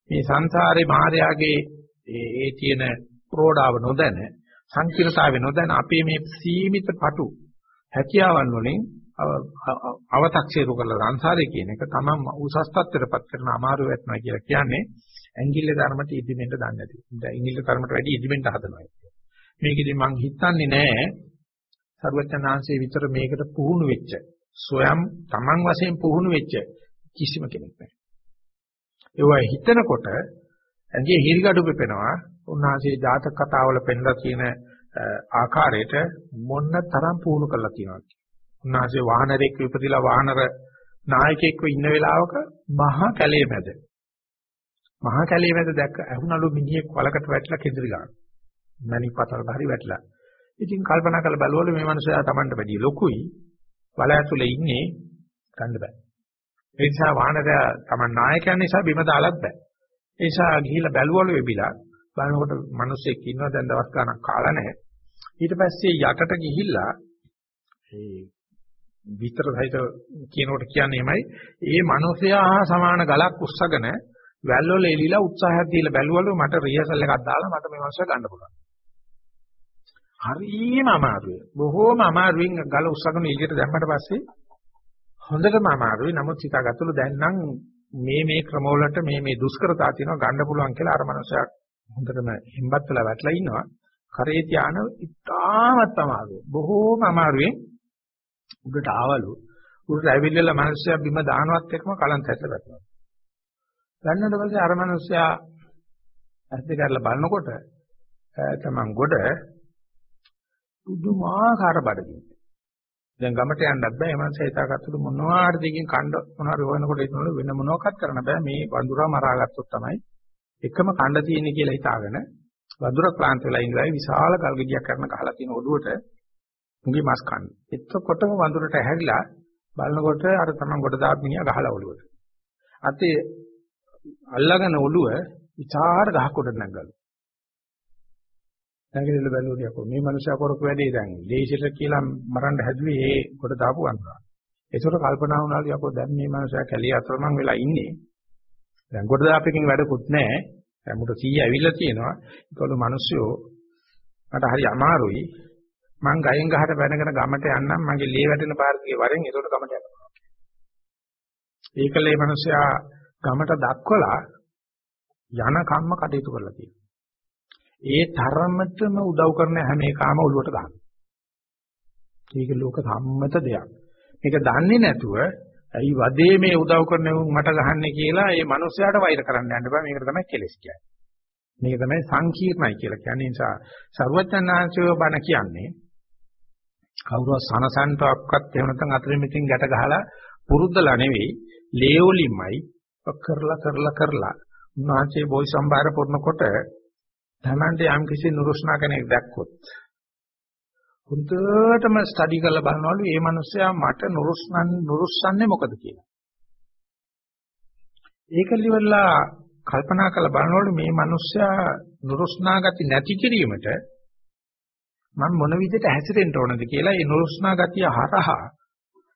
මේ සංසාරේ මායාවේ ඒ ඒ තියෙන ප්‍රෝඩාව නොදැන සංකීර්ණතාවය නොදැන අපේ මේ සීමිත පටු හැකියාවන් වලින් අව탁සීරු කරලා සංසාරේ කියන එක තමන් උසස් තත්ත්වයටපත් කරන අමාරු වෙනවා කියලා කියන්නේ ඇඟිල්ල ධර්මයට ඉදිමෙන්න දන්නේ නැති. දැන් ඇඟිල්ල ධර්මයට වැඩි ඉදිමෙන්න හදනවා. මේකෙදි මං හිතන්නේ නෑ සර්වචනාංශයේ විතර මේකට පුහුණු වෙච්ච, සොයම් තමන් වශයෙන් පුහුණු වෙච්ච කිසිම කෙනෙක් නෑ. ඒවා හිතනකොට ඇඟේ හිරිගඩු පෙපෙනවා. උන්වහන්සේ ජාතක කතාවල පෙන්නලා තියෙන ආකාරයට මොන්න තරම් පුහුණු කරලා තියෙනවා. උන්වහන්සේ වාහනරෙක් විපදිලා වාහනර නායකයෙක්ව ඉන්න වෙලාවක මහා කැලේ මැද මහා කැලේ මැද දැක්ක ඇහුණලු මිනිහෙක් වලකට වැටිලා කෙඳිරි ගන්න. මණික් පතලට හරි වැටිලා. ඉතින් කල්පනා කරලා බලවල මේ මනුස්සයා Tamanට වැඩි ලොකුයි. වල ඇතුලේ ඉන්නේ ගන්න බෑ. ඒ නිසා වාහනරයා Taman නායකයන් නිසා බිම දාලත් බෑ. ඒ නිසා ගිහිල්ලා බැලුවලු වෙබිලා බලනකොට මිනිස්සෙක් ඉන්නවා දැන් දවස් ගාණක් කාලා නැහැ. ඊට පස්සේ යටට ගිහිල්ලා ඒ විතර සහිත කියනකොට කියන්නේ එමය ඒ මිනිසයා හා සමාන ගලක් උස්සගෙන වැල්වල එලිලා උත්සාහයක් දීලා බැලුවලු මට රිහර්සල් එකක් දාලා මට මේ මිනිස්සයා ගන්න පුළුවන්. හරියම අමාරුයි. බොහෝම අමාරුවෙන් ගල උස්සගෙන එළියට දැම්මට පස්සේ හොඳටම අමාරුයි. නමුත් හිතාගත්තලු දැන් නම් මේ මේ ක්‍රමවලට මේ මේ දුෂ්කරතා තියෙනවා ගන්න පුළුවන් කියලා අර මිනිස්සයා හොඳටම හිම්බත් වෙලා වැටලා ඉන්නවා. කරේ ධාන ඉතාමත් අමාරුයි. බොහෝම අමාරුවෙන් උඩට ආවලු. උඩට ඇවිල්ලා මිනිස්සයා බිම දානවත් එක්කම කලන්ත ඇට වැටෙනවා. ගන්නට පස්සේ අර මිනිස්සයා ඇස් දෙක අරලා බලනකොට තමන් ගොඩ පුදුමාකාර බඩගින්න. දැන් ගමට යන්නත් බෑ. ඒ මනස හිතාගත්තලු මොනවා හරි දෙකින් කණ්ඩ මොනවා හරි හොයනකොට ඒතනවල වෙන මොනවක්වත් කරන්න බෑ. මේ වඳුරා මරාගත්තොත් තමයි එකම කණ්ඩ තියෙන්නේ කියලා හිතාගෙන වඳුරා ක්ලාන්ත වෙලා ඉඳලා විශාල ගල් ගෙඩියක් කරන ගහලා තියෙන ඔළුවට උගේ මස් කන්න. එතකොටම වඳුරට ඇහැරිලා බලනකොට අර තමන් කොට දාපු මිනිහා ගහලා ඔළුවට. අතේ අල්ලගෙන ඔළුව විචාර ගහ කොට නැගගලු. නැගිටලා බැලුවොත් යකෝ මේ මනුස්සයා කරපු වැඩේ දැන් දේශයට කියලා මරන්න හැදුවේ ඒ කොට දාපු වඳුරා. ඒසොට කල්පනා වුණාලු යකෝ දැන් මේ මනුස්සයා කැලිය අතරමං වෙලා ඉන්නේ. දැන් කොට දාපෙකින් වැඩකුත් නැහැ. දැන් මුට 100 ඇවිල්ලා තියෙනවා. ඒකවල මිනිස්සු මට හරි අමාරුයි. මං ගයෙන් ගහට බැනගෙන ගමට යන්නම් මගේ ලේ වැටෙන පාරේ වරෙන් ඒකට ගමට යනවා. ඒකලේ මිනිස්සයා ගමට දක්වලා යන කම්ම කටයුතු කරලා තියෙනවා. ඒ තරමටම උදව් කරන හැම එකම ඔළුවට ගන්න. ඒක ලෝක සම්මත දෙයක්. මේක දන්නේ නැතුව ඇයි වදේ මේ උදව් කරන මට ගහන්නේ කියලා ඒ මනුස්සයාට වෛර කරන්න යන්න බෑ. මේකට තමයි කෙලස් කියන්නේ. මේක තමයි සංකීර්ණයි කියලා කියන්නේ. නිසා ਸਰවඥාන්සයෝ බණ කියන්නේ කවුරුවත් සනසන්ටවත් එහෙම නැත්නම් අතරින් මෙතින් ගැට ගහලා පුරුද්දලා නෙවෙයි ලේවලින්මයි කරලා කරලා කරලා උන්වහන්සේ බොයි සම්භාර පුරනකොට තමන්ට යම් කිසි නුරුස්නා කෙනෙක් දැක්කොත් හොඳටම ස්ටඩි කරලා බලනවලු මේ මිනිස්සයා මට නුරුස්නන් නුරුස්සන්නේ මොකද කියලා. ඒක liverලා කල්පනා කරලා බලනවලු මේ මිනිස්සයා නුරුස්නා ගති නැති කිරීමට මම මොන විදිහට හැසිරෙන්න ඕනද කියලා ඒ නුරුස්නා ගතිය හරහා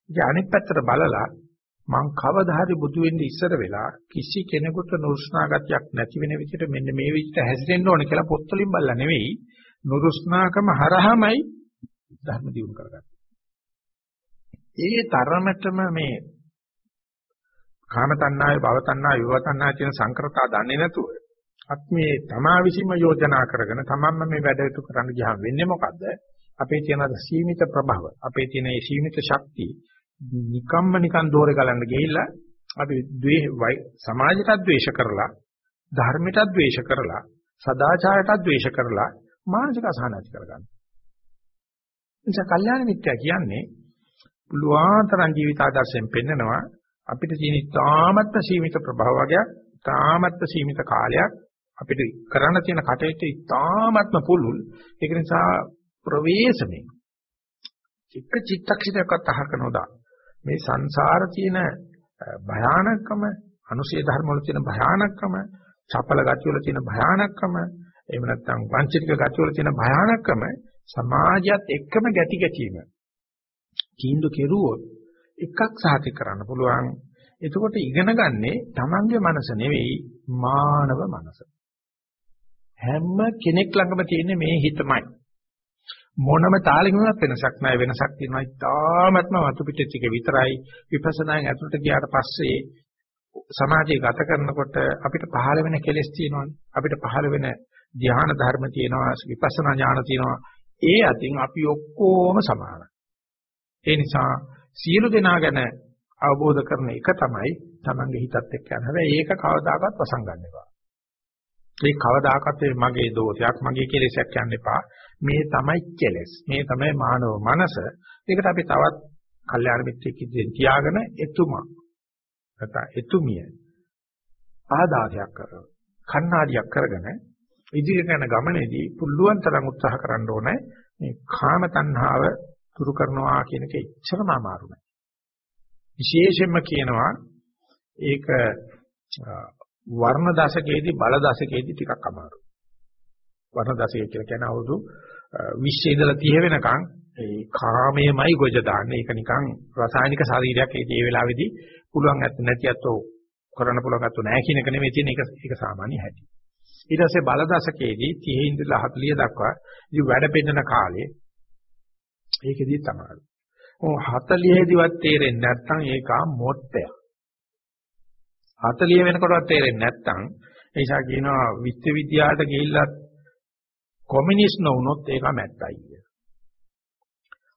ඉතින් අනිත් පැත්තට බලලා මං කවදා හරි බුදු වෙන්න ඉස්සර වෙලා කිසි කෙනෙකුට නුරුස්නා ගතියක් නැති වෙන විදිහට මෙන්න මේ විදිහට හැසිරෙන්න ඕන කියලා පොත්වලින් බලලා නෙවෙයි නුරුස්නාකම හරහාමයි ධර්ම දියුණු කරගන්නේ. ඒ තරමටම මේ කාම තණ්හාවේ භව තණ්හාවේ විව තණ්හාවේ තියෙන සංකරතා දන්නේ නැතුව අත්මේ තමා විසින්ම යෝජනා කරගෙන තමන්ම මේ වැඩ යුතු කරන්න ගියාම වෙන්නේ මොකද්ද? අපේ තියෙන සීමිත ප්‍රභව, අපේ තියෙන මේ සීමිත ශක්තිය නිකම්ම නිකන් දෝරේ ගලන්න ගිහිල්ලා අපි ද්වේ සමාජයටත් ද්වේෂ කරලා ධර්මයටත් ද්වේෂ කරලා සදාචාරයටත් ද්වේෂ කරලා මානසික අසහන ඇති කරගන්න. නිසා කල්යාණ මිත්‍යා කියන්නේ පුළුවන්තරම් ජීවිත ආදර්ශයෙන් පෙන්නනවා අපිට තියෙන තාමත්ම සීමිත ප්‍රභාව වර්ගයක් තාමත්ම සීමිත කාලයක් අපිට කරන්න තියෙන කටයුතු තාමත්ම පුළුල් ඒක නිසා ප්‍රවේශමේ එක චිත්තක්ෂණයක්වත් අහක නොදා මේ සංසාර තියෙන භයානකම අනුශේ ධර්ම වල තියෙන භයානකම චපල ගති වල තියෙන භයානකම එහෙම නැත්නම් වංචනික ගති වල තියෙන භයානකම සමාජයත් එක්කම ගැටි ගැටීම. කීඳු කෙරුවොත් එකක් සාතික කරන්න පුළුවන්. එතකොට ඉගෙන ගන්නේ Tamange මනස නෙවෙයි මානව මනස. හැම කෙනෙක් ළඟම තියෙන මේ හිතමයි. මොනම තාලෙකින්වත් වෙනසක් නැහැ. වෙනසක් තියෙනවා. ඉතාමත්ම වතු පිටේ ටික විතරයි විපස්සනාෙන් ඇතුළට ගියාට පස්සේ සමාධිය ගත කරනකොට අපිට පහළ වෙන කෙලෙස් තියෙනවානේ අපිට පහළ වෙන ධ්‍යාන ධර්ම තියෙනවා විපස්සනා ඥාන තියෙනවා. ඒ අතින් අපි ඔක්කොම සමානයි ඒ නිසා සියලු දෙනා ගැන අවබෝධ කරන එක තමයි Tamange හිතත් එක්ක යන. හැබැයි ඒක කවදාකවත් වසංගන්න එපා. ඒ කවදාකවත් මගේ දෝෂයක් මගේ කෙලෙසක් යන්න එපා. මේ තමයි කෙලෙස්. මේ තමයි මානව මනස. ඒකට අපි තවත් කල්යාණ මිත්‍රෙක් ඉදිරියෙන් තියාගෙන එතුමා නැත්නම් එතුමිය ආදාසයක් කරනවා. කණ්ණාඩියක් කරගෙන ඉදිරියට යන ගමනේදී පුළුවන් තරම් උත්සාහ කරන්න ඕනේ මේ කාම තණ්හාව දුරු කරනවා කියන එක එච්චරම අමාරු නෑ. විශේෂයෙන්ම කියනවා ඒක වර්ණ දශකයේදී බල දශකයේදී ටිකක් අමාරුයි. වර්ණ දශකය කියලා කියන්නේ අවුරුදු 20 ඉඳලා 30 වෙනකන් ඒ කාමයේමයි ගොජ දාන්නේ. ඒක නිකන් රසායනික ශරීරයක් ඒ වෙලාවේදී පුළුවන් නැත් නැතිවෝ කරන්න පුළුවන් අතෝ නැහැ කියන එක නෙමෙයි තියෙන එක ඒක සාමාන්‍ය හැටි. ඊට පස්සේ බල දශකයේදී 30 ඉඳලා 40 දක්වා ඉතින් වැඩ පෙන්නන කාලේ ඒකෙදී තමයි. ඔව් 40 දිවත් තේරෙන්නේ නැත්නම් ඒක මොට්ටයක්. 40 වෙනකොටවත් තේරෙන්නේ නැත්නම් ඒ නිසා කියනවා විශ්වවිද්‍යාලයට ගිහිල්ලා කොමියුනිස්ට් නොවුනොත් ඒක මැත්තයි කිය.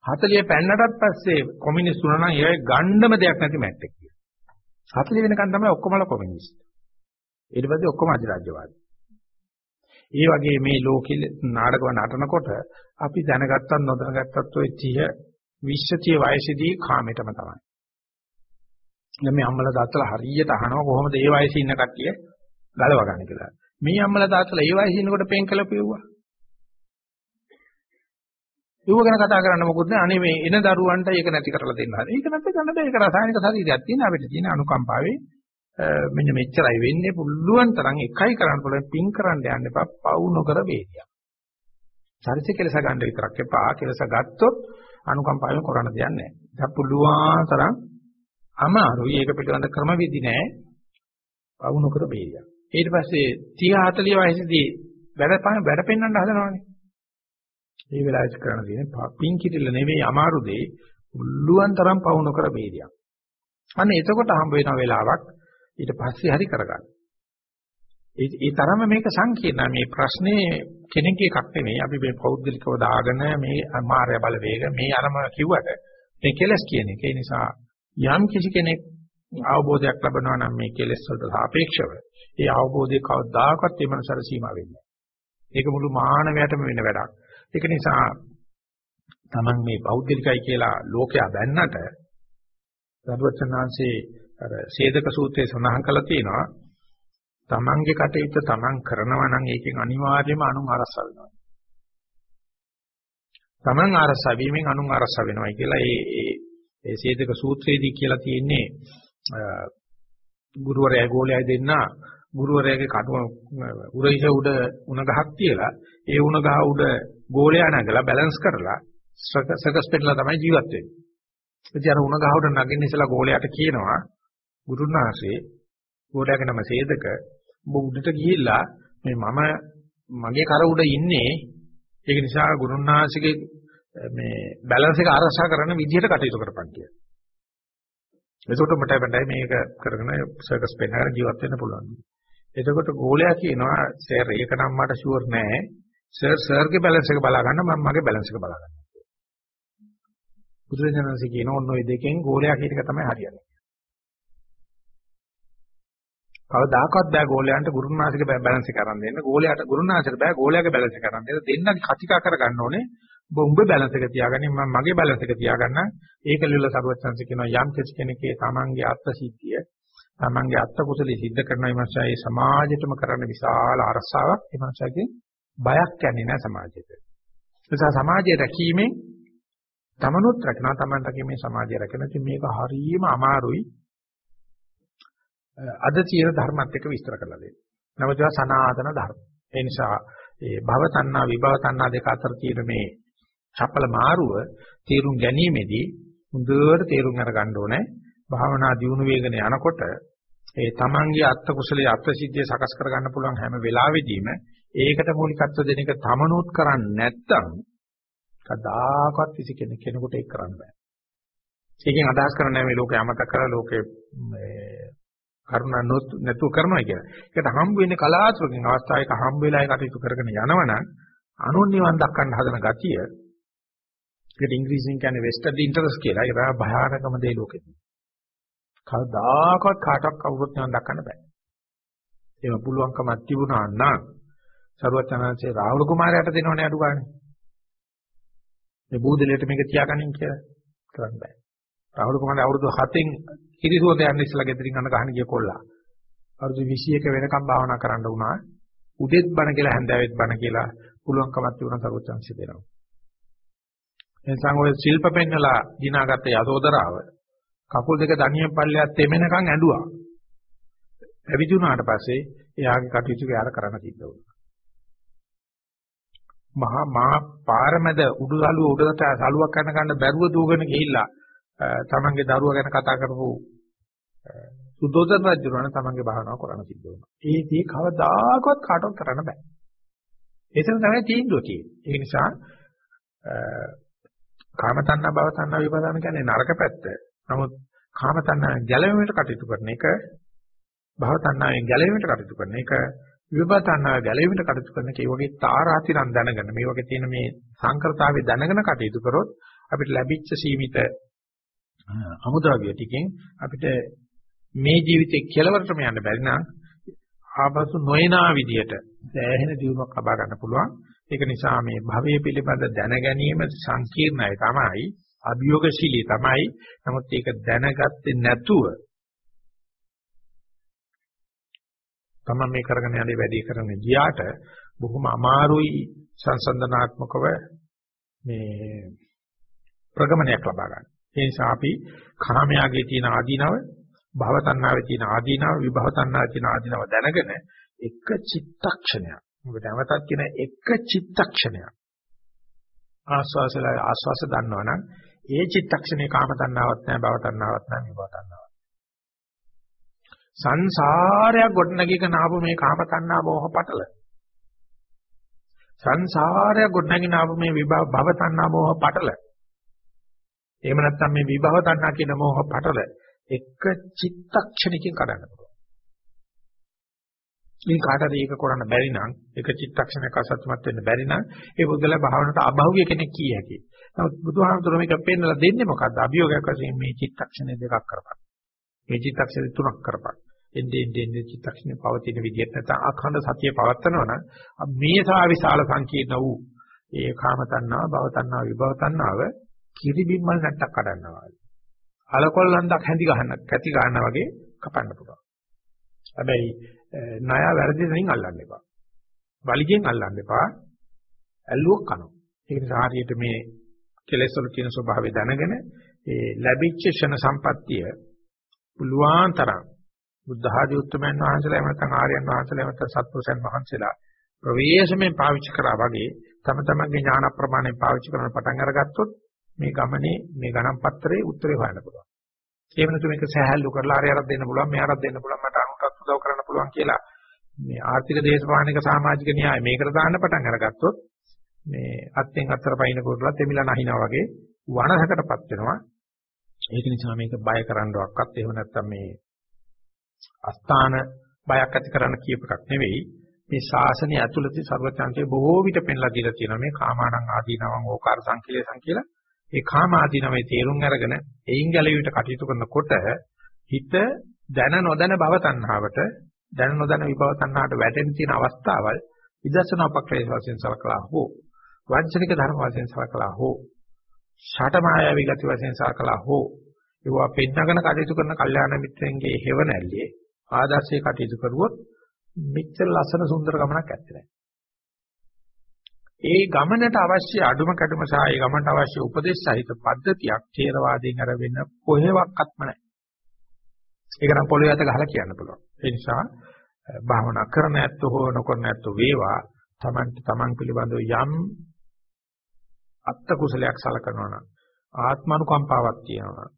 40 පෙන්නටත් පස්සේ කොමියුනිස්ට් වුණා නම් ඒ ගණ්ඩම දෙයක් නැති මැට්ටෙක් කිය. 40 වෙනකන් තමයි ඔක්කොමලා කොමියුනිස්ට්. ඊට පස්සේ ඔක්කොම අධිරාජ්‍යවාදී. ඒ වගේ මේ ලෝකෙ නාටකව නටනකොට අපි දැනගත්තත් නොදැනගත්තත් ওই 30 20 වයසේදී කාමයටම තමයි. දැන් මේ අම්මලා තාත්තලා හරියට අහනවා කොහොමද ඒ වයසේ ඉන්න කට්ටිය ගලව ගන්න කියලා. මේ අම්මලා තාත්තලා ඒ වයසේ ඉන්නකොට පෙන් කළපෙව්වා. ඒව ගැන කතා කරන්න මොකුත් නෑ. අනේ මේ එන දරුවන්ට ඒක නැති කරලා දෙන්න හරි. ඒක නැත්නම් ගන්න බෑ. ඒක රසායනික ශරීරයක් තියෙන අපිට තියෙන අනුකම්පාවේ මෙන්න මෙච්චරයි වෙන්නේ. පුළුවන් තරම් එකයි කරන්න පුළුවන් පින් කරන්න යන්න එපා. පව් නොකර වේදියා. චරිත කෙලස ගන්න විතරක් එපා. කෙලස ගත්තොත් අනුකම්පාවෙන් කරන්න දෙයක් නෑ. දැන් පුළුවන් තරම් අමාරුයි ඒක පිළිබඳ ක්‍රමවිදි නෑ. වවුන කර බේරියක්. ඊට පස්සේ 30 40 වයසේදී වැඩ වැඩ පෙන්වන්න හදනවානේ. මේ වෙලාවට කරන්න තියෙන්නේ පින් කිරිල්ල නෙවෙයි අමාරු දෙයි. මුල්ලුවන් තරම් පවුන කර බේරියක්. අන්න එතකොට හම්බ වෙන වෙලාවක් ඊට පස්සේ හරි කරගන්න. ඒ ඒ තරම මේක සංකීර්ණයි. මේ ප්‍රශ්නේ කෙනෙක්ගේ එකක් නෙමෙයි. අපි මේ පෞද්ගලිකව දාගෙන මේ මාය බලවේග මේ අරම කිව්වට මේ කෙලස් කියන එක. ඒ නිසා යම් කිසි කෙනෙක් අවබෝධයක් ලබනවා නම් මේ කෙලස් වලට සාපේක්ෂව ඒ අවබෝධය කවදාකවත් ඒ මනසට සීමා වෙන්නේ නැහැ. ඒක මුළු මානවයටම වෙන වැඩක්. ඒක නිසා Taman මේ බෞද්ධිකයි කියලා ලෝකයා දැන්නට සරුවචනාංශේ අර සේදක සූත්‍රයේ සඳහන් කරලා තියෙනවා තමන්ගේ කටයුත්ත තමන් කරනවා නම් ඒකෙන් අනිවාර්යයෙන්ම අනුන් අරස වෙනවා. තමන් අරස වීමෙන් අනුන් අරස වෙනවායි කියලා ඒ ඒ ඒ සේදක සූත්‍රයේදී කියලා තියෙන්නේ ගුරුවරයා ගෝලයා දෙන්න ගුරුවරයාගේ කටුව උරහිස උඩ උණ ගහක් තියලා ඒ උණ ගහ උඩ ගෝලයා නැගලා බැලන්ස් කරලා සකස් පෙන්නලා තමයි ජීවත් වෙන්නේ. ඉතින් අර උණ ගහ උඩ නගින්න ඉස්සලා ගෝලයාට කියනවා ගුරුනාසේ ගෝලයාගේ නම සේදක ඔබ උඩට ගිහිල්ලා මේ මම මගේ කර උඩ ඉන්නේ ඒක නිසා ගුරුනාසිකේ මේ බැලන්ස් එක ආරක්ෂා කරන විදිහට කටයුතු කරපන් කියලා. එතකොට මට බණ්ඩයි මේක කරගෙන සර්කස් පෙන්නගෙන ජීවත් වෙන්න පුළුවන්. එතකොට ගෝලයා කියනවා සර් ඒක නම් මට ෂුවර් නෑ. සර් සර්ගේ බැලන්ස් එක බලා ගන්න මම මගේ බැලන්ස් එක බලා ගන්නවා. බුදුරජාණන්සේ කියන ඔන්න ඔය දෙකෙන් ගෝලයා කියන එක තමයි හරියන්නේ. කවදාකවත් බෑ ගෝලයන්ට ගුරුනාසික බැලන්ස් එක අරන් දෙන්න. ගෝලයාට ගුරුනාසිකට බෑ ගෝලයාගේ බැලන්ස් එක අරන් දෙන්න. දෙන්න කතිකා කරගන්න ඕනේ. ඔබ උඹ බැලන්ස් එක තියාගන්න මම මගේ බැලන්ස් එක තියාගන්න. ඒක ලියලා සරුවචන්ස කියනවා යම් කෙනෙක්ගේ තමන්ගේ අත්ත සිද්ධිය තමන්ගේ අත්ත කුසලී සිද්ධ කරන විමර්ශය සමාජයටම කරන විශාල අරසාවක් ඒ මාසයෙන් බයක් යන්නේ නැහැ සමාජයට. ඒ නිසා සමාජය රැකීමෙන් තමනුත් රැකනවා තමන් රැකීමේ සමාජය රැකෙන ඉතින් මේක හරියම අමාරුයි අද තියෙන ධර්මات එක්ක විස්තර කරලා දෙන්න. නමුත් ඒවා සනාතන ධර්ම. ඒ නිසා ඒ භව තණ්හා විභව තණ්හා දෙක අතර තියෙන මේ චපල මාරුව තේරුම් ගැනීමේදී හොඳට තේරුම් අරගන්න ඕනේ. භාවනා දියුණු වේගන යනකොට ඒ තමන්ගේ අත්ත කුසලයේ අත්ත සිද්ධිය සකස් කරගන්න පුළුවන් හැම වෙලාවෙදීම ඒකට මූලිකත්ව දෙන එක තමනුත් කරන්නේ නැත්නම් කදාකවත් කිසි කෙනෙක් කෙනෙකුට ඒක කරන්න බෑ. ඒකෙන් අදහස් කරන්නේ මේ ලෝකේ අමතක කරලා ලෝකේ කරුණා නැතුව කරනවා කියලා. ඒකට හම්බ වෙන්නේ කලාතුරකින් අවස්ථාවක හම්බ වෙලා ඒ කටයුතු කරගෙන යනවනම් අනුන් නිවන් දක්වන්න හදන ගතිය ඒකට ඉංග්‍රීසියෙන් කියන්නේ vested interest කියලා. ඒක තමයි භයානකම දේ ලෝකෙදී. කවදාකවත් කාටවත් කවුරුත් නිවන් දක්වන්න බෑ. ඒක පුළුවන්කමක් තිබුණා නම් සරුවචනාංශේ රාහුල කුමාරයාට දෙනවනේ අඩු ගන්න. මේ බූදලයට මේක තියාගනින් කියලා කරන්න බෑ. රාහුල කුමාරයා අවුරුදු 7න් කිරිසුවද යන්න ඉස්සලා ගෙදරින් අන්න ගහන ගිය කොල්ලා. අවුරුදු 21 වෙනකම් භාවනා කරන්න වුණා. උදෙත් බණ කියලා හැන්දෑවෙත් බණ කියලා පුළුවන්කමක් තිබුණා සරුවචනාංශය දෙනවා. එනිසා ඔය ශිල්ප පෙන්නලා දිනාගත්ත යසෝදරාව කකුල් දෙක දණියෙන් පල්ලෙහාත් තෙමෙනකන් ඇඬුවා. ඇවිදුනාට පස්සේ එයාගේ කටයුතු යාර කරන්න සිද්ධ වුණා. මහා මහා පාරමැද උඩුසලුව උඩට සලුවක් කරන ගන්න බැරුව දුවගෙන ගිහිල්ලා තමන්ගේ දරුවා ගැන කතා කරපු සුද්ධෝදන රජුණන් තමන්ගේ භාවනාව කරන්න සිද්ධ වුණා. ඒදී කවදාකවත් කාටවත් කරන්න බෑ. ඒතර තමයි තීන්දුව තියෙන්නේ. ඒ නිසා කාම තණ්හා භව තණ්හා විපදාන කියන්නේ නරක පැත්ත. නමුත් කාම තණ්හා ගැලවීමට කටයුතු කරන එක භව තණ්හාවෙන් ගැලවීමට කටයුතු කරන එක විපද තණ්හාව ගැලවීමට කටයුතු කරන එක ඒ වගේ තාරාතිරම් දැනගෙන මේ වගේ තියෙන මේ සංකෘතාවය දැනගෙන කටයුතු කරොත් අපිට ලැබිච්ච සීමිත අමුද්‍රව්‍ය ටිකෙන් අපිට මේ ජීවිතේ කෙලවරටම යන්න බැරි නම් ආපසු නොයනා විදියට සෑහෙන දියුණුවක් ලබා ගන්න පුළුවන්. ඒක නිසා මේ භවයේ පිළිබඳ දැන ගැනීම සංකීර්ණයි තමයි අභියෝගශීලී තමයි. නමුත් ඒක දැනගත්තේ නැතුව තමයි මේ කරගෙන යන්නේ වැඩි කරගෙන ගියාට බොහොම අමාරුයි සංසන්දනාත්මකව මේ ප්‍රගමනයක් ලබා ගන්න. ඒ නිසා අපි කාමයාගේ තියෙන ආදීනව, භව තණ්හාවේ තියෙන ආදීනව, විභව තණ්හාවේ තියෙන ආදීනව දැනගෙන එක චිත්තක්ෂණයක්. ඔබට අවතත් කියන එක චිත්තක්ෂණයක්. ආස්වාසල ආස්වාස දන්නවනම් ඒ චිත්තක්ෂණේ කාම තණ්හාවක් නැහැ, භව තණ්හාවක් නැහැ, විභව තණ්හාවක්. සංසාරයක් ගොඩනගීගෙන ආපු මේ කාම තණ්හා මොහ පටල. සංසාරයක් ගොඩනගින ආපු මේ විභව භව තණ්හා මොහ පටල. එහෙම නැත්නම් මේ විභව තණ්හා කියන මොහ පටල එක චිත්තක්ෂණිකෙන් කඩන්න පුළුවන්. ඉන් කාටද ඒක කරන්න බැරි නම් එක චිත්තක්ෂණයක අසත්‍යමත් වෙන්න බැරි නම් ඒ පුද්ගලයා භාවනාවට අභෞවිය කෙනෙක් කිය හැකියි. නමුත් බුදුහාමුදුරුවෝ මේක පෙන්නලා දෙන්නේ මොකද්ද? අභියෝගයක් වශයෙන් මේ චිත්තක්ෂණ දෙකක් කරපන්. මේ චිත්තක්ෂණ තුනක් කරපන්. එන්නේ එන්නේ චිත්තක්ෂණේ පවතින විදිහට නැත්නම් අඛණ්ඩ සතිය පවත්නවා නම් මේ සා විශාල සංකීර්ණ වූ ඒ කාම තණ්හාව, භව තණ්හාව, විභව තණ්හාව කිරිබිම්මල් නැට්ටක් කඩන්නවා. අලකොල්ලන්දක් හැඳි ගන්න, කැටි ගන්නවා වගේ කපන්න පුළුවන්. හැබැයි ණය වැරදි දෙනින් අල්ලන්න එපා. වලිගෙන් අල්ලන්න එපා. ඇල්ලුවක් කනවා. ඒ නිසා හරියට මේ කෙලෙස් වල තියෙන ස්වභාවය දැනගෙන ඒ ලැබිච්ච ෂණ සම්පත්තිය පුළුවන් තරම් බුද්ධ ආදී උත්තමයන් වහන්සේලා එහෙම නැත්නම් ආර්යයන් වහන්සේලා එහෙම නැත්නම් සත්පුරුෂයන් වහන්සේලා ප්‍රවේශමෙන් පාවිච්චි කරා වගේ තම තමන්ගේ ඥාන ප්‍රමාණය පාවිච්චි කරන පටන් අරගත්තොත් මේ ගමනේ මේ ගණන් පත්‍රයේ උත්තරේ හොයන්න පුළුවන්. ඒ වෙනතු මේක සහැල්ලු කරලා ආරයරක් දෙන්න පුළුවන් මෙයාටත් දෙන්න පුළුවන් මට අනුටත් උදව් කරන්න පුළුවන් කියලා මේ ආර්ථික දේශපාලනික සමාජික න්‍යාය මේකට දාන්න පටන් අරගත්තොත් මේ අත්ෙන් අතර පයින් කරලා තෙමිලා නැහිනා වගේ වනහකටපත් වෙනවා. ඒක නිසා මේක බය කරන්නවක්වත් එහෙම නැත්නම් මේ අස්ථාන බයක් ඇති කරන්න කියප එකක් නෙවෙයි. මේ ශාසනය ඇතුළතේ ਸਰවචන්තේ බොහෝ විට පෙන්ලා දීලා තියෙනවා මේ කාමානං ආදීනවං ඕකාර සංකලේසං කියලා ඒ කාම ආදීනවේ තේරුම් අරගෙන එයින් ගැලවිට කටයුතු කරනකොට හිත දැන නොදැන භව තණ්හාවට දැන නොදැන විභව තණ්හාවට වැටෙන තියෙන අවස්ථාවල් විදර්ශනා උපක්‍රේෂ වශයෙන් සලකලා හෝ වංචනික ධර්ම වශයෙන් සලකලා හෝ ෂට මායාවී ගති වශයෙන් සලකලා හෝ ඒවා පෙන්නගෙන කටයුතු කරන කල්යාණ මිත්‍රයන්ගේ හේව නැල්ලේ ආදර්ශයේ කටයුතු කරුවොත් මෙච්චර ලස්සන සුන්දර ගමනක් ඇත්තේ නැහැ. ඒ ගමනට අවශ්‍ය අඩුම කැඩුම සහ ඒ ගමනට අවශ්‍ය උපදේශ සහිත පද්ධතියක් ථේරවාදයෙන් අර වෙන කොහෙවත්ක්ම නැහැ. ඒක නම් පොළොවේ අත ගහලා කියන්න පුළුවන්. ඒ නිසා භාවනා කරන ඇත්තෝ හෝ නොකරන ඇත්තෝ වේවා තමන්ට තමන් පිළිබඳව යම් අත්ත කුසලයක් සලකනවා නම් ආත්මනුකම්පාවක් තියෙනවා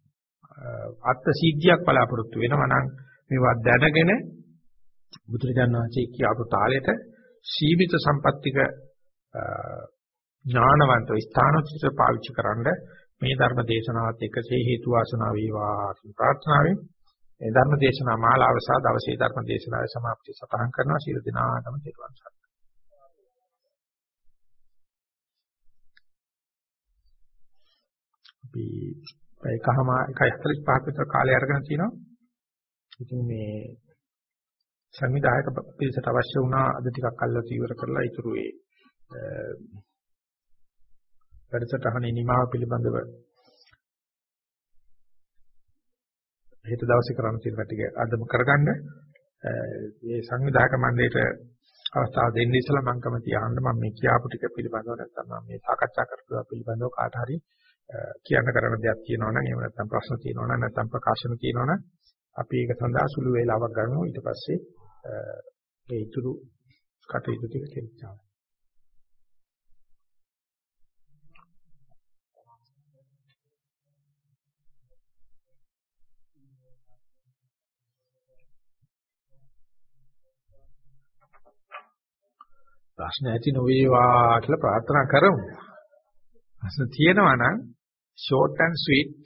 අත්ත සිද්ධියක් බලාපොරොත්තු වෙනවා නම් මේවා දැනගෙන බුදුරජාණන් වහන්සේ කියපු තාලෙට සීමිත සම්පත්තික ඥානවන්තව ස්ථානෝචිත පාවිච්චි කරන්න මේ ධර්ම දේශනාවත් එකසේ හේතු වාසනා වේවා කියන ප්‍රාර්ථනාවෙන් මේ ධර්ම දේශනා මාලාව සහ දවසේ ධර්ම දේශනාවේ સમાප්තිය සටහන් කරනවා ශිර දිනාටම තෙරුවන් සරණයි. අපි එකහම 1:45ක විතර කාලය අරගෙන තිනවා. ඉතින් මේ සංවිධායක පිළිසට අවශ්‍ය වුණා අද ටිකක් අල්ලලා ඉවර කරලා ඊටු ඒ වැඩසටහනේ නිමාව පිළිබඳව හෙට දවසේ කරන්න තියෙන ටික අදම කරගන්න මේ සංවිධායක මණ්ඩලයට අවස්ථාව දෙන්න ඉස්සලා මම කැමති අහන්න මම මේ කියාපු ටික පිළිබඳව නැත්නම් මම මේ සාකච්ඡා කරපු පිළිබඳව කාට හරි කියන්න කරන දෙයක් තියෙනවා නම් එහෙම නැත්නම් ප්‍රශ්න තියෙනවා නම් නැත්නම් ප්‍රකාශන තියෙනවා නම් අපි ඒක සඳහා සුළු වේලාවක් ගන්නවා ඊට පස්සේ ඒ ඉතුරු කටයුතු ටික කෙරෙනවා ප්‍රශ්න ඇති නොවේවා කියලා ප්‍රාර්ථනා කරමු. ප්‍රශ්න තියෙනවා නම් short and sweet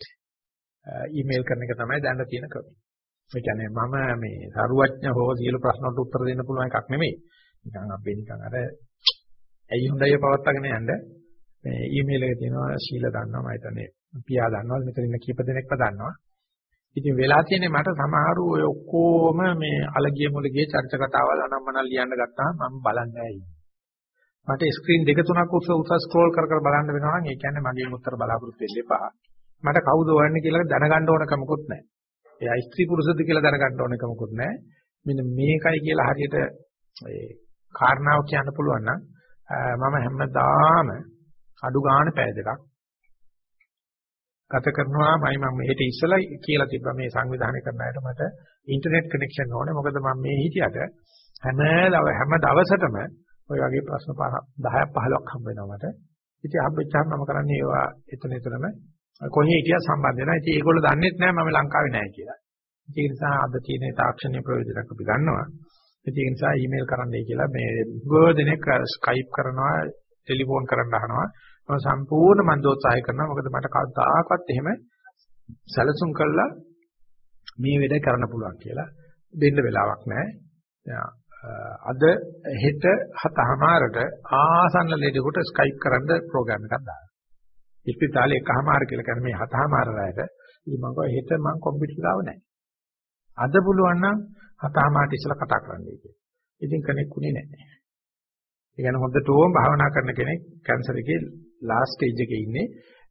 uh, email කරන එක තමයි දැන්න තියෙන ක්‍රමය. ඒ කියන්නේ මම මේ සරුවඥ හෝ සියලු ප්‍රශ්න වලට උත්තර දෙන්න පුළුවන් එකක් නෙමෙයි. නිකන් අපි නිකන් අර ඇයි හොඳයි පවත්වාගෙන යන්න මේ ඊමේල් එකේ තියෙනවා ශීල දන්නවා මම හිතන්නේ පියා දන්නවා මෙතන ඉන්න කීප දෙනෙක්ම දන්නවා. ඉතින් වෙලා තියෙන්නේ මට සමහරු ඔය ඔක්කොම මේ අලගිය මුලගිය චර්ච කතාවල් අනම්මනම් ලියන්න ගත්තාම මම බලන්නේ නැහැ. මට ස්ක්‍රීන් දෙක තුනක් උස උස ස්ක්‍රෝල් කර කර බලන්න වෙනවා නම් ඒ කියන්නේ මගේ උත්තර බලාපොරොත්තු වෙන්න එපා. මට කවුද හොයන්නේ කියලා දැනගන්න ඕන කමකුත් නැහැ. එයා ස්ත්‍රී පුරුෂද කියලා දැනගන්න ඕන කමකුත් නැහැ. මෙන්න මේකයි කියලා හරියට ඒ කාරණාව කියන්න පුළුවන් නම් මම හැමදාම අඩු ගන්න පැය දෙකක් ගත කරනවා මයි මම මෙහෙට ඉස්සලා කියලා තිබ්බා මේ සංවිධානය කරන අයට මට ඉන්ටර්නෙට් කනෙක්ෂන් ඕනේ මොකද මම මේ හිටියට හැම හැම දවසටම ඔය වගේ ප්‍රශ්න 10ක් 15ක් හම්බ වෙනවා මට. ඉතින් හම්බෙච්චාම මම කරන්නේ ඒවා එතන එතනම කොහේ හිටියත් සම්බන්ධ වෙනවා. ඉතින් ඒගොල්ලෝ දන්නෙත් නැහැ මම ලංකාවේ නැහැ කියලා. ඒ නිසා අද තියෙන තාක්ෂණීය ප්‍රයෝජනක් අපි ගන්නවා. ඒ නිසා ඊමේල් කරන්නයි කියලා මේ ගොඩනෙක් ස්කයිප් කරනවා, ටෙලිෆෝන් කරන්න අහනවා. මම සම්පූර්ණ මන්දෝත්සාහය කරනවා. මොකද මට කවදාකවත් එහෙම සැලසුම් කළා මේ වැඩ කරන්න පුළුවන් කියලා දෙන්න වෙලාවක් නැහැ. අද හෙට හතමාරට ආසන්න ලෙඩෙකුට ස්කයිප් කරන්න ප්‍රෝග්‍රෑම් එකක් දානවා. ඉස්පිතාලේ එකමාර කියලා කියන්නේ මේ හතමාර රැයට. ඉතින් මම කිව්වා හෙට මම කම්පියුටර් ගාව නැහැ. අද පුළුවන් නම් හතමාරට ඉස්සලා කතා කරන්නයි කියලා. ඉතින් කනෙක් උනේ නැහැ. ඒ කියන්නේ හොඳටම භාවනා කරන කෙනෙක් කැන්සර් එකේ ලාස්ට් ස්ටේජ් එකේ ඉන්නේ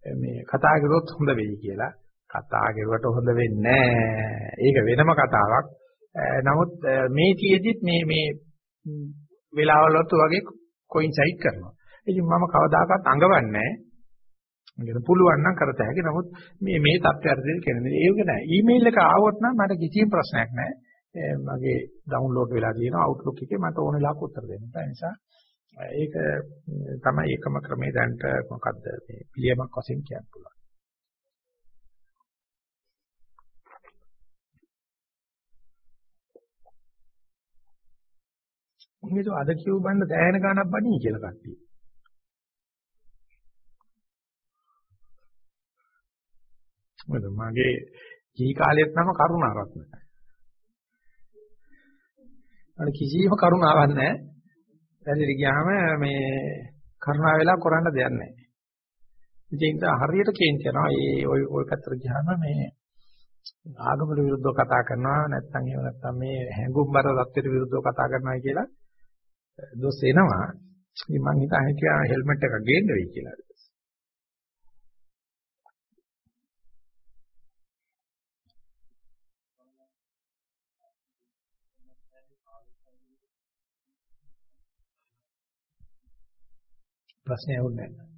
මේ කතා කරුවොත් හොඳ වෙයි කියලා. කතා කරුවට හොඳ වෙන්නේ නැහැ. ඒක වෙනම කතාවක්. නමුත් මේ තියේදිත් මේ මේ වෙලාවලත් වගේ කොයින්සයිඩ් කරනවා. ඉතින් මම කවදාකවත් අඟවන්නේ නැහැ. මට පුළුවන් නම් කරත හැකි. නමුත් මේ මේ තත්ත්වයට කියන්නේ ඒක නෑ. ඊමේල් එක ආවොත් නම් මට කිසිම ප්‍රශ්නයක් නෑ. මගේ ඩවුන්ලෝඩ් වෙලා තියෙනවා Outlook එකේ මට ඕන ලාක උත්තර දෙන්න. ඒ නිසා ඒක තමයි එකම ක්‍රමේ දැන්ට මොකද්ද මේ පිළියමක් වශයෙන් කියන්න පුළුවන්. මම හිතුවා අද කියව බන්න දැහැන ගානක් බණී කියලා කට්ටිය. මොකද මගේ ජී කාලෙත් නම කරුණාරත්න. අර කිසිම කරුණාවක් නැහැ. පැරදි ගියාම මේ කරුණා වෙලා කරන්න දෙයක් නැහැ. ඉතින් හරියට කේන්ති කරනවා. ඒ ඔය ඔය පැත්තට ගියාම මේ ආගමට විරුද්ධව කතා කරනවා නැත්නම් එහෙම නැත්නම් මේ හැඟුම්බර தත්ත්වයට විරුද්ධව කතා කරනවා කියලා දොස් එනවා. ඉතින් මං හිතා හිටියා හෙල්මට් එකක් ගේන්න වෙයි කියලා. ප්‍රශ්නය ඇහුන්නේ නැහැ.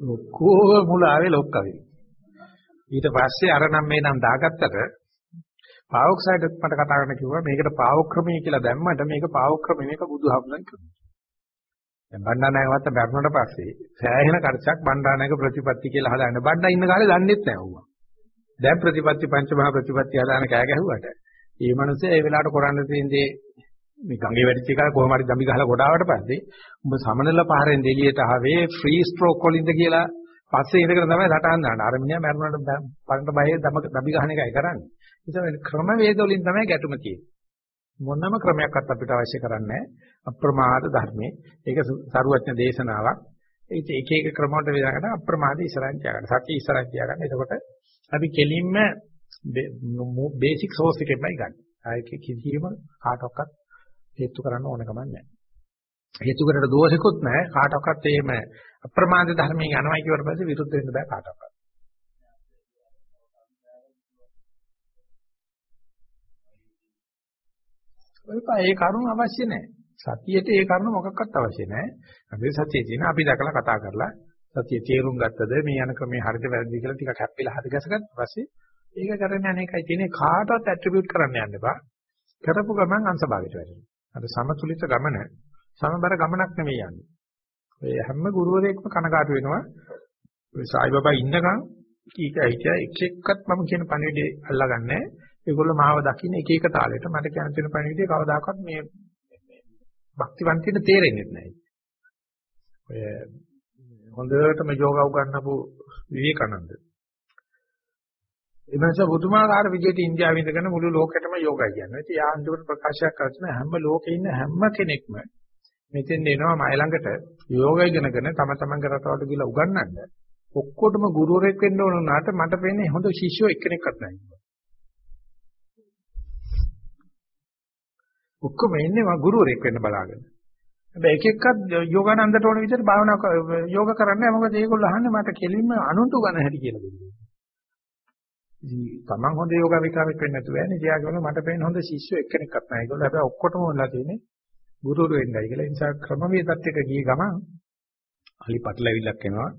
ඔක්කොම මුල ආවේ ලොක්කවේ. ඊට පස්සේ අර නම් මේ නම් දාගත්තට පාවොක්සයිඩ් මට කතා කරන්න කිව්වා මේකට පාවොක්‍රමී කියලා දැම්මට මේක පාවොක්‍රමී මේක බුදුහාමුදුරන් කිව්වා. දැන් බණ්ඩානායකවත් බැරුණට පස්සේ සෑහෙන කරචක් බණ්ඩානායක ප්‍රතිපත්ති කියලා හදාන්න බණ්ඩා ඉන්න කාලේ දන්නෙත් නැහැ ඌවා. දැන් ප්‍රතිපත්ති පංචමහා ප්‍රතිපත්ති හදාන කෑ ගැහුවට මේ මිනිස්සේ ඒ වෙලාවට කරන්න තියෙන දේ මේ ගඟේ වැඩිච්ච එක කොහොම හරි දම්බි ගහලා ගොඩාවට පස්සේ උඹ සමනල පහරෙන් දෙලියට ආවේ ෆ්‍රී ස්ට්‍රෝක් වලින්ද කියලා පස්සේ ඉඳගෙන තමයි සටහන් දාන්න. අර මිනිහා මැරුණාට පරණ බයේ දම්බි ගහන එකයි කරන්නේ. ඒ නිසා ක්‍රම වේද වලින් තමයි ගැටුම තියෙන්නේ. මොනම ක්‍රමයක්වත් අපිට අවශ්‍ය කරන්නේ අප්‍රමාද ධර්මයේ. ඒක සරුවඥ දේශනාවක්. ඒක එක එක ක්‍රම වලට වේදාකට අප්‍රමාද ඉස්සරහින් තියාගන්න. සත්‍ය ඉස්සරහින් තියාගන්න. එතකොට අපි කෙලින්ම බේසික් සෝස් එකෙන්මයි ගන්න. ආයේ කිසිම කාටවත් හේතු කරන්න ඕන කමක් නැහැ. හේතු කරට දෝෂිකුත් නැහැ කාටවත් එහෙම අප්‍රමාද ධර්මයෙන් යනවා කියවට පස්සේ විරුද්ධ වෙන්න බෑ කාටවත්. ඒ කරුණ අවශ්‍ය නැහැ. සතියේට ඒ කරුණ මොකක්වත් අවශ්‍ය නැහැ. අපි සතියේ තියෙන අපි දැකලා කතා කරලා සතිය තේරුම් ගත්තද මේ යන ක්‍රමයේ හරිද වැරදිද කියලා ටිකක් හැප්පිලා හරි ගැසගත්ත පස්සේ ඒක කරන්නේ අනේකයි තියෙන්නේ කාටවත් ඇට්‍රිබියුට් කරන්න යන්න එපා. කරපු ගමන් අංශභාගයට වැටෙනවා. අර සමතුලිත ගමන සමබර ගමනක් නෙමෙයි යන්නේ. ඔය හැම ගුරුවරයෙක්ම කනකාටු වෙනවා. ඔය සායිබබා ඉන්නකම් කීක හිටියා එක් එක්කත් මම කියන පණිවිඩේ අල්ලගන්නේ ඒගොල්ලෝ මාව දකින්න එක එක තාලෙට මට කියන තියෙන පණිවිඩේ කවදාකවත් මේ භක්තිවන්තිට තේරෙන්නේ නැහැ. ඔය හොඳටම යෝගා උගන්වපු විවේකානන්ද ඒ නිසා පුදුමාකාර විදිහට ඉන්දියාවේ ඉඳගෙන මුළු ලෝකෙටම යෝගා කියන්නේ. ඉතින් යා අන්තිමට ප්‍රකාශයක් කරන හැම ලෝකේ ඉන්න හැම කෙනෙක්ම මෙතෙන් එනවා මයි ළඟට යෝගා ඉගෙනගෙන තම තමන්ගේ රටවලට ගිහලා උගන්වන්න. ඔක්කොටම ගුරුවරයෙක් වෙන්න ඕන උනාට මට පේන්නේ හොඳ ශිෂ්‍යෝ එක්කෙනෙක්වත් නැහැ. ඔක්කොම ඉන්නේ මම ගුරුවරයෙක් වෙන්න බලාගෙන. හැබැයි එක එක්කත් යෝගානන්දට ඕන විදිහට භාවනා යෝග කරන්නේ මොකද ඒගොල්ලෝ අහන්නේ මට කෙලින්ම අනුන්ට උගන්න හැටි කියලා දෙන්නේ. ඉතින් තමන් හොඳ යෝගා විකාරයක් වෙන්න නැතුව යන්නේ. එයා කියනවා මට පේන හොඳ ශිෂ්‍යෝ එක්කෙනෙක්වත් නැහැ. ඒගොල්ලෝ හැබැයි ඔක්කොටම වෙලා තියෙන්නේ ගුරුවරු වෙන්නයි කියලා. ඒ නිසා ක්‍රමවේදත් එක්ක ගිය ගමන් අලි පටලවිල්ලක් එනවා.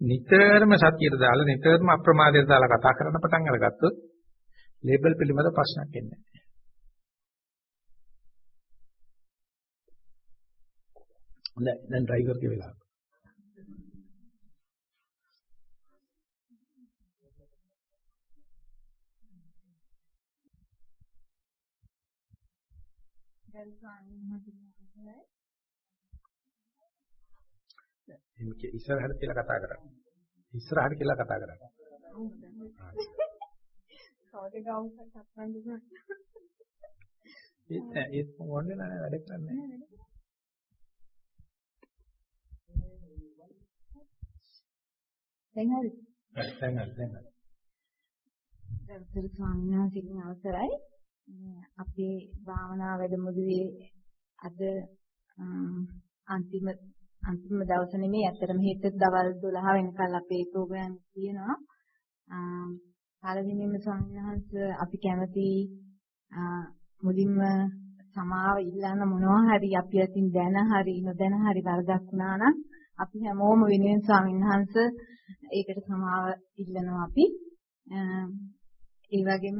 නිතරම සතියට දාලා නිතරම අප්‍රමාදයට දාලා කතා කරන්න පටන් අරගත්තොත් ලේබල් පිළිබඳ ප්‍රශ්නයක් එන්නේ නැහැ. හොඳයි දැන් ඩ්‍රයිවර්ගේ වෙලාව. දැන් ස්වාමීන් වහන්සේ ඉස්සරහට කියලා කතා කරා. ඉස්සරහට කියලා කතා කරන්නේ. කවදේ ගාවුසක් සම්බන්ධ දුන්නා. ඒත් ඒත් මොන්නේ නැහැ වැඩ කරන්නේ. දැන් හරි. දැන් හරි දැන් හරි. දවසට ස්වාමීන් වහන්සේගෙන් අවසරයි. අපේ භාවනා වැඩමුළුවේ අද අන්තිම අන්තිම දවස නෙමෙයි ඇත්තටම හෙට දවල් 12 වෙනකල් අපේ ප්‍රෝග්‍රෑම් තියෙනවා. පළවෙනිම ස්වාමීන් වහන්සේ අපි කැමති මුලින්ම සමාව ඉල්ලන්න මොනවා හරි අපි අතින් දැන හරි නොදැන හරි වරදක් වුණා නම් අපි හැමෝම වෙනුවෙන් ස්වාමීන් වහන්සේ ඒකට සමාව ඉල්ලනවා අපි. ඒ වගේම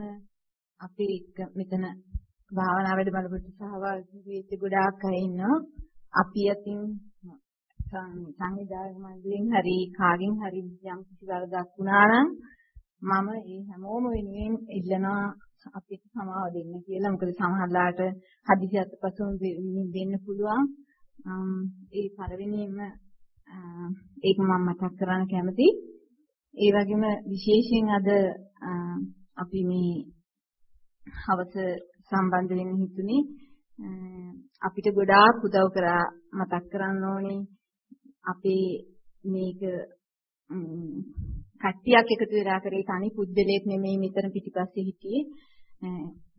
අපි මෙතන භාවනා වැඩමුළුවට සහභාගී වෙච්ච ගොඩාක් අය ඉන්නවා. අපි අතින් සංවිධායක මණ්ඩලෙන් හරි කාගෙන් හරි යම් කිසි වරදක් වුණා නම් මම ඒ හැමෝම වෙනුවෙන් ඉල්ලනවා අපිට සමාව දෙන්න කියලා. මොකද සමහරලාට හදිසි අතපසුම් වෙන්න පුළුවන්. ඒ පළවෙනිම ඒක මම මතක් කරන්න කැමතියි. ඒ වගේම විශේෂයෙන් අද අපි මේ හවස සම්බන්ධ වෙන්න හිතුනේ අපිට ගොඩාක් උදව් කරා මතක් කරන්න ඕනේ අපේ මේක කට්ටියක් එකතු වෙලා කරේ තනි පුද්දලයක් නෙමෙයි මෙතන පිටිපස්සේ හිටියේ.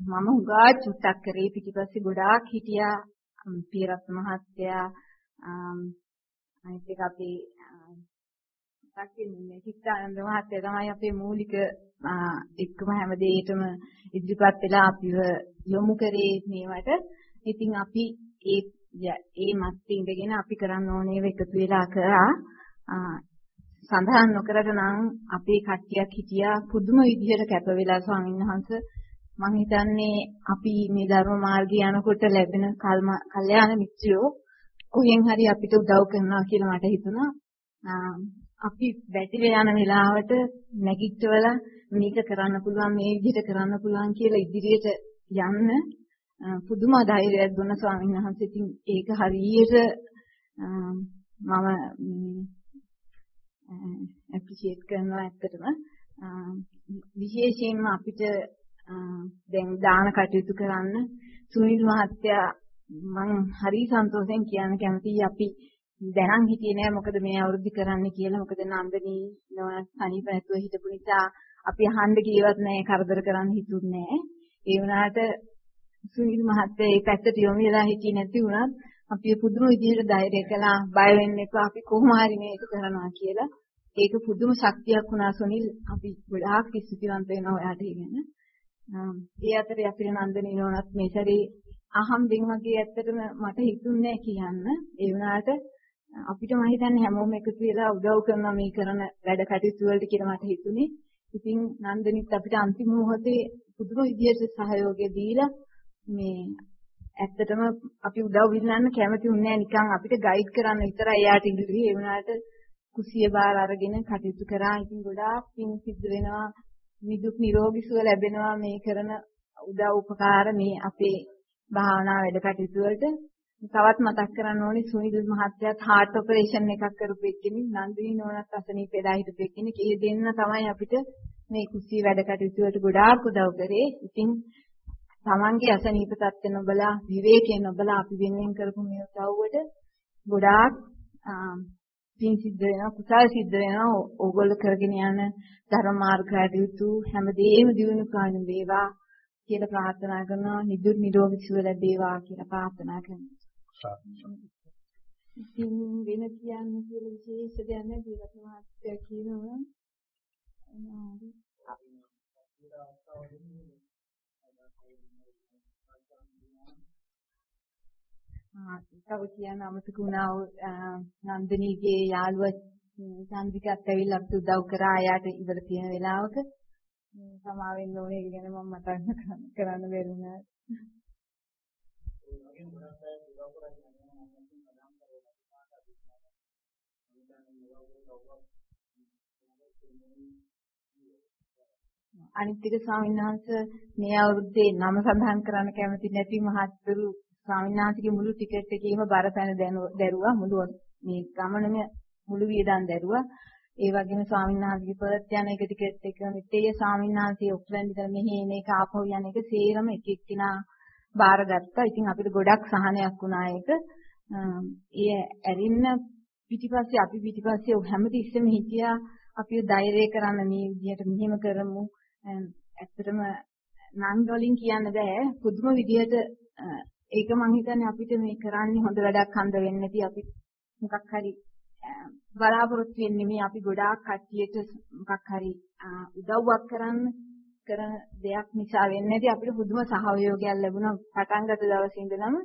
මම හුඟා චුට්ටක් කරේ පිටිපස්සේ ගොඩාක් හිටියා. පියරත් මහත්තයා අනිත් එක අපේ සක්කින්නේ චිත්තානන්ද මහත්තයා තමයි අපේ මූලික එක්කම හැම දෙයකම ඉදිරිපත් වෙලා අපිව යොමු කරේ මේවට. ඉතින් අපි ඒ ඒ මත් ඉඳගෙන අපි කරන්න ඕනේ එකතු වෙලා කරා. සඳහන් නොකරට නම් අපේ කට්ටියක් හිටියා පුදුම විදිහට කැප වෙලා ස්වාමීන් වහන්සේ මම හිතන්නේ අපි මේ ධර්ම මාර්ගය යනකොට ලැබෙන කල්යාණ මිත්‍රයෝ කොහෙන් හරි අපිට උදව් කරනවා කියලා මට හිතුණා. අපි වැටිලා යන වෙලාවට නැගිටවලා මේක කරන්න පුළුවන් මේ විදිහට කරන්න පුළුවන් කියලා ඉදිරියට යන්න පුදුම ධෛර්යයක් දුන්න ස්වාමීන් වහන්සේ. ඉතින් ඒක හරියට මම ඇප්‍රීෂিয়েට් කරනවා ඇත්තටම. විශේෂයෙන්ම අපිට දැන් දාන කටයුතු කරන්න සුනිල් මහත්තයා මම හරි සන්තෝෂෙන් කියන්න කැමතියි අපි දැනන් හිටියේ නෑ. මොකද මේ අවුරුද්ද කරන්න කියලා. මොකද නන්දනී නෝන සනීප නැතුව හිටපු නිසා අපි අහන්න ගියවත් නෑ. කරදර කරන්න හිතුන්නේ නෑ. ඒ වුණාට සුනිල් මහත්තයා ඒ පැත්තට යොමු වෙලා හිටියේ නැති වුණත් අපි පුදුම විදිහට ධෛර්යය කළා. බය වෙන්න එපා. අපි කොහොම හරි මේක කරනවා කියලා. ඒක පුදුම ශක්තියක් වුණා සුනිල්. අපි ගොඩාක් ස්තුතිවන්ත වෙනවා ඔයාට ඉගෙන ඒ අතරේ අපේ නන්දනී නෝනත් මේ සැරේ අහම්බෙන් වගේ ඇත්තටම මට හිතුන්නේ කියන්න. ඒ වුණාට අපිට මම හිතන්නේ හැමෝම එකතු වෙලා උදව් කරනවා මේ කරන වැඩ කටයුතු වලට කියලා මට හිතුනේ. ඉතින් නන්දනිත් අපිට අන්තිම මොහොතේ පුදුම විදියට සහයෝගය දීලා මේ ඇත්තටම අපි උදව් විඳන්න කැමති වුණේ නිකන් අපිට ගයිඩ් කරන්න විතරයි එයාට ඉඳුවේ. ඒ වුණාට කුසිය බාර අරගෙන කටයුතු කරා. ඉතින් ගොඩාක් පින් සිද්ධ වෙනවා. නිදුක් නිරෝගී සුව ලැබෙනවා මේ කරන උදව් උපකාර මේ අපේ භාවනා වැඩ කටයුතු වලට තවත් මතක් කරන්න ඕනේ සුනිල් මහත්තයාත් heart operation එකක් කරපු එක්කෙනෙක් නන්දිනී නෝනත් අසනීප වෙලා හිටපු එක්කෙනෙක්. ඒ දෙන්න තමයි අපිට මේ කුස්සිය වැඩ කටයුතු වලට ගොඩාක් උදව් කරේ. ඉතින් තමන්ගේ අසනීප තත්ත්ව නොබලා විවේකයෙන් නොබලා අපි වෙනුවෙන් කරපු මේ උදව්වට ගොඩාක් පින් සිද්ධ වෙනවා කුසල් සිද්ධ වෙනවා ඕගොල්ලෝ කරගෙන යන ධර්ම මාර්ග කටයුතු හැමදේම දිනු කාණ වේවා කියලා ප්‍රාර්ථනා කරනවා නිදුක් නිරෝගී සුව ලැබේවා කියලා ප්‍රාර්ථනා කරනවා ඉතින් වෙන කියන්න කියලා විශේෂ දෙයක් නැහැ ජීවිත මහත්ය කියනවා. ආ තව කියන්න අමතක වුණා නන්දිනීගේ යාළුවා චන්ද්‍රිකත් ඇවිල්ලා අපිට උදව් කරා ආයාට ඉවර තියෙන වෙලාවක සමාවෙන්න ඕනේ ගැන මම මතක් කරන්න බැරුණා. අනිත් එක ස්වාමීන් වහන්සේ මේ අවුරුද්දේ නම සඳහන් කරන්න කැමති නැති මහත්තුරු ස්වාමීන් වහන්සේගේ මුළු ටිකට් එකේම බරපැන දැරුවා. මුළු මේ ගමනම මුළු වියදම් දැරුවා. ඒ වගේම ස්වාමීන් වහන්සේගේ පර්ත් යන එක ටිකට් එක මිත්තේ ස්වාමීන් වහන්සේ ඔක්ලන්ඩ් ඉඳලා මෙහි එන එක ආපහු යන එක සේරම එක එක්කිනා බාරගත්තා. ඉතින් අපිට ගොඩක් සහනයක් වුණා ඒක. ඒ ඇරින්න පිටිපස්සේ අපි පිටිපස්සේ හැමතිස්සෙම හිටියා අපිව ධෛර්යය කරන්න මේ විදිහට මෙහෙම කරමු. ඇත්තටම නම් වලින් කියන්න බෑ. පුදුම විදිහට ඒක මං හිතන්නේ අපිට මේ කරන්නේ හොඳ වැඩක් හන්ද වෙන්නේ නැති අපි මොකක් හරි බලාපොරොත්තු වෙන්නේ මේ අපි ගොඩාක් කට්ටියට මොකක් හරි උදව්වක් කරන්න කරන දෙයක් නිසා වෙන්නේ නැති අපිට පුදුම සහයෝගයක් ලැබුණා. පටන් ගත්ත දවසේ ඉඳලම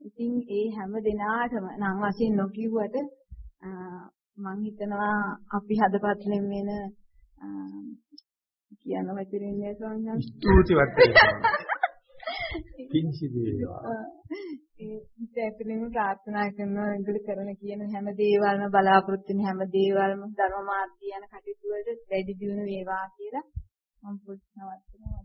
ඉතින් ඒ හැම දිනාටම නම් වශයෙන් නොකියුවට මම හිතනවා අපි හදපත්ලෙන් වෙන කියන වචනේ නෑ ස්වාමීන් වහන්සේ. ස්තුතිවත් පිංසි (laughs) දේවා ඒ ඇතුළෙම ප්‍රාර්ථනා කරන ඉදිරි කරන කියන හැම දේවල්ම බලාපොරොත්තු වෙන හැම දේවල්ම ධර්ම මාර්ගය යන කටයුතු වලට වැඩි දියුණු වේවා කියලා මම පුස්තකවත් කරනවා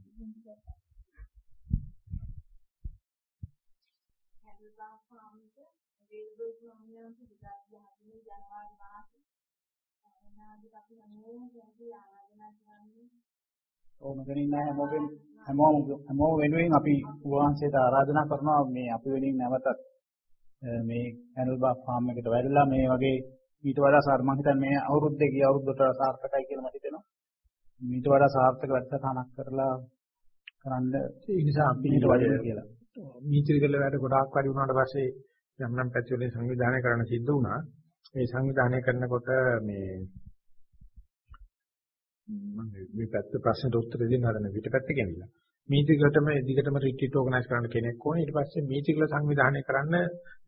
ඔව් මෙතන ඉන්න හැමෝගෙම හැමෝම හැමෝම වෙනුවෙන් අපි වහන්සේට ආරාධනා කරනවා මේ අපි වෙනින් නැවතත් මේ ඇනල්බා ෆාම් එකට වැඩලා මේ වගේ ඊට වඩා සාර්ථක මම හිතන්නේ මේ අවුරුද්දේ ගිය අවුරුද්දට සාර්ථකයි කියලා මට හිතෙනවා. ඊට වඩා සාර්ථක වැඩසටහනක් කරලා කරන්න ඒ නිසා අපි ඊට වඩා කියලා. මීචරිකල වැඩ ගොඩාක් වැඩි වුණාට පස්සේ යම් නම් පැති වලින් සංවිධානය කරන්න සිද්ධ වුණා. මේ සංවිධානය කරනකොට මේ මම මේ පැත්ත ප්‍රශ්නට උත්තර දෙන්න හදන පිටපැත්ත ගෙනිලා. මීතිකටම දිගටම රිට්‍රීට් ඕගනයිස් කරන්න කෙනෙක් ඕනේ. ඊට පස්සේ මීතිකල සංවිධානය කරන්න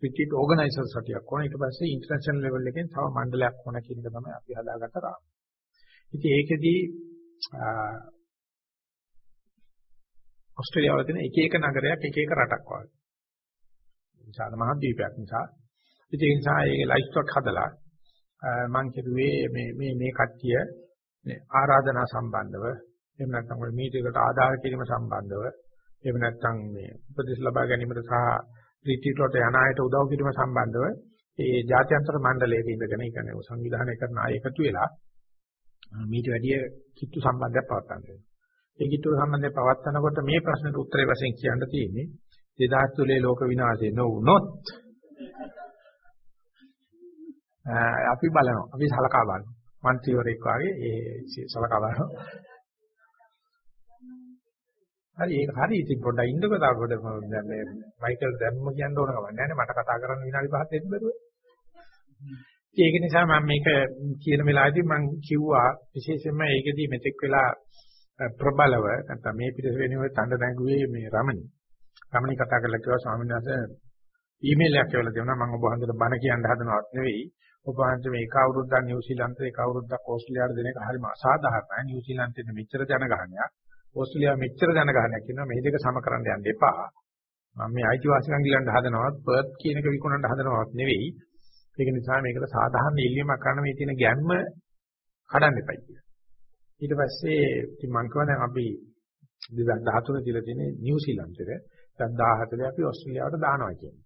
රිට්‍රීට් ඕගනයිසර්ස් හටියක් ඕනේ. ඊට පස්සේ ඉන්ටර්නැෂනල් ලෙවල් එකෙන් තව මණ්ඩලයක් ඕන කියන එක තමයි අපි හදාගත්ත රාම. ඉතින් ඒකෙදී ඕස්ට්‍රේලියාවල තියෙන එක එක නගරයක් එක එක රටක් වගේ. විශාල මහා දීපයක් නිසා. ඉතින් ඒ නිසා ඒ ලයිස්ට් එකක් හදලා මම කිව්වේ මේ මේ මේ කට්ටිය මේ ආරාධනා සම්බන්ධව එහෙම නැත්නම් ඔය මීටිකට ආධාර කිරීම සම්බන්ධව එහෙම නැත්නම් මේ උපදෙස් ලබා ගැනීමට සහ රිට්‍රීට් වලට යන අයට උදව් කිරීම සම්බන්ධව ඒ ජාත්‍යන්තර මණ්ඩලයක ඉඳගෙන ඒ කියන්නේ සංවිධානය කරන අය එකතු වෙලා මේට වැඩිය කිට්ටු සම්බන්ධයක් පවත්වන්න වෙනවා. ඒ කිට්ටු සම්බන්ධය පවත්වනකොට මේ ප්‍රශ්නෙට උත්තරේ වශයෙන් කියන්න තියෙන්නේ 2003 ලෝක විනාශය නොවුනොත් අපි බලනවා. අපි සලකා බලනවා. മന്ത്രിවරයෙක් වාගේ ඒ සලකා බලනවා. හරි ඒක හරි ඉතින් පොඩ්ඩක් ඉන්නකෝ තා පොඩ දැන් මේ මයිකල් දැම්ම කියන්න ඕන කම නැහැ නේ මට කතා කරන්න විනාඩි 5ක් දෙන්න බැරුව. ඒක නිසා මම මේක කියන වෙලාවේදී මම කිව්වා විශේෂයෙන්ම ඒකෙදී මෙතෙක් වෙලා ප්‍රබලව නැත්නම් මේ පිටස වෙනුවෙ තඬ නැගුවේ මේ රමණි. රමණි කතා කරලා කිව්වා ස්වාමීන් වහන්සේ ඊමේල් එකක් කියලා දෙනවා මම ඔබ වහන්සේට බණ කියන්න හදනවත් නෙවෙයි. ඔබ වහන්සේ මේ එක අවුරුද්දක් නිව්සීලන්තේ එක අවුරුද්දක් ඕස්ට්‍රේලියාවට දෙන එක හරිම අසාධාරණයි. නිව්සීලන්තේ මෙච්චර ජනගහනයක් ඕස්ට්‍රේලියාව මෙච්චර ජනගහනයක් ඉන්නවා මේ දෙක සම කරන්න යන්න එපා. මම මේ අයිතිවාසිකම් ගිලන්න හදනවත් පර්ත් කියන එක විකුණන්න හදනවත් නෙවෙයි. ඒක නිසා මේකට සාධාරණ ඉල්ලීමක් කරන්න මේ තියෙන ගැම්ම කඩන්න එපයි කියලා. ඊට පස්සේ ඉතින් මම කියවා දැන් අපි 2013 දීලා තියෙන නිව්සීලන්තෙට දැන් 14 අපි ඕස්ට්‍රේලියාවට දානවා කියන්නේ.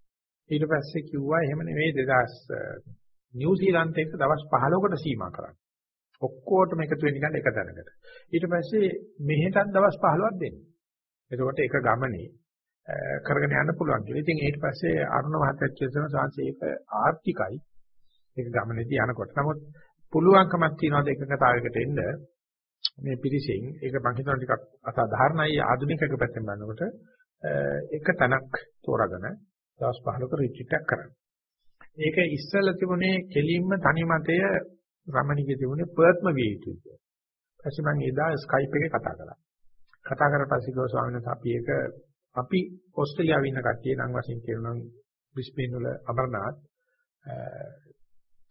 ඊට පස්සේ කිව්වා එහෙම නෙවෙයි 2000 නිව්සීලන්තෙට දවස් 15කට සීමා කරන්න. ඔක්කොටම එකතු වෙන්න ගන්න එක තැනකට. ඊට පස්සේ මෙහෙටත් දවස් 15ක් දෙන්න. එතකොට එක ගමනේ කරගෙන යන්න පුළුවන් කියලා. ඉතින් ඊට පස්සේ අරුණ මහත්තයා කියන සංසේක ආර්ථිකයි ඒක ගමනේදී යනකොට. නමුත් පුළුවන්කමක් තියනවාද එකකතාවයකට එන්න මේ පිරිසෙන් ඒක මම හිතනවා ටිකක් අසාධාරණයි ආධුනිකක පැත්තෙන් බලනකොට එක තැනක් තෝරාගෙන දවස් 15ක රිට්‍රීට් එකක් කරන්න. ඒක ඉස්සෙල්ලා තිබුණේ කෙලින්ම තනි මතය රමණීගේ තිබුණේ පර්ත්ම විය යුතුයි කියලා. ඊපස්සේ මම එදා ස්කයිප් එකේ කතා කළා. කතා කරලා පස්සේ ගෝ ස්වාමීන් වහන්සේ අපි ඒක අපි ඕස්ට්‍රේලියාවේ ඉන්න කට්ටිය නම් වශයෙන් කියනවා බ්‍රිස්බේන් වල අමරනාත්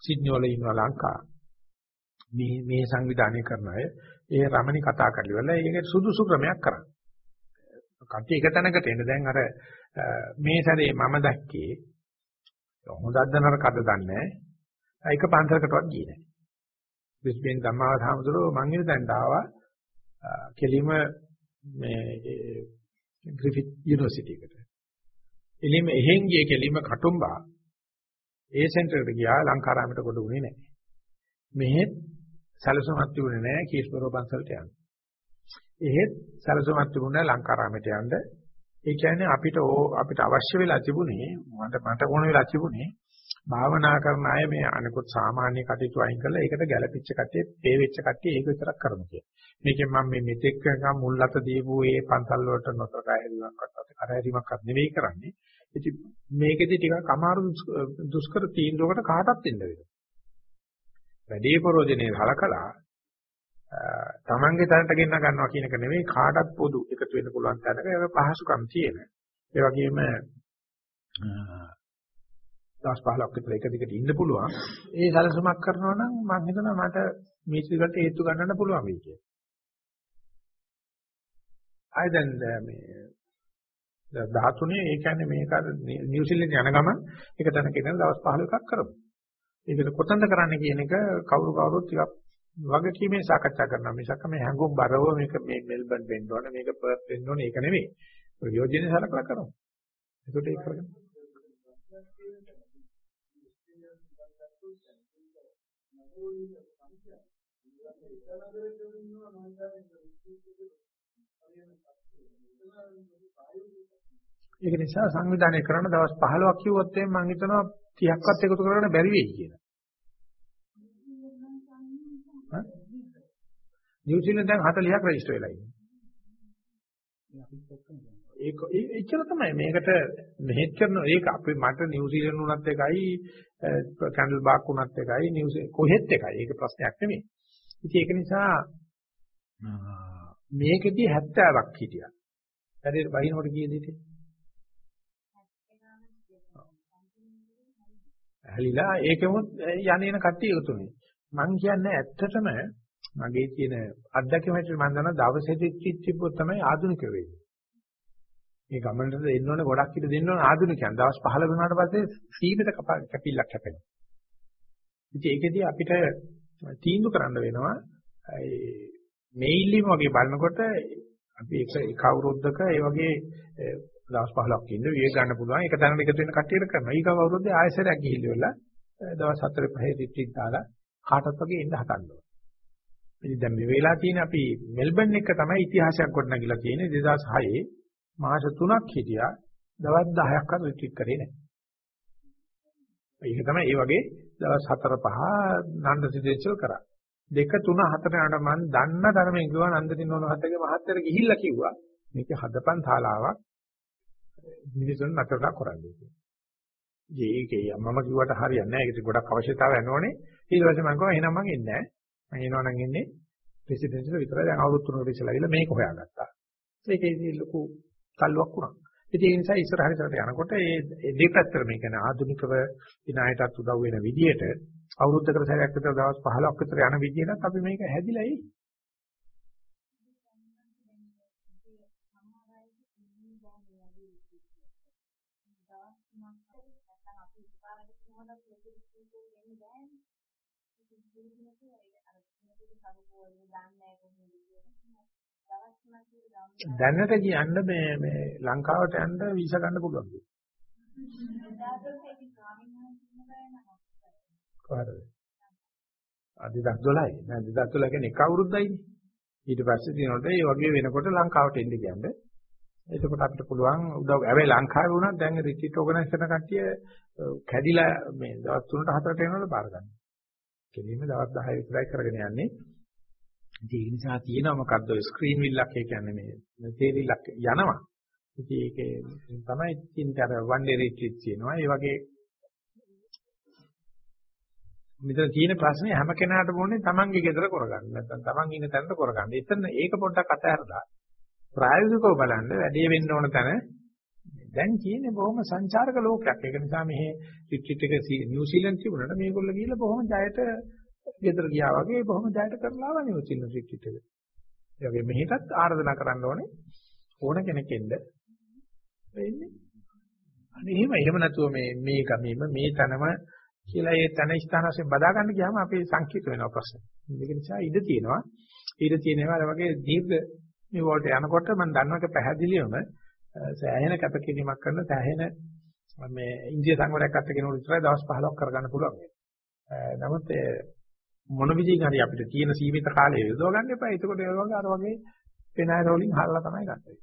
සිඩ්නි වල ඉන්නවා ලංකා මේ මේ සංවිධානය කරන අය ඒ රමණි කතා කරලා ඉවරලා ඒක සුදුසු ක්‍රමයක් කරා. කට්ටිය එක තැනකට එන්න දැන් අර මේ සැරේ මම දැක්කේ හොඳක්ද නරකද දන්නේ නැහැ. ඒක පන්සලකටවත් ගියේ නැහැ. බ්‍රිස්බේන් ධම්මාවධාමතුරෝ මං ඉන්න තැනට ආවා කෙලිම මේ ග්‍රිෆිත් යුනිවර්සිටි එකට. එළිම එහෙන් ගියේ කෙලිම කටුම්බා ඒ සෙන්ටර් එකට ගියා ලංකාරාමයට කොට උනේ නැහැ. මෙහෙත් සැලසුමක් තිබුණේ නැහැ කීස්බරෝ පන්සලට යන්න. එහෙත් සැලසුමක් තිබුණා ලංකාරාමයට යන්න. ඒ කියන්නේ අපිට අපිට අවශ්‍ය වෙලා තිබුණේ මට මට ඕන වෙලා තිබුණේ භාවනා කරන අය මේ අනිකුත් සාමාන්‍ය කටයුතු අයින් කරලා ඒකට ගැළපිච්ච කට්ටිය, ඒ වෙච්ච කට්ටිය ඒක විතරක් කරමු කියලා. මේකෙන් මම මේ මෙතෙක් නිකන් මුල් අත දීපු ඒ පන්සල් වලට නොසලකා හැරීමක්වත් කරහැරීමක්වත් නෙවෙයි කරන්නේ. ඉතින් මේකෙදි ටිකක් අමාරු දුෂ්කර තීන්දුවකට කාටවත් දෙන්න වෙනවා. වැඩේ ප්‍රෝජනේ හලකලා තමන්ගේ තැනට ගෙන්න ගන්නවා කියන එක නෙවෙයි කාටත් පොදු එකතු වෙන්න පුළුවන් තැනක ඒක පහසුකම් තියෙන. ඒ වගේම දවස් 15ක් විතර එක දිගට ඉන්න පුළුවන්. ඒ සැලසුමක් කරනවා නම් මම හිතනවා මට මේ ටිකට හේතු ගන්නන්න පුළුවන් වෙයි කියලා. ආයි දැන් මේ 13 ඒ කියන්නේ මේක නිව්සීලන්ත යන ගමන් එක තැනක ඉඳන් දවස් 15ක් කරමු. ඒකද කොතනද කරන්න කියන එක කවුරු කවුරුත් ටිකක් වගකීමේ සාකච්ඡා කරනවා. මිසක් මේ හැංගුම් බරව මේක මේ මෙල්බන් වෙන්න ඕන මේක පර්ත් වෙන්න ඕන ඒක නෙවෙයි. යෝජනේ සලකලා කරමු. ඒකට ඒක කරගන්න. ඒක නිසා සංවිධානය කරන දවස් 15ක් කිව්වොත් එම් මම හිතනවා 30ක්වත් එකතු කරගන්න බැරි වෙයි කියලා. නිව්සීලන්ත දැන් 40ක් රෙජිස්ටර් වෙලා ඉන්නේ. ඒක එච්චර තමයි මේකට මෙහෙත් කරන ඒක අපේ මට නිව්සීලන්ත උනත් එකයි කැන්ඩල් බාක් උනත් එකයි නිව්සී කොහෙත් එකයි. ඒක ප්‍රශ්නයක් නෙමෙයි. ඉතින් ඒක නිසා මේකෙදි 70ක් හිටියා. හරියට වහිනකොට කීයද හිටියේ? ඇලිලා ඒකෙමුත් යන්නේන කට්ටිය එකතුනේ. මං කියන්නේ ඇත්තටම මගේ තියෙන අත්දැකීම හැටියට මම දන්නවා දවසේදී චිත්තිප්පොත් තමයි ආධුනික වෙන්නේ. මේ ගමනට එන්න ඕනේ ගොඩක් ඉඳ දෙන්න ඕනේ ආධුනිකයන්. දවස් 15 වුණාට පස්සේ සීමිත කැපිල්ලක් කැපෙනවා. ඉතින් ඒකෙදී අපිට තීන්දුව කරන්න වෙනවා මේ ඉල්ලීම වගේ බලනකොට අපි එක එක අවුරුද්දක ඒ වගේ දවස් 15ක් ඉන්න විය ගන්න පුළුවන් එක තැනකට එකතු වෙන කට්ටියට කරනවා. ඊගව අවුරුද්දේ ආයෙසරයක් ගිහිල්ලා දවස් 4 5 රිට්‍රීට් දාලා කාටත් වගේ ඉන්න හදනවා. ඉතින් දැන් මේ වෙලාව තියෙන අපි මෙල්බන් එක තමයි ඉතිහාසයක් ගොඩනගලා තියෙන්නේ 2006 මාස 3ක් හිටියා දවස් 10ක් අර රිට්‍රීට් කරේ නැහැ. ඒක තමයි ඒ වගේ දවස් 4 5 නන්ද සිදෙන්ෂල් කරා. දෙක තුන හතර යනකොට මම දන්න ධර්මයෙන් කිව්වා නන්දිනි නෝනහත්ගේ මහත්තයට ගිහිල්ලා කිව්වා මේක හදපන් ශාලාවක් මිනිසුන් නතරලා කරන්නේ කියලා. ඒකේ මම කිව්වට හරියන්නේ නැහැ. ඒකට ගොඩක් අවශ්‍යතාවය යනෝනේ. ඊට පස්සේ මම කිව්වා එහෙනම් මම එන්නේ නැහැ. මම එනවා නම් එන්නේ ප්‍රෙසිඩන්ට්ලා විතරයි. දැන් අවුරුදු තුනකට ඉස්සෙල්ලා ඇවිල්ලා මේක හොයාගත්තා. ඒකේදී ලොකු තල්ලුවක් වුණා. ඉතින් ඒ නිසා ඉස්සරහට යනකොට ඒ දෙපැත්තට මේ කියන්නේ ආධුනිකව විනායටත් උදව් වෙන විදියට අවුරුද්දකට සැරයක් විතර දවස් 15ක් විතර යන විදියටත් අපි මේක හැදිලා එයි. දැනට කියන්න මේ මේ ලංකාවට යන්න වීසා ගන්න පුළුවන්. කොහරද? අද 2012යි. නෑ 2012 කියන්නේ එක අවුරුද්දයිනේ. ඊට පස්සේ දිනවලට ඒ වගේ වෙනකොට ලංකාවට එන්න කියන්නේ. එතකොට අපිට පුළුවන් උදව් හැබැයි ලංකාවේ වුණත් දැන් රිට්‍රීට් ඕගනයිස් කරන කට්ටිය කැඩිලා මේ දවස් 3ට 4ට එනවල බාර ගන්න. කෙලින්ම දවස් 10 විතරයි කරගෙන යන්නේ. ඉතින් ඒ නිසා තියෙනවා මොකද්ද ස්ක්‍රීන් විල්ලක් ඒ කියන්නේ මේ තේරිලක් යනවා. ඉතින් ඒකේ තමයි චින්තර වන් ඩේ රිට්‍රීට් තියෙනවා. ඒ වගේ මෙතන තියෙන ප්‍රශ්නේ හැම කෙනාටම ඕනේ තමන්ගේ ගෙදර කරගන්න. නැත්නම් තමන් ඉන්න තැනට කරගන්න. එතන ඒක පොඩ්ඩක් අතහැරලා ප්‍රායෝගිකව බලන්න වැඩේ වෙන්න ඕන තැන දැන් කියන්නේ බොහොම සංචාරක ලෝකයක්. ඒක නිසා මෙහි රිට්‍රීට් එක නිව්සීලන්ත තිබුණාට මේගොල්ලෝ ගිහිල්ලා බොහොම ජයට ගෙදර ගියා වගේ බොහොම ජයට කරලා ආවා නිව්සීලන්ත රිට්‍රීට් එක. ඒ වගේ මෙහෙටත් ආරාධනා කරන්න ඕනේ ඕන කෙනෙක් එන්න වෙන්නේ. අනේ එහෙම එහෙම නැතුව මේ මේ ගමීම මේ තනම කියලා ඒ තන ස්ථාන වශයෙන් බදා ගන්න ගියාම අපේ සංකීර්ණ වෙනවා ප්‍රශ්න. ඒක නිසා ඉඩ තියෙනවා. ඉඩ තියෙනවා අර වගේ දීර්ඝ මේ වලට යනකොට මම දන්නවක පැහැදිලිවම සෑහෙන කැපකිරීමක් කරන සෑහෙන මේ ඉන්දිය සංවරයක් අත්ත කෙනෙකුට විතරයි දවස් 15ක් කරගන්න පුළුවන්. නමුත් මොන විදිහින් හරි අපිට තියෙන සීමිත කාලය යොදව ගන්න එපා. එතකොට ඒ වගේ අර වගේ පෙනායර වලින් හරලා තමයි ගන්න වෙන්නේ.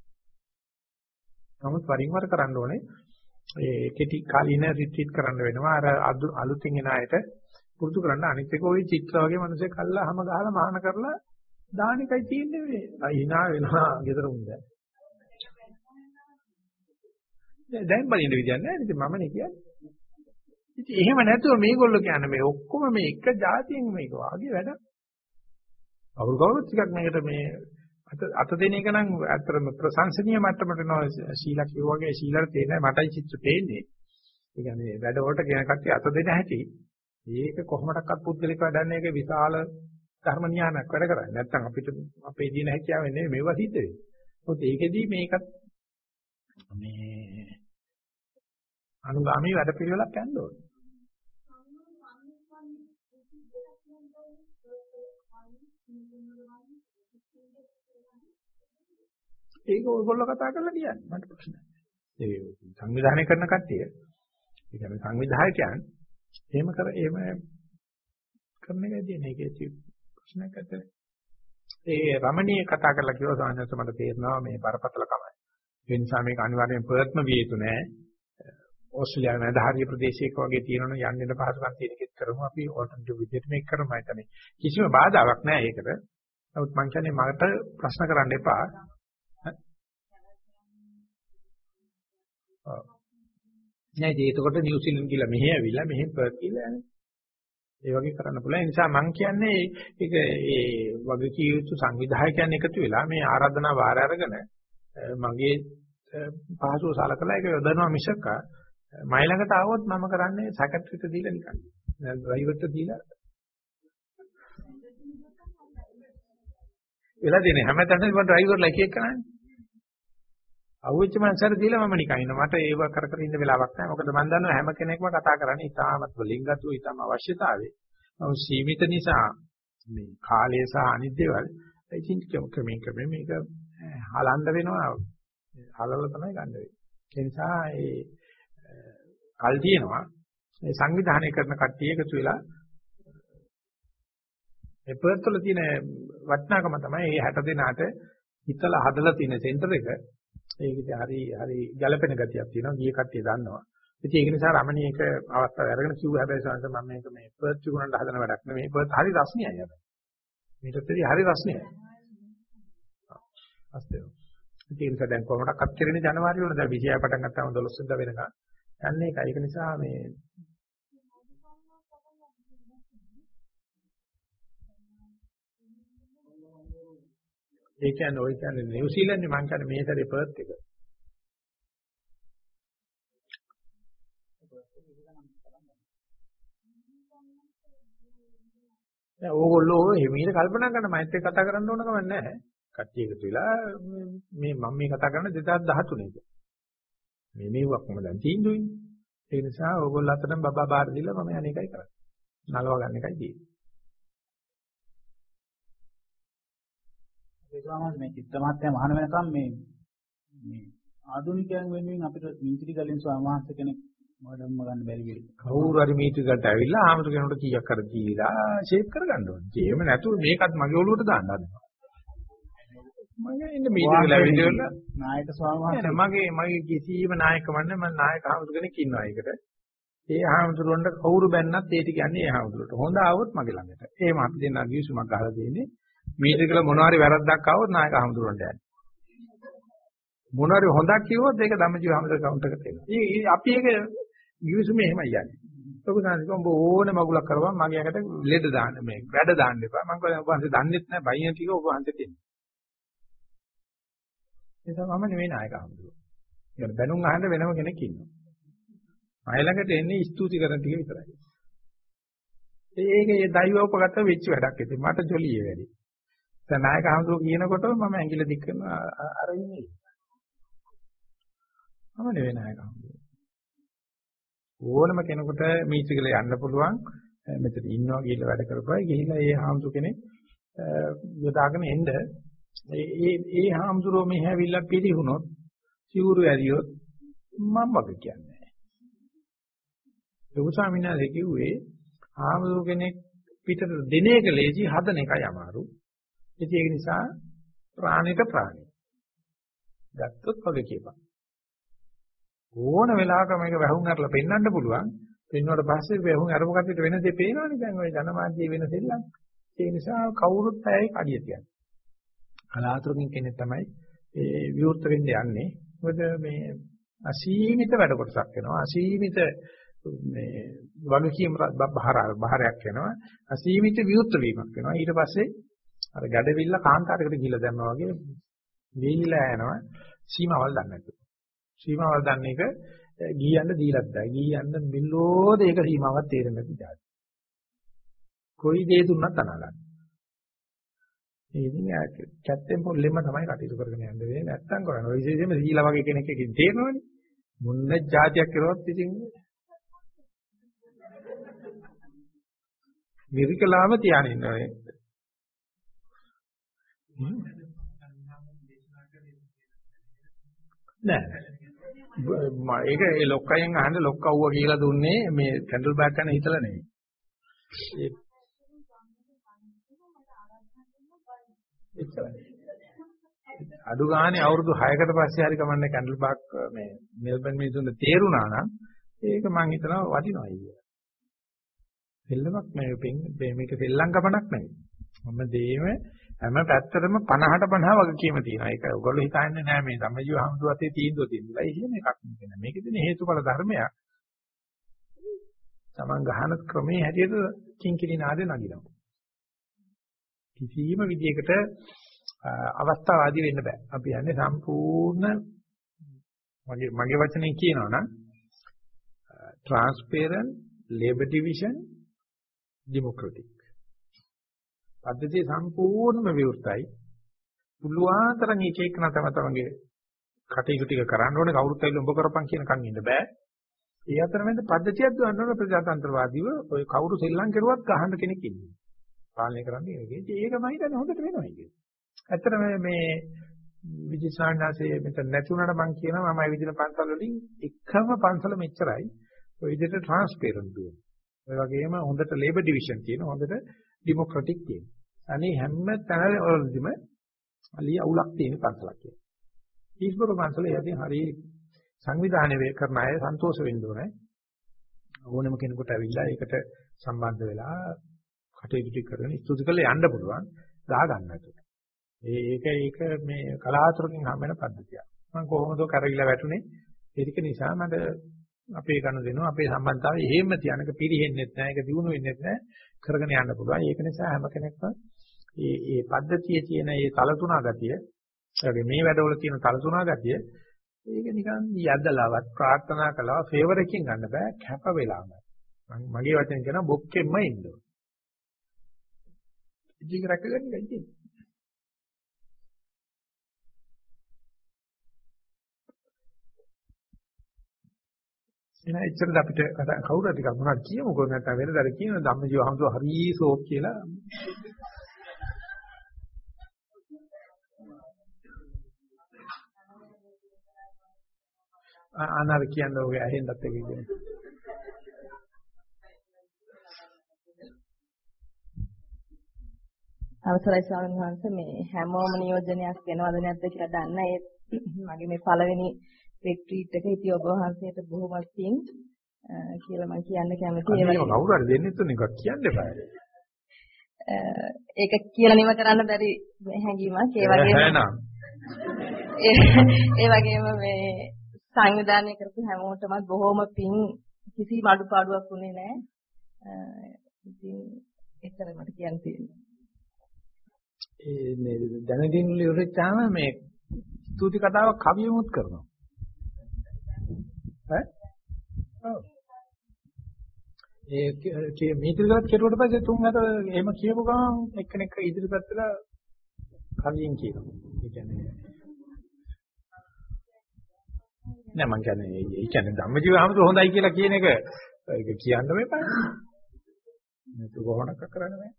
නමුත් වරින් වර කරන්න ඕනේ ඒ කෙටි කාලින රිට්‍රීට් කරන්න වෙනවා. අර අලුතින් එන අයට පුරුදු කරන්න අනිත් එක ওই චිත්‍ර වගේ මිනිස්සෙක් කල්ලා හැම ගහලා මහාන කරලා දාන එකයි තියෙන්නේ මේ. අය hina වෙනවා ගෙදර උන්ද. දැන් බලන්න විදියක් නැහැ. ඉතින් මමනේ කියන්නේ. ඉතින් එහෙම නැතුව මේගොල්ලෝ කියන්නේ මේ ඔක්කොම මේ එක જાතියෙන් මේක වාගේ වැඩ. අවුල් කවුරුත් ටිකක් මේකට මේ අත අත දෙන එක නම් අතරම ප්‍රශංසනීය මට්ටමට නෝ ශීලක් වගේ ශීලර තේනේ මටයි චිත්‍ර තේන්නේ. ඒ කියන්නේ වැඩ වලට කියන කට්ටිය අත දෙන හැටි ඒක කොහොමඩක්වත් පුද්ගලික වැඩන්නේ ඒක විශාල ධර්ම ඥානයක් වැඩ කරන්නේ. නැත්තම් අපිට අපේ දින හැකියාවෙන් නෙමෙයි මේවා සිද්ධ වෙන්නේ. මොකද ඒකෙදී මේකත් මේ අනුගාමී වැඩ පිළිවෙලක් යන්න ඕනේ. ඒක ඔයගොල්ලෝ කතා කරලා කියන්නේ මට ප්‍රශ්න නැහැ. ඒ සංවිධානය කරන කට්ටිය ඒ කියන්නේ සංවිධායකයන් එහෙම කර එහෙම කරන එකදී නේකේ ප්‍රශ්නයක් ඇත්තේ. ඒ රමණීය කතා කරලා කිව්වා සාමාන්‍යයෙන් මට තේරෙනවා මේ බරපතලකම. ඒ නිසා මේක අනිවාර්යෙන් ප්‍රයත්න විය යුතු නෑ. ඕස්ට්‍රේලියාවේ මැදහරිය ප්‍රදේශයක වගේ තියෙනවනේ යන්න ඉන්න පහසුකම් තියෙන එකත් කරමු අපි ඕල්ටර්නටිව් විදිහට මේක කරමු හිතන්නේ. කිසිම බාධාවක් නෑ ඒකට. නමුත් මං කියන්නේ මට ප්‍රශ්න කරන්න එපා. ඔව්. නෑ ඒක එතකොට නිව්සීලන්ත ගිහලා මෙහෙ ඇවිල්ලා මෙහෙ පර්ත් ගිහලා යන්නේ. ඒ වගේ කරන්න පුළුවන්. ඒ නිසා මම කියන්නේ ඒක ඒ වගකී යුතු සංවිධායකයන් එකතු වෙලා මේ ආරාධනා වාර අරගෙන මගේ පහසුව සලකලා ඒක යොදනවා මිසක මයි ළඟට ආවොත් මම කරන්නේ සැකට්‍රිට දීලා නිකන්. ඩ්‍රයිවර්ට දීලා වෙලා දෙන්නේ හැමතැනම මම ඩ්‍රයිවර්ලා එක එක කරන්නේ. අවුච්ච මනසට දීලා මම නිකන් ඉන්න මට ඒව කර කර ඉන්න වෙලාවක් නැහැ. මොකද මම දන්නවා හැම කෙනෙක්ම කතා කරන්නේ ඉතාමත් වලින්ගතු ඉතාම අවශ්‍යතාවය. නමුත් සීමිත නිසා මේ කාලය සහ අනිත් දේවල් ඉතින් ක්‍රමයෙන් ක්‍රමයෙන් මේක හලන්න වෙනවා. හලලා තමයි ගන්න වෙන්නේ. ඒ නිසා ඒ කල් තියෙනවා මේ සංවිධානය කරන කට්ටිය එකතු වෙලා මේ පර්තල තියෙන වටිනාකම තමයි මේ 60 දෙනාට හිතලා හදලා තියෙන සෙන්ටර් එක ඒකේ හරි හරි ගැළපෙන ගතියක් තියෙනවා. ගිය කට්ටිය දන්නවා. ඉතින් ඒක නිසා රමණීයක අවස්ථාව අරගෙන කිව්ව හැබැයි සංස මම මේක මේ පර්ත් චුගුණට හදන වැඩක් නෙමෙයි. පර්ත් හරි රස්නියයි හැබැයි. මේකත් හරි රස්නියයි. අස්තේ. ඉතින් ඒක දැන් කොහොමඩක්වත් කරන්නේ ජනවාරි වල දැන් 26 පටන් ගත්තාම 12 වෙනිදා වෙනකන් යන්නේ ඒකයි. ඒක නිසා මේ ඒ කියන්නේ ඔය කියන්නේ නිව්සීලන්තේ මං කියන්නේ මේ සැරේ පර්ත් එක. දැන් ඕගොල්ලෝ හිමීට කල්පනා කරන මෛත්‍රී කතා කරන්න ඕන කම නැහැ. කට්ටිය එකතු වෙලා මේ මම මේ කතා කරන 2013 එක. මේ මේවක්ම දැන් තීන්දුවනේ. ඒ නිසා ඕගොල්ලෝ අතරම බබා බාර දීලා මම යන්නේ එකයි කරන්නේ. නලව ගන්න එකයි තියෙන්නේ. ඒ සමාජ මේ චිත්ත මාත්‍ය මහාන වෙනකම් මේ මේ ආධුනිකයන් වෙනුවෙන් අපිට මිත්‍රි ගලින් ස්වාමීන් වහන්සේ කෙනෙක් මොඩම්ම ගන්න බැරි වෙයි. කවුරු හරි මීටරකට ඇවිල්ලා ආමතු කෙනෙකුට කීයක් කර දීලා ෂේප් කරගන්න ඕනේ. එහෙම නැතුව මේකත් මගේ ඔළුවට දාන්න හදනවා. මගේ ඉන්න මීටරල ඇවිල්ලා නායක ස්වාමීන් මගේ මගේ කිසිම නායකම නැහැ මම නායක ආමතු කෙනෙක් ඉන්නවා ඒකට. ඒ ආමතුරුන්ට කවුරු බැන්නත් ඒ ටික කියන්නේ ඒ ආමතුරුට. හොඳ ආවොත් මගේ ළඟට. එහෙම අපි දෙන්න ගිවිසුමක් ගහලා දෙන්නේ. මීටරකල මොනවාරි වැරද්දක් ආවොත් නායක ආමතුරුන්ට යන්නේ. මොනවාරි හොඳක් කිව්වොත් ඒක ධම්මජීව ආමතුරු කවුන්ට් එකට එනවා. අපි ඒක ගිවිසුමේ එහෙමයි යන්නේ. ඔබ සංසික උඹ ඕන මගුලක් කරපන් මගේ යකට ලෙඩ දාන්න මේ වැඩ දාන්න එපා. මම කියනවා ඔබ හන්සේ දන්නෙත් නැහැ බයියන් ටික ඔබ හන්සේ දෙන්න. ඒක මම නෙවෙයි නායක හමුදුව. ඒක බැනුම් අහන්න වෙනම කෙනෙක් ඉන්නවා. මයි ළඟට එන්නේ ස්තුති කරන ටික විතරයි. ඒකේ දෛවෝපගත වෙච්ච වැඩක් ඉතින් මට ජොලිය වැඩි. දැන් නායක හමුදුව කියනකොට මම ඇඟිල්ල දික් කරනවා අර ඉන්නේ. මම නෙවෙයි නායක හමුදුව. ඕනම කෙනෙකුට මීචිකල යන්න පුළුවන් මෙතන ඉන්නවා කියලා වැඩ කරපුවා ගිහිලා ඒ හාමුදුර කෙනෙක් යොදාගෙන එන්න ඒ ඒ හාමුදුරුවෝ මෙහි ඇවිල්ලා පිළිහුනොත් සිවුරු ඇරියොත් මම වගේ කියන්නේ ලොකු ස්වාමීන් වහන්සේ කිව්වේ හාමුදුර කෙනෙක් පිටට දෙන එක ලේසි හදන එකයි අමාරු. ඉතින් ඒක නිසා ප්‍රාණයට ප්‍රාණය. ගත්තොත් වගේ කියපන්. ඕන වෙලාවක මේක වැහුම් අරලා පෙන්වන්න පුළුවන්. පෙන්වුවට පස්සේ වැහුම් අරපු කටට වෙන දේ පේනවනේ දැන් ওই ජනමාධ්‍ය වෙන දෙල්ලන්. ඒ නිසා කවුරුත් ඇයි කඩිය තියන්නේ. කලාතුරකින් කෙනෙක් තමයි ඒ විවෘත වෙන්න යන්නේ. මොකද මේ අසීමිත වැඩ කොටසක් වෙනවා. අසීමිත මේ වගකීම් බහරයක් වෙනවා. අසීමිත විවෘත වීමක් වෙනවා. ඊට පස්සේ අර ගැඩවිල්ල කාන්තාරයකට ගිහිල්ලා දැම්මා වගේ වීලා යනවා. සීමාවල් දන්නේ නැතුව. සීමාවල් දන්න එක ගියන්න දීලත් බෑ. ගියන්න මිල්ලෝද ඒක සීමාවක් තේරෙන්නේ නැති જાති. කොයි දේ දුන්නත් අනාගන්න. ඒ ඉතින් කැත්තෙන් පොල්ලෙම තමයි කටයුතු කරගෙන යන්න වෙන්නේ. නැත්තම් කරන්නේ. ඔය විශේෂයෙන්ම සීලා වගේ කෙනෙක් එකකින් තේරෙනවනේ. මුන්න જાතියක් කරුවත් ඉතින් නිර්කලාම තියාගෙන ඉන්නවා. නෑ ඒක ඒ ලොක්කයෙන් අහන්න ලොක්කවුව කියලා දුන්නේ මේ කැන්ඩල් බෑග් ගන්න හිතලා නෙවෙයි. අඩු ගානේ අවුරුදු 6කට පස්සේ හරි කමන්නේ කැන්ඩල් බෑග් මේ මෙල්බන් මිනිසුන්ට තේරුණා නම් ඒක මම හිතනවා වටිනවා කියලා. සෙල්ලමක් නෙවෙයි මේක සෙල්ලම් ගමනක් නෙවෙයි. මම දේම හැම පැත්තටම 50ට 50 වගකීම තියෙනවා. ඒක ඔයගොල්ලෝ හිතන්නේ නෑ මේ ධම්මජීව හමුදුවතේ තීන්දුව තියෙනවා. ඒ කියන්නේ එකක් නෙවෙයි. මේකෙදී හේතුඵල ධර්මයක්. Taman ගහන ක්‍රමයේ හැටියට කිංකිණි නාදේ නගිනවා. කිසිම විදියකට අවස්ථාවාදී වෙන්න බෑ. අපි යන්නේ සම්පූර්ණ මගේ මගේ වචනේ කියනවා නම් transparent labor division democratic පද්ධතිය සම්පූර්ණයෙන්ම විවෘතයි. පුළුවන් තරම් එක එක නතම තමගේ කටයුතු ටික කරන්න ඕනේ කවුරුත් ඇවිල්ලා උඹ කරපන් කියන කන් ඉන්න බෑ. ඒ අතරමැද පද්ධතියක් දුවන්න ඕන ප්‍රජාතන්ත්‍රවාදීව ඔය කවුරු සෙල්ලම් කරුවත් ගහන්න කෙනෙක් ඉන්නේ. පාලනය කරන්නේ ඒක. ඒකම හිතන්නේ හොඳට වෙනවා කියන්නේ. ඇත්තටම මේ විජිසාණාසේ මෙතන නැති වුණාට මම කියනවා මම විදින පන්සල් වලින් එකම පන්සල මෙච්චරයි. ඔය විදිහට ට්‍රාන්ස්පරන්ට් දුවන. ඔය වගේම හොඳට ලේබර් ඩිවිෂන් තියෙන හොඳට ඩෙමොක්‍රටික් තියෙනවා. අනේ හැම තැනවලදීම අලිය අවුලක් තියෙන පන්සලක් කියලා. ඊස්බර පන්සල යදී හරි සංවිධානය කරන අය සන්තෝෂ වෙන්න ඕනේ. ඕනම කෙනෙකුට ඇවිල්ලා ඒකට සම්බන්ධ වෙලා කටයුතු කරන ස්තුති කරලා යන්න පුළුවන් ගා ගන්නට. ඒක ඒක මේ කලාතුරකින් හම් වෙන පද්ධතියක්. මම කොහොමද කරවිලා වැටුනේ? ඒක නිසා මට අපේ ගණ දෙනවා අපේ සම්බන්ධතාවය එහෙම තියනක පිරෙහෙන්නේ නැහැ ඒක දිනු වෙන්නේ නැහැ කරගෙන යන්න පුළුවන්. ඒක නිසා හැම කෙනෙක්ම මේ මේ පද්ධතියේ තියෙන මේ තලතුණා ගතිය ඒ මේ වැඩවල තියෙන තලතුණා ගතිය ඒක නිකන් යද්දලාවත් ප්‍රාර්ථනා කළා ෆේවර් එකකින් ගන්න බෑ. කැප වෙලාම. මගේ වචෙන් කියන බොක්කෙම්ම ඉන්න ඕන. ඉතින් රැකගන්න ගන්නේ එහෙනම් එච්චරද අපිට කවුරු හරි ටිකක් මොනවද කියමුකෝ නැත්නම් වෙනදාර කියන ධම්මජීව හමුදුව හරි සෝක් කියලා. අනාර කියන්නේ ඔය ඇහෙන්නත් එක කියන්නේ අවසරයි ස්වාමීන් වහන්සේ මේ හැමෝම නියෝජනයක් වෙනවද නැද්ද කියලා දන්න ඒ මගේ මේ පළවෙනි රිට්‍රීට් එක ඉතින් ඔබ වහන්සේට බොහොම පිං කියලා මම කියන්න කැමතියි. ඒක කවුරු හරි දෙන්නෙත් උනේ එකක් කියන්න එපා. ඒක කියලා නිම කරන්න බැරි හැඟීමක්. ඒ වගේම ඒ වගේම මේ සංවිධානය කරපු හැමෝටම බොහොම පිං කිසිම අඩුපාඩුවක් උනේ නැහැ. ඉතින් එතන මට කියන්න තියෙන්නේ. ඒ දැනගින්න ඉවරච්චාම මේ ස්තුති කතාවක් කවියමුත් කරනවා. ඈ? ඔව්. ඒ මේතිරගත කෙරුවට පස්සේ තුන් හතර එහෙම කියපු ගමන් එක්කෙනෙක් ඉදිරිපත් වෙලා කවියෙන් කියනවා. ඒ කියන්නේ නෑ මං කියන්නේ ඒ කියන්නේ ධම්මජීව ආමතු හොඳයි කියලා කියන එක ඒක කියන්න මේපා. මේක කොහොමද කරන්නේ?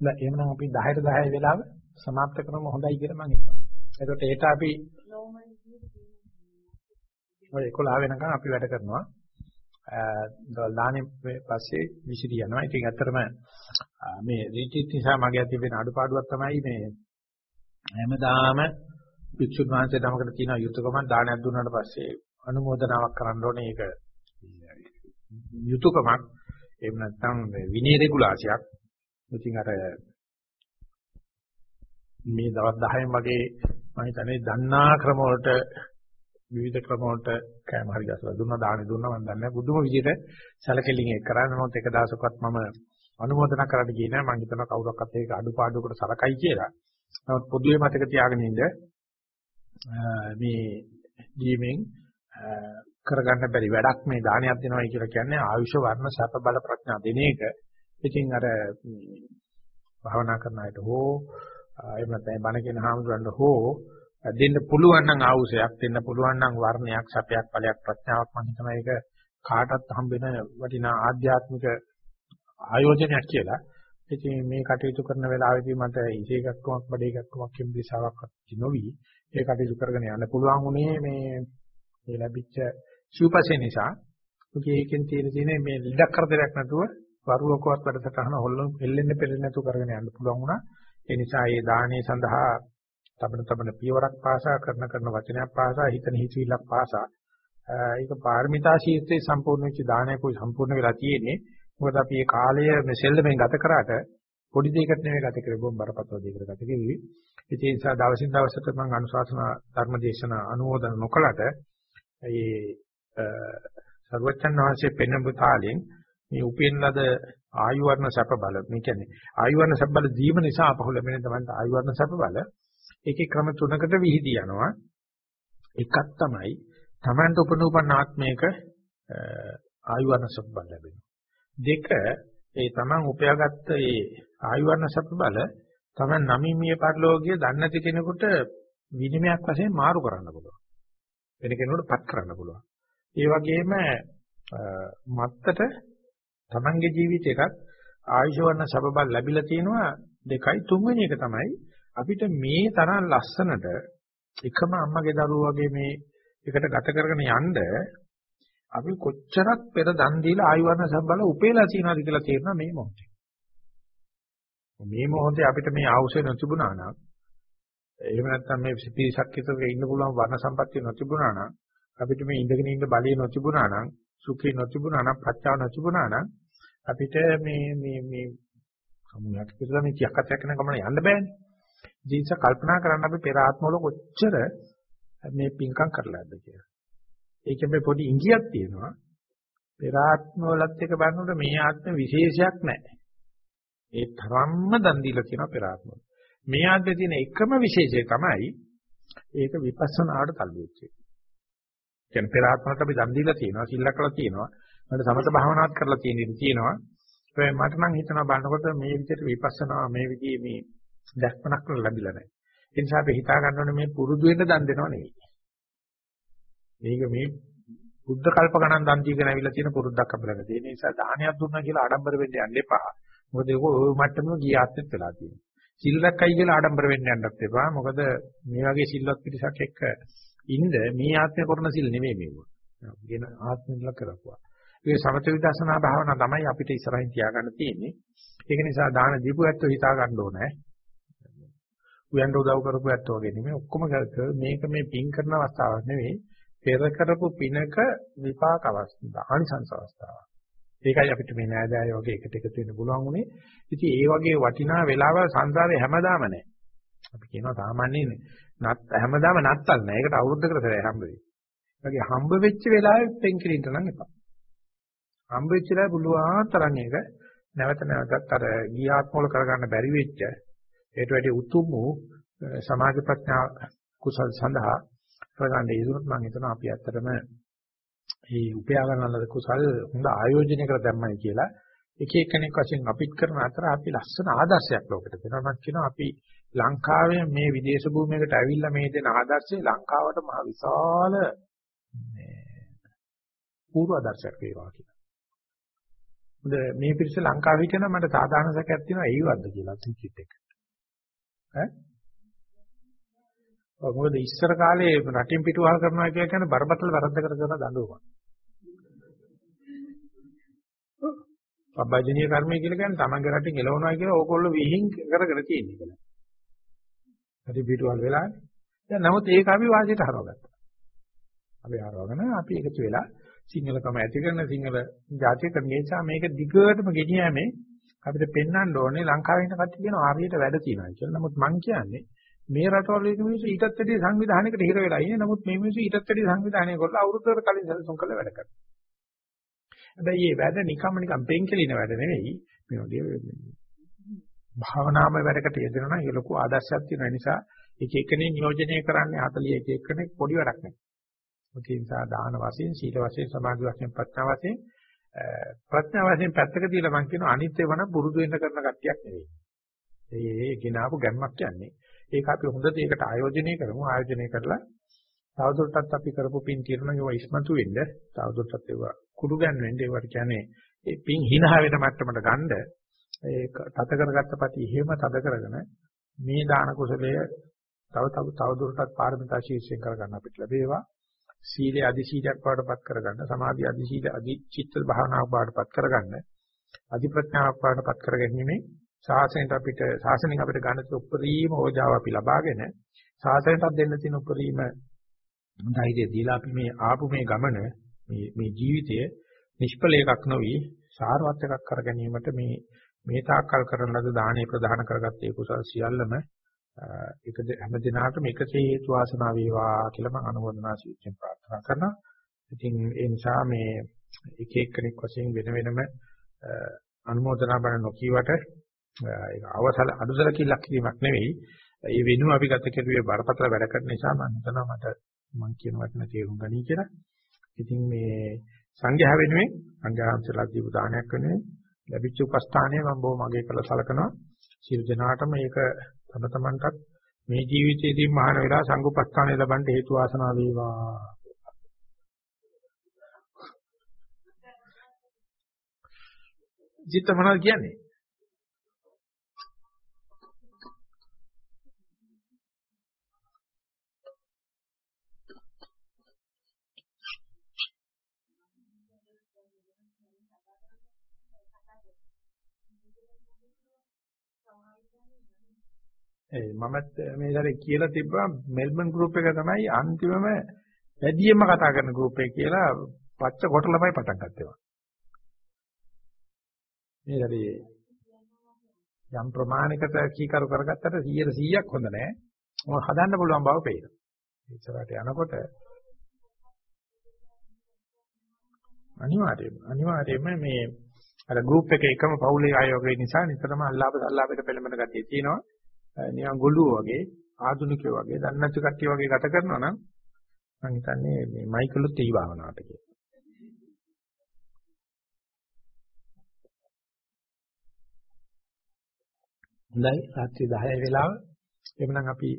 දැන් එහෙනම් අපි 10ට 10 වෙලාව સમાપ્ત කරම හොඳයි කියලා මම හිතනවා. ඒකට ඒට අපි ඔය 11 වෙනකන් අපි වැඩ කරනවා. දානේ පස්සේ විසිරි යනවා. ඉතින් ඇත්තටම මේ රීටිත් නිසා මගේ ඇති වෙන අඩුපාඩුවක් තමයි මේ හැමදාම වික්ෂුන් වහන්සේ තමකට තියෙන යුතුයකම දානයක් දුන්නාට පස්සේ අනුමೋದනාවක් කරන්න ඕනේ ඒක යුතුයකමක් එහෙම නැත්නම් විනය රෙගුලාසියක් ඉතින් අර මේ දවස් 10න් වගේ මම හිතන්නේ දන්නා ක්‍රම වලට විවිධ ක්‍රම වලට කෑම හරි ගැසලා දුන්නා දානි දුන්නා මම දන්නේ බුදුම විදිහට සැලකෙලින් ඒක කරන්නේ මොකද එක දවසකවත් මම අනුමೋದනා කරන්න ගියේ නෑ මම හිතනවා කවුරක්වත් ඒක අඩුපාඩුවකට සලකයි කියලා. නමුත් පොදුවේ මතක තියාගෙන ඉන්න මේ දීමෙන් කරගන්න බැරි වැඩක් මේ දානයක් දෙනවයි කියලා කියන්නේ ආයුෂ වර්ණ සැප බල ප්‍රඥා දෙන එක. ඉතින් අර භාවනා කරන අයට හෝ එහෙම නැත්නම් බණ කියන හාමුදුරන්ට හෝ දෙන්න පුළුවන් නම් ආවුසයක් දෙන්න පුළුවන් නම් වර්ණයක් සැපයක් ඵලයක් ප්‍රඥාවක් මම හිතනවා ඒක කාටත් හම්බ වෙන වටිනා ආධ්‍යාත්මික ආයෝජනයක් කියලා. ඉතින් මේ කටයුතු කරන වෙලාවෙදී මට ඉසේකක්කමක් බඩේකක්කමක් කියන දිශාවක් නොවි ඒ කටයුතු කරගෙන යන්න පුළුවන් උනේ මේ මේ ලැබිච්ච සූපසේ නිසා. මොකද ඒකෙන් තියෙන තියෙන මේ ලඩක් කරදරයක් නැතුව වරුවකවත් වැඩසටහන හොල්ලෙන්න එල්ලෙන්න පෙරෙන්න නැතුව කරගෙන යන්න පුළුවන් වුණා. ඒ නිසා මේ දානේ සඳහා තබන තබන පියවරක් පාසා කරන කරන වචනයක් පාසා හිතන හිතවිල්ලක් පාසා ඒක පාරමිතා ශීර්ෂයේ සම්පූර්ණ වෙච්ච දානයක් කොයි සම්පූර්ණ වෙලා තියෙන්නේ මොකද අපි මේ කාලය මේ සෙල්ලමෙන් ගත කරාට පොඩි දෙයකට නෙවෙයි ගත කරේ බොම් බරපතල දෙයකට ගත කෙරුවේ ඒ නිසා දවසින් දවසට මම අනුශාසනා ධර්මදේශන අනුමෝදන නොකලට ඒ සර්වචන් වහන්සේ පෙන්වපු තාලෙන් මේ උපෙන් ලද ආයු වර්ණ සැප බල මේ කියන්නේ ආයු වර්ණ සැප බල දීම නිසා අපහු ලැබෙන තමයි ආයු වර්ණ සැප බල ඒකේ ක්‍රම තුනකට විහිදී යනවා. එකක් තමයි Tamanට උපනූපන් ආත්මයක ආයුර්ණ සබ් බල ලැබෙනවා. දෙක ඒ Taman උපයාගත්ත ඒ ආයුර්ණ සබ් බල Taman නමිමිය පරිලෝකීය දන්නේ නැති කෙනෙකුට විනිමයක් වශයෙන් මාරු කරන්න පුළුවන්. වෙන කෙනෙකුට පත් කරන්න පුළුවන්. ඒ වගේම මත්තට Tamanගේ ජීවිතයකට ආයුෂවර්ණ සබබල් ලැබිලා තියෙනවා දෙකයි තුන්වෙනි එක තමයි අපිට මේ තරම් ලස්සනට එකම අම්මගේ දරුවෝ වගේ මේ එකට ගත කරගෙන යන්න අපි කොච්චරක් පෙර දන් දීලා ආයුර්ණ සම්බල උපේලා තියනවාද කියලා තේරෙනවා මේ මොහොතේ. මේ මොහොතේ අපිට මේ ආවුසේ නොතිබුණා නම් එහෙම නැත්නම් මේ පිරිසක් විතර ඉන්න පුළුවන් වර්ණ සම්පත්තිය නොතිබුණා නම් අපිට මේ ඉඳගෙන ඉන්න බලය නොතිබුණා නම් සුඛේ නොතිබුණා නම් ප්‍රත්‍යාව නොතිබුණා නම් අපිට මේ මේ මේ සමුයක් විතර මේ කියක් අතයක් යන ගමන යන්න බෑනේ. ජීවිත කල්පනා කරන්න අපි පෙර ආත්මවල කොච්චර මේ පින්කම් කරලාද කියලා. ඒකෙන් මේ පොඩි ඉඟියක් තියෙනවා. පෙර ආත්මවලත් එක බලනකොට මේ ආත්ම විශේෂයක් නැහැ. ඒ තරම්ම දන් දීලා තියෙනවා පෙර ආත්මවල. මේ ආත්මේ තියෙන එකම විශේෂය තමයි ඒක විපස්සනාට තල්ලු වෙච්ච එක. කියන්නේ පෙර ආත්මවලට අපි දන් දීලා තියෙනවා, සිල්ලා කරලා තියෙනවා, මට සමත භාවනාත් කරලා තියෙන ඉතින් තියෙනවා. ඒ මට නම් හිතනවා බලනකොට මේ විදිහට විපස්සනා මේ විදිහේ මේ දැක්මනක් ලැබිලා නැහැ. ඒ නිසා අපි හිතා ගන්න ඕනේ මේ පුරුදු වෙන්න දන් දෙනව නෙවෙයි. මේක මේ බුද්ධ කල්ප ගණන් දන් දීගෙන අවිලා තියෙන පුරුද්දක් අපිට ළඟ තියෙන නිසා දානයක් දුන්නා කියලා ආඩම්බර වෙන්න යන්න එපා. මොකද ඒක ওই මට්ටමම ගියාත්ෙත් වෙලා තියෙනවා. සිල් රැක්කයි කියලා ආඩම්බර වෙන්න යන්නත් එපා. මොකද මේ වගේ සිල්වත් පිරිසක් එක්ක ඉන්න මේ ආත්මය කරන සිල් නෙමෙයි මේක. කියන ආත්මෙන්ල කරපුවා. ඒ සමත විදර්ශනා භාවනා තමයි අපිට ඉස්සරහින් තියාගන්න තියෙන්නේ. ඒක නිසා දාන දීපු ඇත්තෝ හිතා ගන්න ඕනේ. උයන්ට උදව් කරපු ඇත්තෝ වගේ නෙමෙයි ඔක්කොම මේක මේ පින් කරන අවස්ථාවක් නෙවෙයි පෙර කරපු පිනක විපාක අවස්ථාව ආනිසංස අවස්ථාව. ඒකයි අපිට මේ නෑදෑය වගේ එකට එකතු වෙන්න පුළුවන් උනේ. ඉතින් ඒ වගේ වටිනා වෙලාවල් සංසාරේ හැමදාම නැහැ. අපි කියනවා සාමාන්‍යයෙන් නත් හැමදාම නත්තල් නෑ. ඒකට අවුරුද්දකට සැරේ හම්බ වෙයි. ඒකේ හම්බ වෙච්ච වෙලාවෙ පෙන් කිරින්න නම් එපා. හම්බ වෙච්ච වෙලාවේ පුළුවන් තරම් එක නැවත නැවතත් අර ගියාත්මවල කරගන්න බැරි වෙච්ච ඒට වැඩි උතුම් වූ සමාධි ප්‍රඥා කුසල් සඳහා කරගන්න ඉදුණොත් මම හිතනවා අපි ඇත්තටම මේ උපයා ගන්නලද කුසල් හොඳ ආයෝජනයකට දැම්මයි කියලා එක එක්කෙනෙක් වශයෙන් අපිට කරන අතර අපි ලස්සන ආදර්ශයක් ලෝකෙට දෙනවා මම කියනවා අපි ලංකාවේ මේ විදේශ භූමියකට ඇවිල්ලා මේ දෙන ආදර්ශය ලංකාවට මහ විශාල පූර්ව ආදර්ශයක් වේවා කියලා. මොකද මේ පිරිස ලංකාවේ හිටියනම් මට සාධාරණ සැකයක් තියෙනවා ඒ වද්ද කියලා ටිකට් එක. ඈ ඔව් මොකද ඉස්සර කාලේ රටින් පිටුවහල් කරනවා කියලා කියන්නේ බරපතල වැරද්ද කර කර දඬුවමක්. පබ්බජනීය කර්මය කියලා කියන්නේ තමන්ගේ රටින් එලවනවා කියලා ඕගොල්ලෝ විහිං කරගෙන තියෙන එක. රටින් පිටුවහල් වෙලානේ. දැන් නමුත් ඒක අපි වාසියට හරවගත්තා. අපි හරවගෙන අපි එකතු වෙලා සිංහලකම ඇති කරන සිංහල ජාතිය කරන නිසා මේක දිගටම ගෙනියෑමේ අපිට පෙන්වන්න ඕනේ ලංකාවේ ඉන්න කට්ටිය කියන ආර්යයට වැඩ තියෙනවා කියලා. නමුත් මං කියන්නේ මේ රටවල ඉන්න මිනිස්සු ඊටත් වැඩි සංවිධානයකට හිර වෙලා ඉන්නේ. නමුත් මේ මිනිස්සු ඊටත් වැඩි සංවිධානය කරලා අවුරුද්දකට කලින් සැලසුම් කරලා වැඩ කරනවා. හැබැයි මේ වැඩ නිකම්ම නිකම් පෙන්කලින වැඩ නෙවෙයි. මේ වගේ භාවනාමය වැඩකට යෙදෙනවා නම් ඒ ලොකු ආදර්ශයක් තියෙන නිසා එක එකනේ නියෝජනය කරන්නේ 40 එක එකනේ පොඩි වැඩක් නෙවෙයි. ඒ නිසා දාන වශයෙන්, සීල වශයෙන්, සමාධි වශයෙන්, ප්‍රඥා වශයෙන් ප්‍රඥා වශයෙන් පැත්තක තියලා මම කියනවා අනිත්‍ය වන පුරුදු වෙන්න කරන කට්ටියක් නෙවෙයි. ඒ ගෙනාවු ගැම්මක් කියන්නේ. ඒක අපි හොඳට ඒකට ආයෝජනය කරමු. ආයෝජනය කරලා තවදුරටත් අපි කරපු පින් తీරන ඒවා ඉස්මතු වෙන්න, තවදුරටත් ඒවා කුඩු ගන්න ඒවට කියන්නේ ඒ පින් හිනහ වෙන මට්ටමට ගන්න ඒ තත කරගත්ත පැති එහෙම තද කරගෙන මේ දාන කුසලය තව තව තවදුරටත් පාරමිතා ශීර්ෂයෙන් කරගන්න අපිට ලැබේවා. සීලය අධි සීලයක් වඩපත් කරගන්න සමාධිය අධි සීල අධි චිත්ත භාවනාවක් වඩපත් කරගන්න අධි ප්‍රඥාවක් වඩපත් කරගැනීමේ ශාසනයට අපිට ශාසනයෙන් අපිට ගන්න තියෙන උපරිම ඕජාව අපි ලබාගෙන ශාසනයටත් දෙන්න තියෙන උපරිම ධෛර්යය දීලා අපි මේ ආපු මේ ගමන මේ මේ ජීවිතය නිෂ්පල එකක් නොවි සාරවත් එකක් කර ගැනීමට මේ මේ තාක්කල් කරන ලද දානේ ප්‍රදාන කරගත්ත ඒ කුසල් සියල්ලම ඒක හැම දිනාටම එකසේ හේතු වාසනා වේවා කියලා මම අනුමೋದනා ශීර්ෂයෙන් ප්‍රාර්ථනා කරනවා. ඉතින් ඒ නිසා මේ එක එක්කෙනෙක් වශයෙන් වෙන වෙනම අනුමೋದනා බණ නොකියවට ඒක අවසල අනුසල කිලක් කිරීමක් නෙවෙයි. ඒ වෙනුව අපි ගත කෙරුවේ බරපතල වැඩ කරන නිසා මම හිතනවා මට මම කියන වචන තේරුම් ගනී කියලා. ඉතින් මේ සංඝයා වෙනුවෙන් සංඝයාන්සලා දීපු දානයක් වෙනුවෙන් ලැබිච්ච උපස්ථානය මම බොහොම අගය කරලා සලකනවා. සියලු දෙනාටම මේක තම තමන්ටත් මේ ජීවිතයේදී මහාන වෙලා සංඝුපස්ථානය ලබන්න හේතු වාසනා වේවා. ජිත මොනවද කියන්නේ? ඒ මමත් මේ දරේ කියලා තිබ්බා මෙල්බන් ගෲප් එක තමයි අන්තිමම වැඩියෙන්ම කතා කරන ගෲප් එක කියලා පච්ච කොට ළමයි පටන් ගත්තා. මේ දරේ යම් ප්‍රමාණයකට කීකරු කරගත්තට 100%ක් හොඳ නැහැ. මොකද හදන්න පුළුවන් බව පේනවා. ඉස්සරහට යනකොට අනිවාර්යයෙන්ම අනිවාර්යයෙන්ම මේ අර ගෲප් එකේ එකම පවුලේ අය වගේ නිසා නිතරම අල්ලාප සල්ලාපෙට පෙළඹෙන ගතිය තියෙනවා. නිකන් ගොළුෝ වගේ ආධුනිකයෝ වගේ දන්නේ නැති කට්ටිය වගේ ගත කරනවා නම් මම හිතන්නේ මේ මයිකලුත් ඒ භාවනාවට කියලා. හොඳයි රාත්‍රී 10 වෙලාව. එhmenan අපි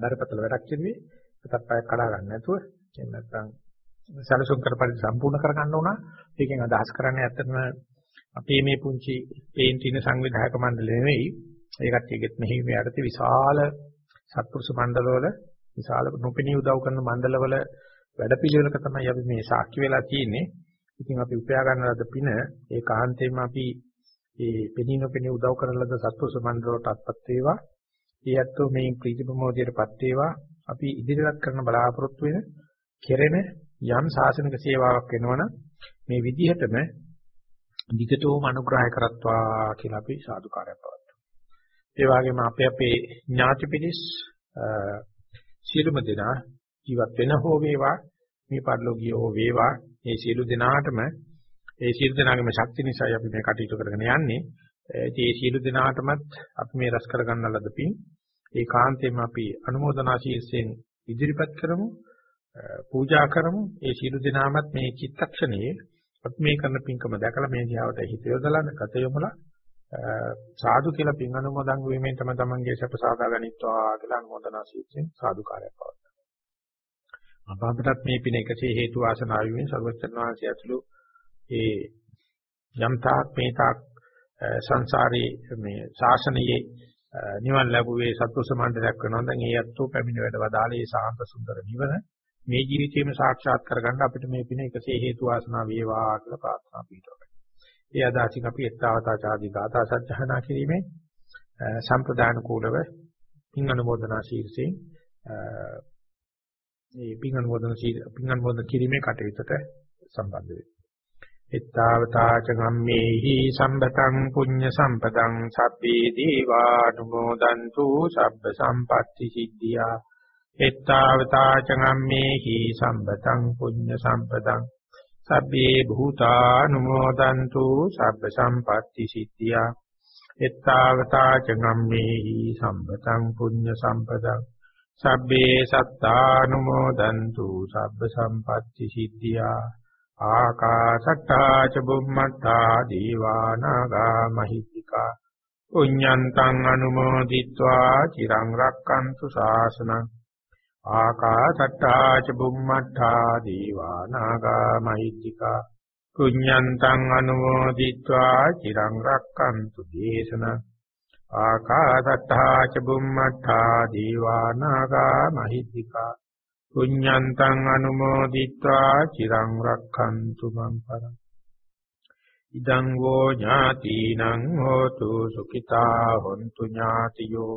බරපතල වැඩක් කෙරුවේ. අතත් පය කඩා ගන්න නැතුව එහෙම නැත්නම් සැලසුම් කර පරිදි සම්පූර්ණ කර ගන්න ඕන. ඒකෙන් අදහස් කරන්නේ ඇත්තටම අපේ මේ පුංචි පේන්ටින සංවිධායක මණ්ඩලය නෙවෙයි ඒ කට්ටියගෙත් මෙහි මෙයාට විශාල සත්පුරුෂ මණ්ඩලවල විශාල නොපෙනී උදව් කරන මණ්ඩලවල වැඩපිළිවෙලක තමයි අපි මේ සාක්ෂි වෙලා තියෙන්නේ. ඉතින් අපි උපයා ගන්න ලද පින ඒ කාන්තේම අපි ඒ පෙනී නොපෙනී උදව් කරන ලද සත්පුරුෂ මණ්ඩලවලට අත්පත් වේවා. ඒ ඇත්තෝ මේ ප්‍රීති ප්‍රමෝදයටපත් වේවා. අපි ඉදිරියට කරන බලාපොරොත්තු වෙන කෙරෙන යම් සාසනික සේවාවක් වෙනවනම් මේ විදිහටම දිගටම අනුග්‍රහය කරත්වා කියලා අපි සාදුකාරයක් පවත්වනවා. ඒ වගේම අපේ අපේ ඥාති පිරිස් සියලුම දෙනා ජීවත් වෙන හෝ වේවා මේ පරිලෝකීය හෝ වේවා මේ සියලු දෙනාටම ඒ සියලු දෙනාගේම ශක්තිය නිසායි අපි මේ කටයුතු කරගෙන යන්නේ. ඒ සියලු දෙනාටමත් අපි මේ රැස් කරගන්න ලද පින් ඒ කාන්තේම අපි අනුමೋದනා ශීර්ෂයෙන් ඉදිරිපත් කරමු පූජා කරමු ඒ සියලු දෙනාමත් මේ චිත්තක්ෂණයේ අපි මේ කරන පින්කම දැකලා මේ දිහාවට හිත යොදලා ගත යොමුලා සාදු කියලා පින් අනුමෝදන් වීමෙන් තම තමන්ගේ සැප සාදා ගනිත්වා කියලා අනුමೋದනා ශීක්ෂෙන් සාදුකාරයක් පවත්වනවා. අප අපටත් මේ පින එකසේ හේතු වාසනා වීමෙන් සර්වචන් වහන්සේ ඇතුළු ඒ යම් තාක් මේ තාක් සංසාරේ මේ ශාසනයේ නිවන් ලැබුවේ සත්ව සමණ්ඩලයක් වෙනවා. දැන් ඒ යැත්තෝ පැමිණ වැඩ වදාළේ සාන්ත සුන්දර නිවන මේ ජීවිතේම සාක්ෂාත් කරගන්න අපිට මේ පින එකසේ හේතු වාසනා වේවා කියලා ප්‍රාර්ථනා පිටවයි. ඒ අදාසින් අපි එත්තාවතා ආදී ගාථා සජ්ජහනා කිරීමේ සම්ප්‍රදාන කූලව පින් අනුමೋದනා ශීර්ෂයෙන් මේ පින් අනුමೋದන පින් අනුමෝදන කිරීමේ කටයුත්තට සම්බන්ධ වෙයි. එත්තාවතාච ගම්මේහි සම්බතං පුඤ්ඤ සම්පතං සබ්බේ දීවානුමෝදන්තු සබ්බ සම්පatti සිද්ධියා එත්තාවතාච ගම්මේහි සම්බතං පුඤ්ඤ සම්පතං සබ්බේ භූතානුමෝදන්තු සබ්බ සම්පatti සිද්ධියා. එත්තාවතා චගම්මේහි සම්පතං පුඤ්ඤ සම්පතං සබ්බේ සත්තානුමෝදන්තු සබ්බ සම්පatti සිද්ධියා. ආකාශට්ටා ච බුම්මට්ටා දීවානාගා මහිත්‍තිකා පුඤ්ඤන්තං අනුමෝදිත්වා චිරං රක්칸තු ශාසනං ආකාසට්ටා ච බුම්මට්ටා දීවා නාග මහිත්‍තිකා පුඤ්ඤන්තං අනුමෝදිත්වා චිරං රක්칸තු දේශන ආකාසට්ටා ච බුම්මට්ටා දීවා නාග මහිත්‍තිකා පුඤ්ඤන්තං අනුමෝදිත්වා චිරං රක්칸තු මං පරං ඉදං වෝ ඥාතිනං හෝතු සුඛිතා හොන්තු ඥාතියෝ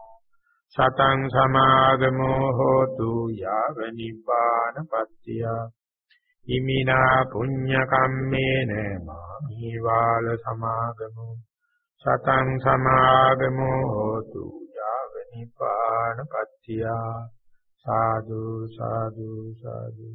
සතං සමාගමෝ හෝතු යාව නිපානපත්තිය ඉමිනා පුඤ්ඤ කම්මේන මාමි බාල සමාගමෝ සතං සමාගමෝ හෝතු යාව නිපානපත්තිය සාදු සාදු සාදු।